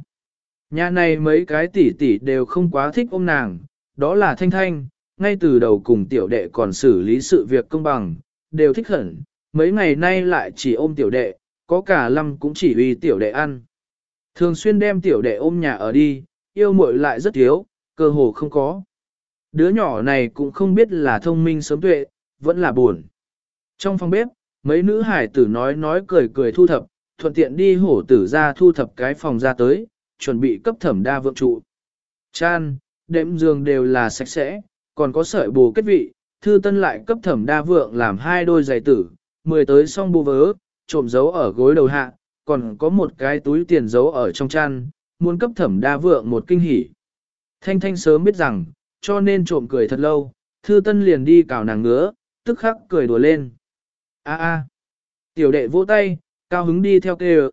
Nhà này mấy cái tỷ tỷ đều không quá thích ôm nàng, đó là thanh thanh, ngay từ đầu cùng tiểu đệ còn xử lý sự việc công bằng, đều thích hẳn, mấy ngày nay lại chỉ ôm tiểu đệ, có cả lâm cũng chỉ uy tiểu đệ ăn. Thường xuyên đem tiểu đệ ôm nhà ở đi, yêu muội lại rất thiếu, cơ hồ không có. Đứa nhỏ này cũng không biết là thông minh sớm tuệ, vẫn là buồn. Trong phòng bếp, mấy nữ hải tử nói nói cười cười thu thập, thuận tiện đi hổ tử ra thu thập cái phòng ra tới, chuẩn bị cấp thẩm đa vượng trụ. Chan, đệm giường đều là sạch sẽ, còn có sợi bù kết vị, thư tân lại cấp thẩm đa vượng làm hai đôi giày tử, mười tới song bù vớ, trộm giấu ở gối đầu hạ, còn có một cái túi tiền giấu ở trong chăn, muốn cấp thẩm đa vượng một kinh hỉ. Thanh Thanh sớm biết rằng, cho nên trộm cười thật lâu, thư tân liền đi cào nàng ngứa, tức khắc cười đùa lên. A a, tiểu đệ vỗ tay, cao hứng đi theo kêu.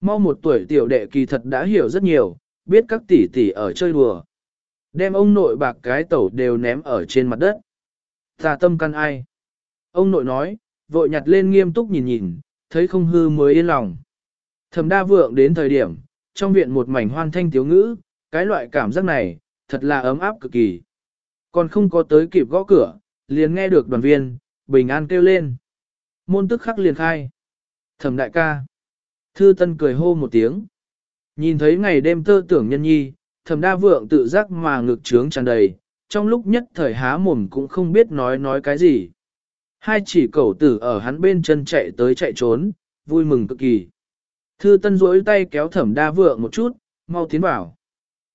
Mau một tuổi tiểu đệ kỳ thật đã hiểu rất nhiều, biết các tỷ tỷ ở chơi đùa. Đem ông nội bạc cái tẩu đều ném ở trên mặt đất. Ta tâm căn ai? Ông nội nói, vội nhặt lên nghiêm túc nhìn nhìn, thấy không hư mới yên lòng. Thẩm đa vượng đến thời điểm, trong viện một mảnh hoan thanh tiếu ngữ, cái loại cảm giác này, thật là ấm áp cực kỳ. Còn không có tới kịp gõ cửa, liền nghe được đoàn viên, bình an kêu lên. Môn tức khắc liền khai. Thẩm đại ca. Thư Tân cười hô một tiếng. Nhìn thấy ngày đêm tơ tưởng nhân nhi, Thẩm Đa Vượng tự giác mà ngực trướng tràn đầy, trong lúc nhất thời há mồm cũng không biết nói nói cái gì. Hai chỉ cẩu tử ở hắn bên chân chạy tới chạy trốn, vui mừng cực kỳ. Thư Tân duỗi tay kéo Thẩm Đa Vượng một chút, mau tiến vào.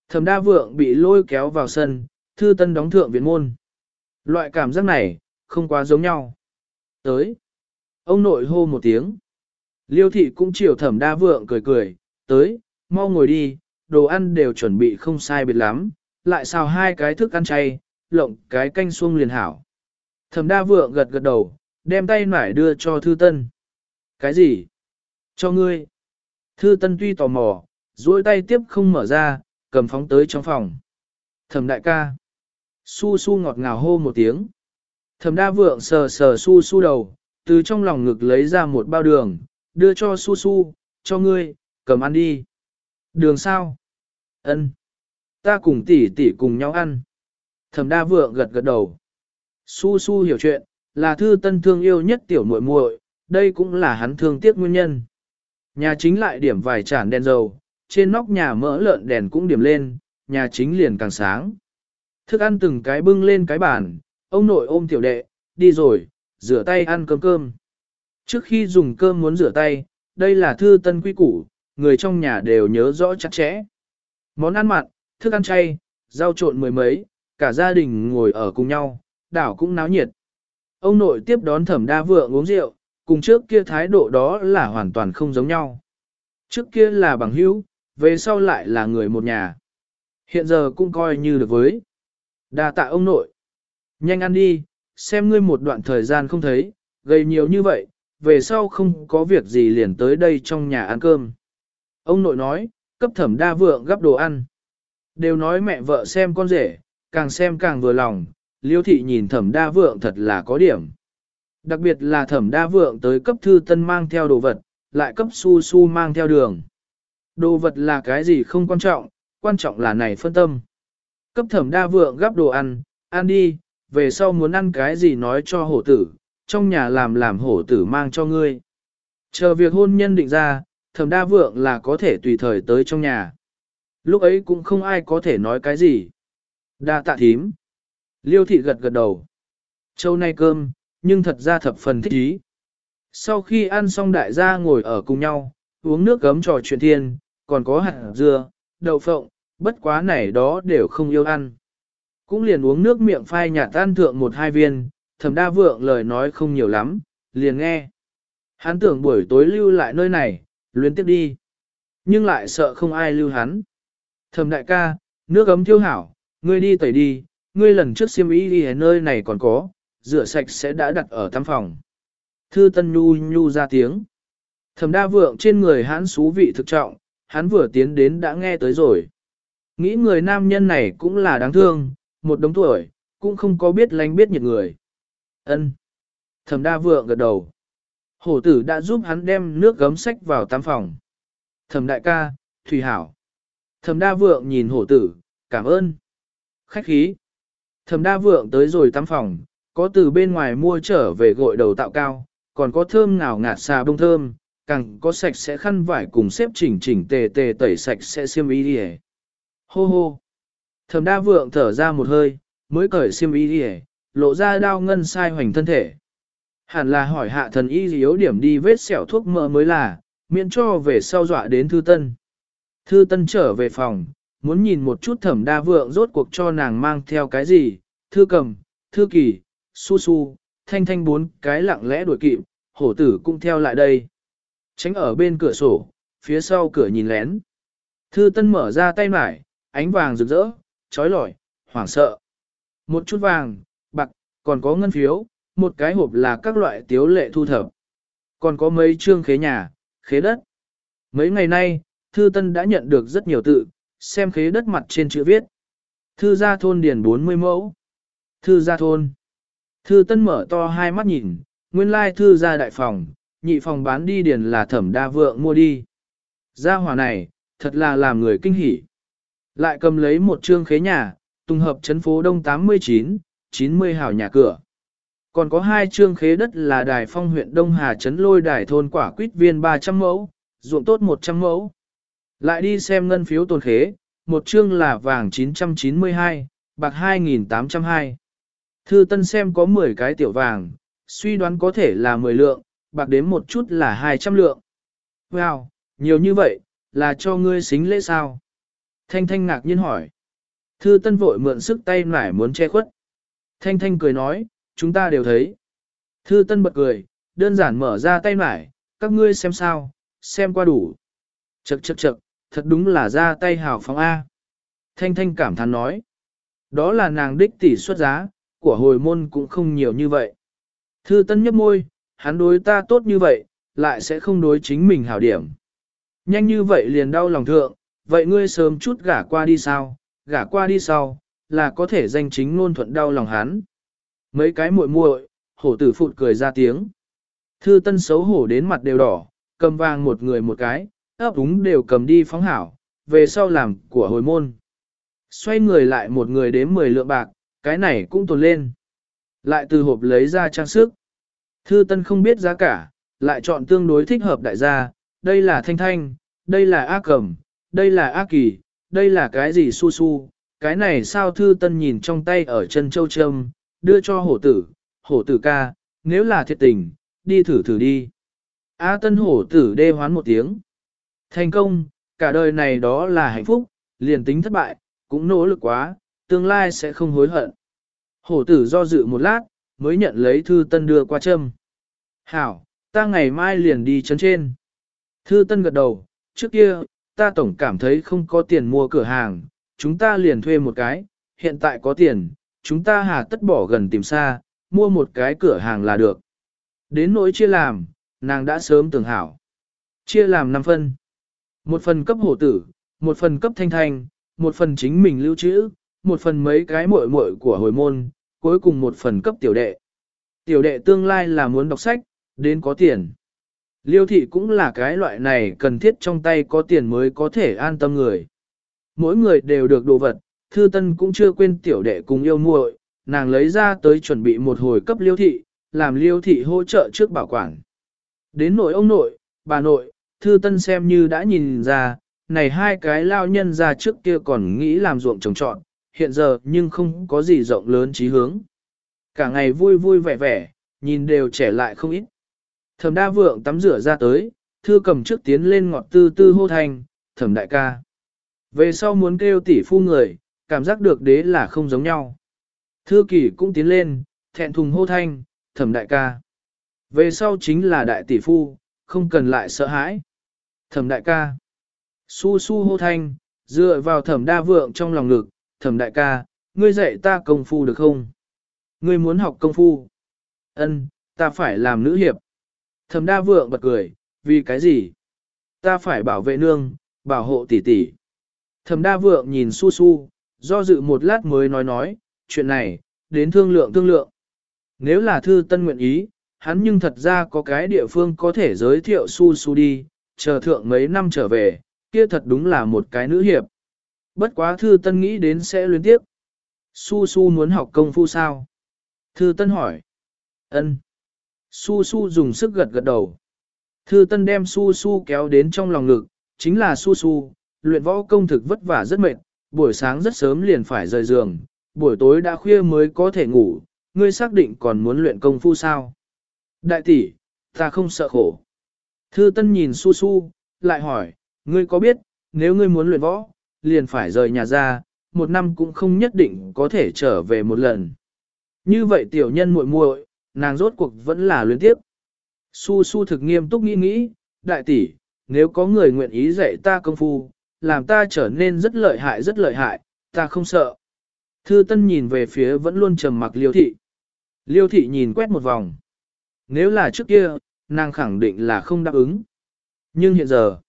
Thẩm Đa Vượng bị lôi kéo vào sân, Thư Tân đóng thượng viện môn. Loại cảm giác này, không quá giống nhau. Tới. Ông nội hô một tiếng. Liêu thị cũng chiều thẩm đa vượng cười cười, tới, mau ngồi đi, đồ ăn đều chuẩn bị không sai biệt lắm, lại xào hai cái thức ăn chay, lộng cái canh xuông liền hảo. Thẩm đa vượng gật gật đầu, đem tay nải đưa cho thư tân. Cái gì? Cho ngươi. Thư tân tuy tò mò, duỗi tay tiếp không mở ra, cầm phóng tới trong phòng. Thẩm đại ca. Su su ngọt ngào hô một tiếng. Thẩm đa vượng sờ sờ su su đầu, từ trong lòng ngực lấy ra một bao đường, đưa cho su su, cho ngươi, cầm ăn đi. Đường sao? Ân. Ta cùng tỷ tỷ cùng nhau ăn. Thẩm đa vượng gật gật đầu. Su su hiểu chuyện, là thư tân thương yêu nhất tiểu muội muội, đây cũng là hắn thương tiếc nguyên nhân. Nhà chính lại điểm vài chản đèn dầu, trên nóc nhà mỡ lợn đèn cũng điểm lên, nhà chính liền càng sáng. Thức ăn từng cái bưng lên cái bàn, ông nội ôm tiểu đệ, đi rồi, rửa tay ăn cơm cơm. Trước khi dùng cơm muốn rửa tay, đây là thư tân quy củ, người trong nhà đều nhớ rõ chặt chẽ. Món ăn mặn, thức ăn chay, rau trộn mười mấy, cả gia đình ngồi ở cùng nhau, đảo cũng náo nhiệt. Ông nội tiếp đón thẩm đa vượng uống rượu, cùng trước kia thái độ đó là hoàn toàn không giống nhau. Trước kia là bằng hữu, về sau lại là người một nhà. Hiện giờ cũng coi như được với. Đa tạ ông nội. Nhanh ăn đi, xem ngươi một đoạn thời gian không thấy, gầy nhiều như vậy, về sau không có việc gì liền tới đây trong nhà ăn cơm. Ông nội nói, cấp thẩm đa vượng gấp đồ ăn. Đều nói mẹ vợ xem con rể, càng xem càng vừa lòng, liêu thị nhìn thẩm đa vượng thật là có điểm. Đặc biệt là thẩm đa vượng tới cấp thư tân mang theo đồ vật, lại cấp su su mang theo đường. Đồ vật là cái gì không quan trọng, quan trọng là này phân tâm. Cấp thẩm đa vượng gấp đồ ăn, ăn đi, về sau muốn ăn cái gì nói cho hổ tử, trong nhà làm làm hổ tử mang cho ngươi. Chờ việc hôn nhân định ra, thẩm đa vượng là có thể tùy thời tới trong nhà. Lúc ấy cũng không ai có thể nói cái gì. Đa tạ thím. Liêu thị gật gật đầu. Châu nay cơm, nhưng thật ra thập phần thích ý. Sau khi ăn xong đại gia ngồi ở cùng nhau, uống nước gấm trò chuyện thiên, còn có hạt dưa, đậu phộng, bất quá này đó đều không yêu ăn. Cũng liền uống nước miệng phai nhạt tan thượng một hai viên, thầm đa vượng lời nói không nhiều lắm, liền nghe. Hắn tưởng buổi tối lưu lại nơi này, luyến tiếp đi. Nhưng lại sợ không ai lưu hắn. Thầm đại ca, nước ấm thiêu hảo, ngươi đi tẩy đi, ngươi lần trước xiêm y đi ở nơi này còn có, rửa sạch sẽ đã đặt ở tắm phòng. Thư Tân Nhu nhu ra tiếng. Thẩm đa vượng trên người hắn xú vị thực trọng, hắn vừa tiến đến đã nghe tới rồi. Nghĩ người nam nhân này cũng là đáng thương, một đống tuổi, cũng không có biết lánh biết nhiệt người. Ân. Thẩm đa vượng gật đầu. Hổ tử đã giúp hắn đem nước gấm sách vào tắm phòng. Thẩm đại ca, Thủy Hảo. Thẩm đa vượng nhìn hổ tử, cảm ơn. Khách khí. Thẩm đa vượng tới rồi tắm phòng, có từ bên ngoài mua trở về gội đầu tạo cao, còn có thơm ngào ngạt xà bông thơm, càng có sạch sẽ khăn vải cùng xếp chỉnh chỉnh tề tề tẩy sạch sẽ xiêm y đi Hô hô. Thẩm đa vượng thở ra một hơi, mới cởi xiêm y đi lộ ra đao ngân sai hoành thân thể. Hẳn là hỏi hạ thần y yếu điểm đi vết sẹo thuốc mỡ mới là, miễn cho về sau dọa đến thư tân. Thư tân trở về phòng, muốn nhìn một chút thẩm đa vượng rốt cuộc cho nàng mang theo cái gì, thư cầm, thư kỳ, su su, thanh thanh bốn cái lặng lẽ đuổi kịp, hổ tử cũng theo lại đây. Tránh ở bên cửa sổ, phía sau cửa nhìn lén. Thư tân mở ra tay mải, ánh vàng rực rỡ, trói lỏi, hoảng sợ. Một chút vàng, bạc, còn có ngân phiếu, một cái hộp là các loại tiếu lệ thu thập. Còn có mấy trương khế nhà, khế đất. Mấy ngày nay, Thư Tân đã nhận được rất nhiều tự, xem khế đất mặt trên chữ viết. Thư gia thôn điền 40 mẫu. Thư gia thôn. Thư Tân mở to hai mắt nhìn, nguyên lai thư gia đại phòng, nhị phòng bán đi điền là thẩm đa vượng mua đi. Gia hỏa này, thật là làm người kinh hỉ. Lại cầm lấy một trương khế nhà, tùng hợp chấn phố đông 89, 90 hào nhà cửa. Còn có hai trương khế đất là đài phong huyện Đông Hà trấn lôi đài thôn quả quýt viên 300 mẫu, ruộng tốt 100 mẫu. Lại đi xem ngân phiếu tồn khế, một trương là vàng 992, bạc 2802. Thư Tân xem có 10 cái tiểu vàng, suy đoán có thể là 10 lượng, bạc đếm một chút là 200 lượng. Wow, nhiều như vậy, là cho ngươi xính lễ sao? Thanh Thanh ngạc nhiên hỏi. Thư Tân vội mượn sức tay nải muốn che khuất. Thanh Thanh cười nói, chúng ta đều thấy. Thư Tân bật cười, đơn giản mở ra tay nải, các ngươi xem sao, xem qua đủ. Chậc chậc chậc, thật đúng là ra tay hào phóng A. Thanh Thanh cảm thán nói. Đó là nàng đích tỷ xuất giá, của hồi môn cũng không nhiều như vậy. Thư Tân nhấp môi, hắn đối ta tốt như vậy, lại sẽ không đối chính mình hảo điểm. Nhanh như vậy liền đau lòng thượng, vậy ngươi sớm chút gả qua đi sao, gả qua đi sau, là có thể danh chính ngôn thuận đau lòng hắn. Mấy cái muội muội, hổ tử phụt cười ra tiếng. Thư tân xấu hổ đến mặt đều đỏ, cầm vàng một người một cái, ấp úng đều cầm đi phóng hảo, về sau làm của hồi môn. Xoay người lại một người đến 10 lượng bạc, cái này cũng tồn lên. Lại từ hộp lấy ra trang sức. Thư Tân không biết giá cả, lại chọn tương đối thích hợp đại gia, đây là Thanh Thanh, đây là A cầm đây là A Kỳ, đây là cái gì su su, cái này sao thư tân nhìn trong tay ở chân châu trâm, đưa cho hổ tử, hổ tử ca, nếu là thiệt tình, đi thử thử đi. A tân hổ tử đê hoán một tiếng. Thành công, cả đời này đó là hạnh phúc, liền tính thất bại, cũng nỗ lực quá, tương lai sẽ không hối hận. Hổ tử do dự một lát, mới nhận lấy thư tân đưa qua châm. Hảo, ta ngày mai liền đi chấn trên. Thư tân gật đầu, trước kia, ta tổng cảm thấy không có tiền mua cửa hàng, chúng ta liền thuê một cái, hiện tại có tiền, chúng ta hà tất bỏ gần tìm xa, mua một cái cửa hàng là được. Đến nỗi chia làm, nàng đã sớm tưởng hảo. Chia làm 5 phân. Một phần cấp hổ tử, một phần cấp thanh thanh, một phần chính mình lưu trữ, một phần mấy cái muội muội của hồi môn, cuối cùng một phần cấp tiểu đệ. Tiểu đệ tương lai là muốn đọc sách, đến có tiền. Liêu thị cũng là cái loại này cần thiết trong tay có tiền mới có thể an tâm người. Mỗi người đều được đồ vật, thư tân cũng chưa quên tiểu đệ cùng yêu muội, nàng lấy ra tới chuẩn bị một hồi cấp liêu thị, làm liêu thị hỗ trợ trước bảo quản. Đến nội ông nội, bà nội, thư tân xem như đã nhìn ra, này hai cái lao nhân ra trước kia còn nghĩ làm ruộng trồng trọn, hiện giờ nhưng không có gì rộng lớn trí hướng. Cả ngày vui vui vẻ vẻ, nhìn đều trẻ lại không ít. Thẩm đa vượng tắm rửa ra tới, thư cầm trước tiến lên ngọt tư tư hô thành, thẩm đại ca. Về sau muốn kêu tỷ phu người, cảm giác được đế là không giống nhau. Thư kỷ cũng tiến lên, thẹn thùng hô thanh, thẩm đại ca. Về sau chính là đại tỷ phu, không cần lại sợ hãi. Thẩm đại ca. Su su hô thanh, dựa vào thẩm đa vượng trong lòng ngực, thẩm đại ca, ngươi dạy ta công phu được không? Ngươi muốn học công phu? Ân, ta phải làm nữ hiệp. Thẩm đa vượng bật cười, vì cái gì? Ta phải bảo vệ nương, bảo hộ tỷ tỷ. Thẩm đa vượng nhìn su su, do dự một lát mới nói nói, chuyện này, đến thương lượng thương lượng. Nếu là thư tân nguyện ý, hắn nhưng thật ra có cái địa phương có thể giới thiệu su su đi, chờ thượng mấy năm trở về, kia thật đúng là một cái nữ hiệp. Bất quá thư tân nghĩ đến sẽ luyến tiếp. Su su muốn học công phu sao? Thư tân hỏi. ân Su su dùng sức gật gật đầu. Thư tân đem su su kéo đến trong lòng ngực, chính là su su, luyện võ công thực vất vả rất mệt, buổi sáng rất sớm liền phải rời giường, buổi tối đã khuya mới có thể ngủ, ngươi xác định còn muốn luyện công phu sao? Đại tỷ, ta không sợ khổ. Thư Tân nhìn Su Su, lại hỏi, ngươi có biết, nếu ngươi muốn luyện võ, liền phải rời nhà ra, một năm cũng không nhất định có thể trở về một lần. Như vậy tiểu nhân muội muội, nàng rốt cuộc vẫn là luyến tiếp. Su Su thực nghiêm túc nghĩ nghĩ, đại tỷ, nếu có người nguyện ý dạy ta công phu, làm ta trở nên rất lợi hại rất lợi hại, ta không sợ. Thư Tân nhìn về phía vẫn luôn trầm mặc Liêu thị. Liêu thị nhìn quét một vòng. Nếu là trước kia, nàng khẳng định là không đáp ứng. Nhưng hiện giờ,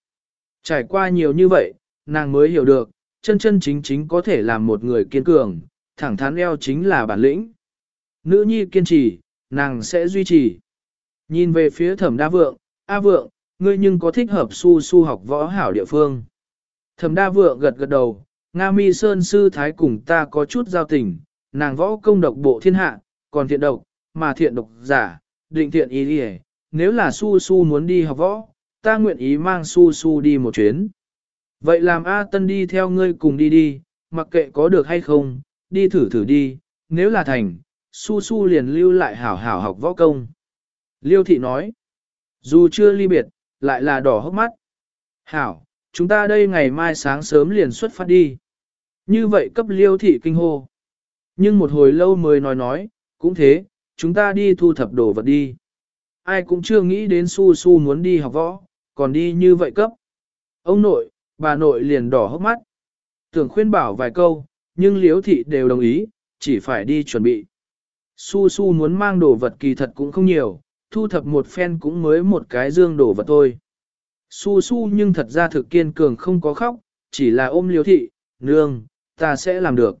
trải qua nhiều như vậy, nàng mới hiểu được, chân chân chính chính có thể làm một người kiên cường, thẳng thắn eo chính là bản lĩnh. Nữ nhi kiên trì, nàng sẽ duy trì. Nhìn về phía thẩm đa vượng, A vượng, ngươi nhưng có thích hợp su su học võ hảo địa phương. Thẩm đa vượng gật gật đầu, Nga mi sơn sư thái cùng ta có chút giao tình, nàng võ công độc bộ thiên hạ, còn thiện độc, mà thiện độc giả, định thiện ý đi nếu là su su muốn đi học võ, ta nguyện ý mang su su đi một chuyến. Vậy làm A Tân đi theo ngươi cùng đi đi, mặc kệ có được hay không, đi thử thử đi, nếu là thành, su su liền lưu lại hảo hảo học võ công. Liêu thị nói, dù chưa ly biệt, lại là đỏ hốc mắt. Hảo, chúng ta đây ngày mai sáng sớm liền xuất phát đi. Như vậy cấp liêu thị kinh hô. Nhưng một hồi lâu mới nói nói, cũng thế, chúng ta đi thu thập đồ vật đi. Ai cũng chưa nghĩ đến su su muốn đi học võ, còn đi như vậy cấp. Ông nội, bà nội liền đỏ hốc mắt. Tưởng khuyên bảo vài câu, nhưng liếu thị đều đồng ý, chỉ phải đi chuẩn bị. Su su muốn mang đồ vật kỳ thật cũng không nhiều, thu thập một phen cũng mới một cái dương đồ vật thôi. Su su nhưng thật ra thực kiên cường không có khóc, chỉ là ôm liếu thị, nương, ta sẽ làm được.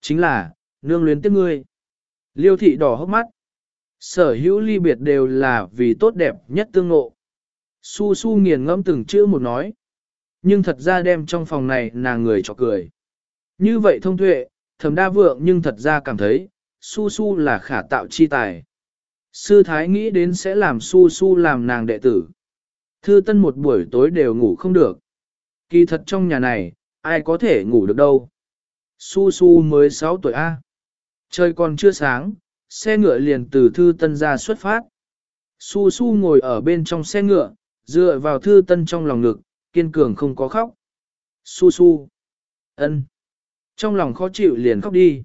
Chính là, nương luyến tiếc ngươi. Liêu thị đỏ hốc mắt. Sở hữu ly biệt đều là vì tốt đẹp nhất tương ngộ. Su su nghiền ngẫm từng chữ một nói. Nhưng thật ra đem trong phòng này nàng người cho cười. Như vậy thông tuệ, thầm đa vượng nhưng thật ra cảm thấy, su su là khả tạo chi tài. Sư thái nghĩ đến sẽ làm su su làm nàng đệ tử. Thư tân một buổi tối đều ngủ không được. Kỳ thật trong nhà này, ai có thể ngủ được đâu. Su Su mới 6 tuổi A. Trời còn chưa sáng, xe ngựa liền từ thư tân ra xuất phát. Su Su ngồi ở bên trong xe ngựa, dựa vào thư tân trong lòng ngực, kiên cường không có khóc. Su Su. ân, Trong lòng khó chịu liền khóc đi.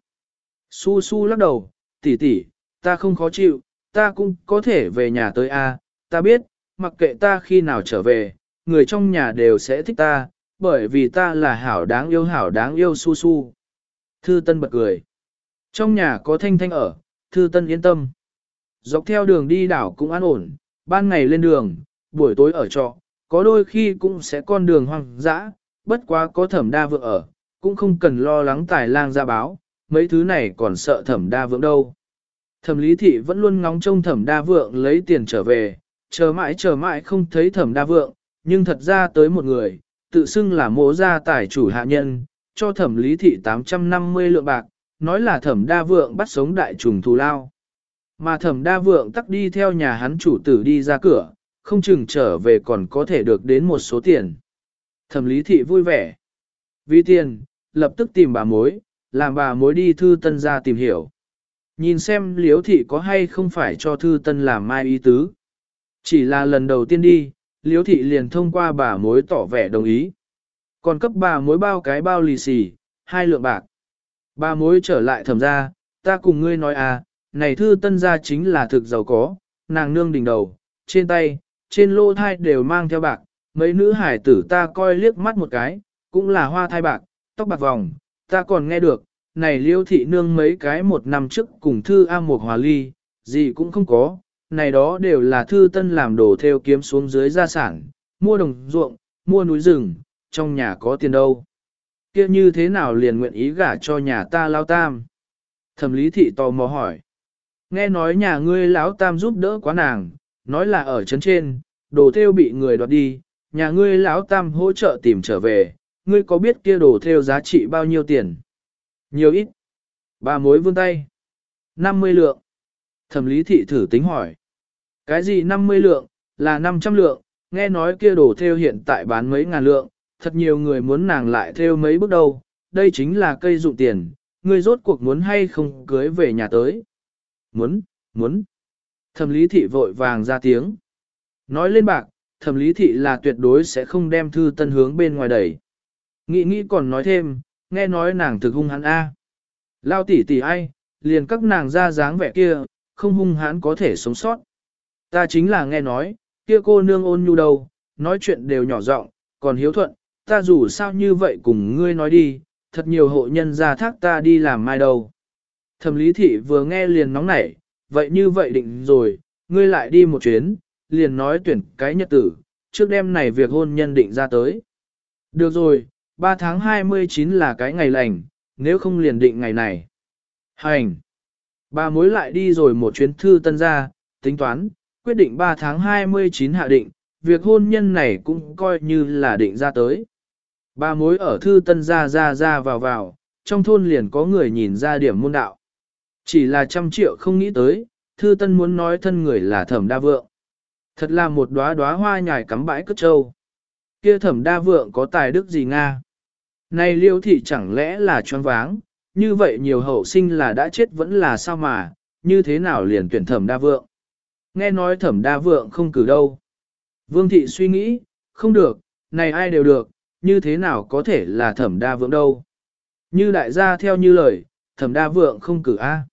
Su Su lắc đầu, tỷ tỷ, ta không khó chịu, ta cũng có thể về nhà tới A, ta biết, mặc kệ ta khi nào trở về, người trong nhà đều sẽ thích ta, bởi vì ta là hảo đáng yêu hảo đáng yêu Su Su. Thư Tân bật cười. Trong nhà có Thanh Thanh ở, Thư Tân yên tâm. Dọc theo đường đi đảo cũng an ổn, ban ngày lên đường, buổi tối ở trọ, có đôi khi cũng sẽ con đường hoang dã, bất quá có thẩm đa vượng ở, cũng không cần lo lắng tài lang ra báo, mấy thứ này còn sợ thẩm đa vượng đâu. Thẩm lý thị vẫn luôn ngóng trông thẩm đa vượng lấy tiền trở về, chờ mãi chờ mãi không thấy thẩm đa vượng, nhưng thật ra tới một người, tự xưng là mộ gia tài chủ hạ nhân, cho thẩm lý thị 850 lượng bạc, nói là thẩm đa vượng bắt sống đại trùng thù lao. Mà thẩm đa vượng tắc đi theo nhà hắn chủ tử đi ra cửa, không chừng trở về còn có thể được đến một số tiền. Thẩm lý thị vui vẻ. Vì tiền, lập tức tìm bà mối, làm bà mối đi thư tân ra tìm hiểu. Nhìn xem liếu thị có hay không phải cho thư tân làm mai ý tứ. Chỉ là lần đầu tiên đi, liếu thị liền thông qua bà mối tỏ vẻ đồng ý. Còn cấp bà mối bao cái bao lì xì, hai lượng bạc. Bà mối trở lại thẩm ra, ta cùng ngươi nói à, này thư tân gia chính là thực giàu có, nàng nương đỉnh đầu, trên tay, trên lô thai đều mang theo bạc, mấy nữ hải tử ta coi liếc mắt một cái, cũng là hoa thai bạc, tóc bạc vòng, ta còn nghe được, này liêu thị nương mấy cái một năm trước cùng thư A một hòa ly, gì cũng không có, này đó đều là thư tân làm đồ theo kiếm xuống dưới gia sản, mua đồng ruộng, mua núi rừng, trong nhà có tiền đâu. kia như thế nào liền nguyện ý gả cho nhà ta lao tam? Thẩm lý thị tò mò hỏi. Nghe nói nhà ngươi lão tam giúp đỡ quá nàng, nói là ở trấn trên, đồ theo bị người đoạt đi, nhà ngươi lão tam hỗ trợ tìm trở về, ngươi có biết kia đồ theo giá trị bao nhiêu tiền? Nhiều ít. Bà mối vươn tay. 50 lượng. Thẩm lý thị thử tính hỏi. Cái gì 50 lượng, là 500 lượng, nghe nói kia đồ theo hiện tại bán mấy ngàn lượng, thật nhiều người muốn nàng lại theo mấy bước đâu, đây chính là cây dụng tiền, ngươi rốt cuộc muốn hay không cưới về nhà tới. Muốn, muốn. Thẩm lý thị vội vàng ra tiếng. Nói lên bạc, thẩm lý thị là tuyệt đối sẽ không đem thư tân hướng bên ngoài đẩy. Nghĩ nghĩ còn nói thêm, nghe nói nàng thực hung hắn A. Lao tỷ tỷ ai, liền các nàng ra dáng vẻ kia, không hung hãn có thể sống sót. Ta chính là nghe nói, kia cô nương ôn nhu đâu, nói chuyện đều nhỏ giọng, còn hiếu thuận, ta dù sao như vậy cùng ngươi nói đi, thật nhiều hộ nhân ra thác ta đi làm mai đâu. Thẩm lý thị vừa nghe liền nóng nảy, vậy như vậy định rồi, ngươi lại đi một chuyến, liền nói tuyển cái nhật tử, trước đêm này việc hôn nhân định ra tới. Được rồi, 3 tháng 29 là cái ngày lành, nếu không liền định ngày này. Hành! Bà mối lại đi rồi một chuyến thư tân ra, tính toán, quyết định 3 tháng 29 hạ định, việc hôn nhân này cũng coi như là định ra tới. Bà mối ở thư tân ra ra ra vào vào, trong thôn liền có người nhìn ra điểm môn đạo. Chỉ là trăm triệu không nghĩ tới, thư tân muốn nói thân người là thẩm đa vượng. Thật là một đóa đóa hoa nhài cắm bãi cất trâu. Kia thẩm đa vượng có tài đức gì Nga? Này liêu thị chẳng lẽ là choáng váng, như vậy nhiều hậu sinh là đã chết vẫn là sao mà, như thế nào liền tuyển thẩm đa vượng? Nghe nói thẩm đa vượng không cử đâu. Vương thị suy nghĩ, không được, này ai đều được, như thế nào có thể là thẩm đa vượng đâu. Như đại gia theo như lời, thẩm đa vượng không cử A.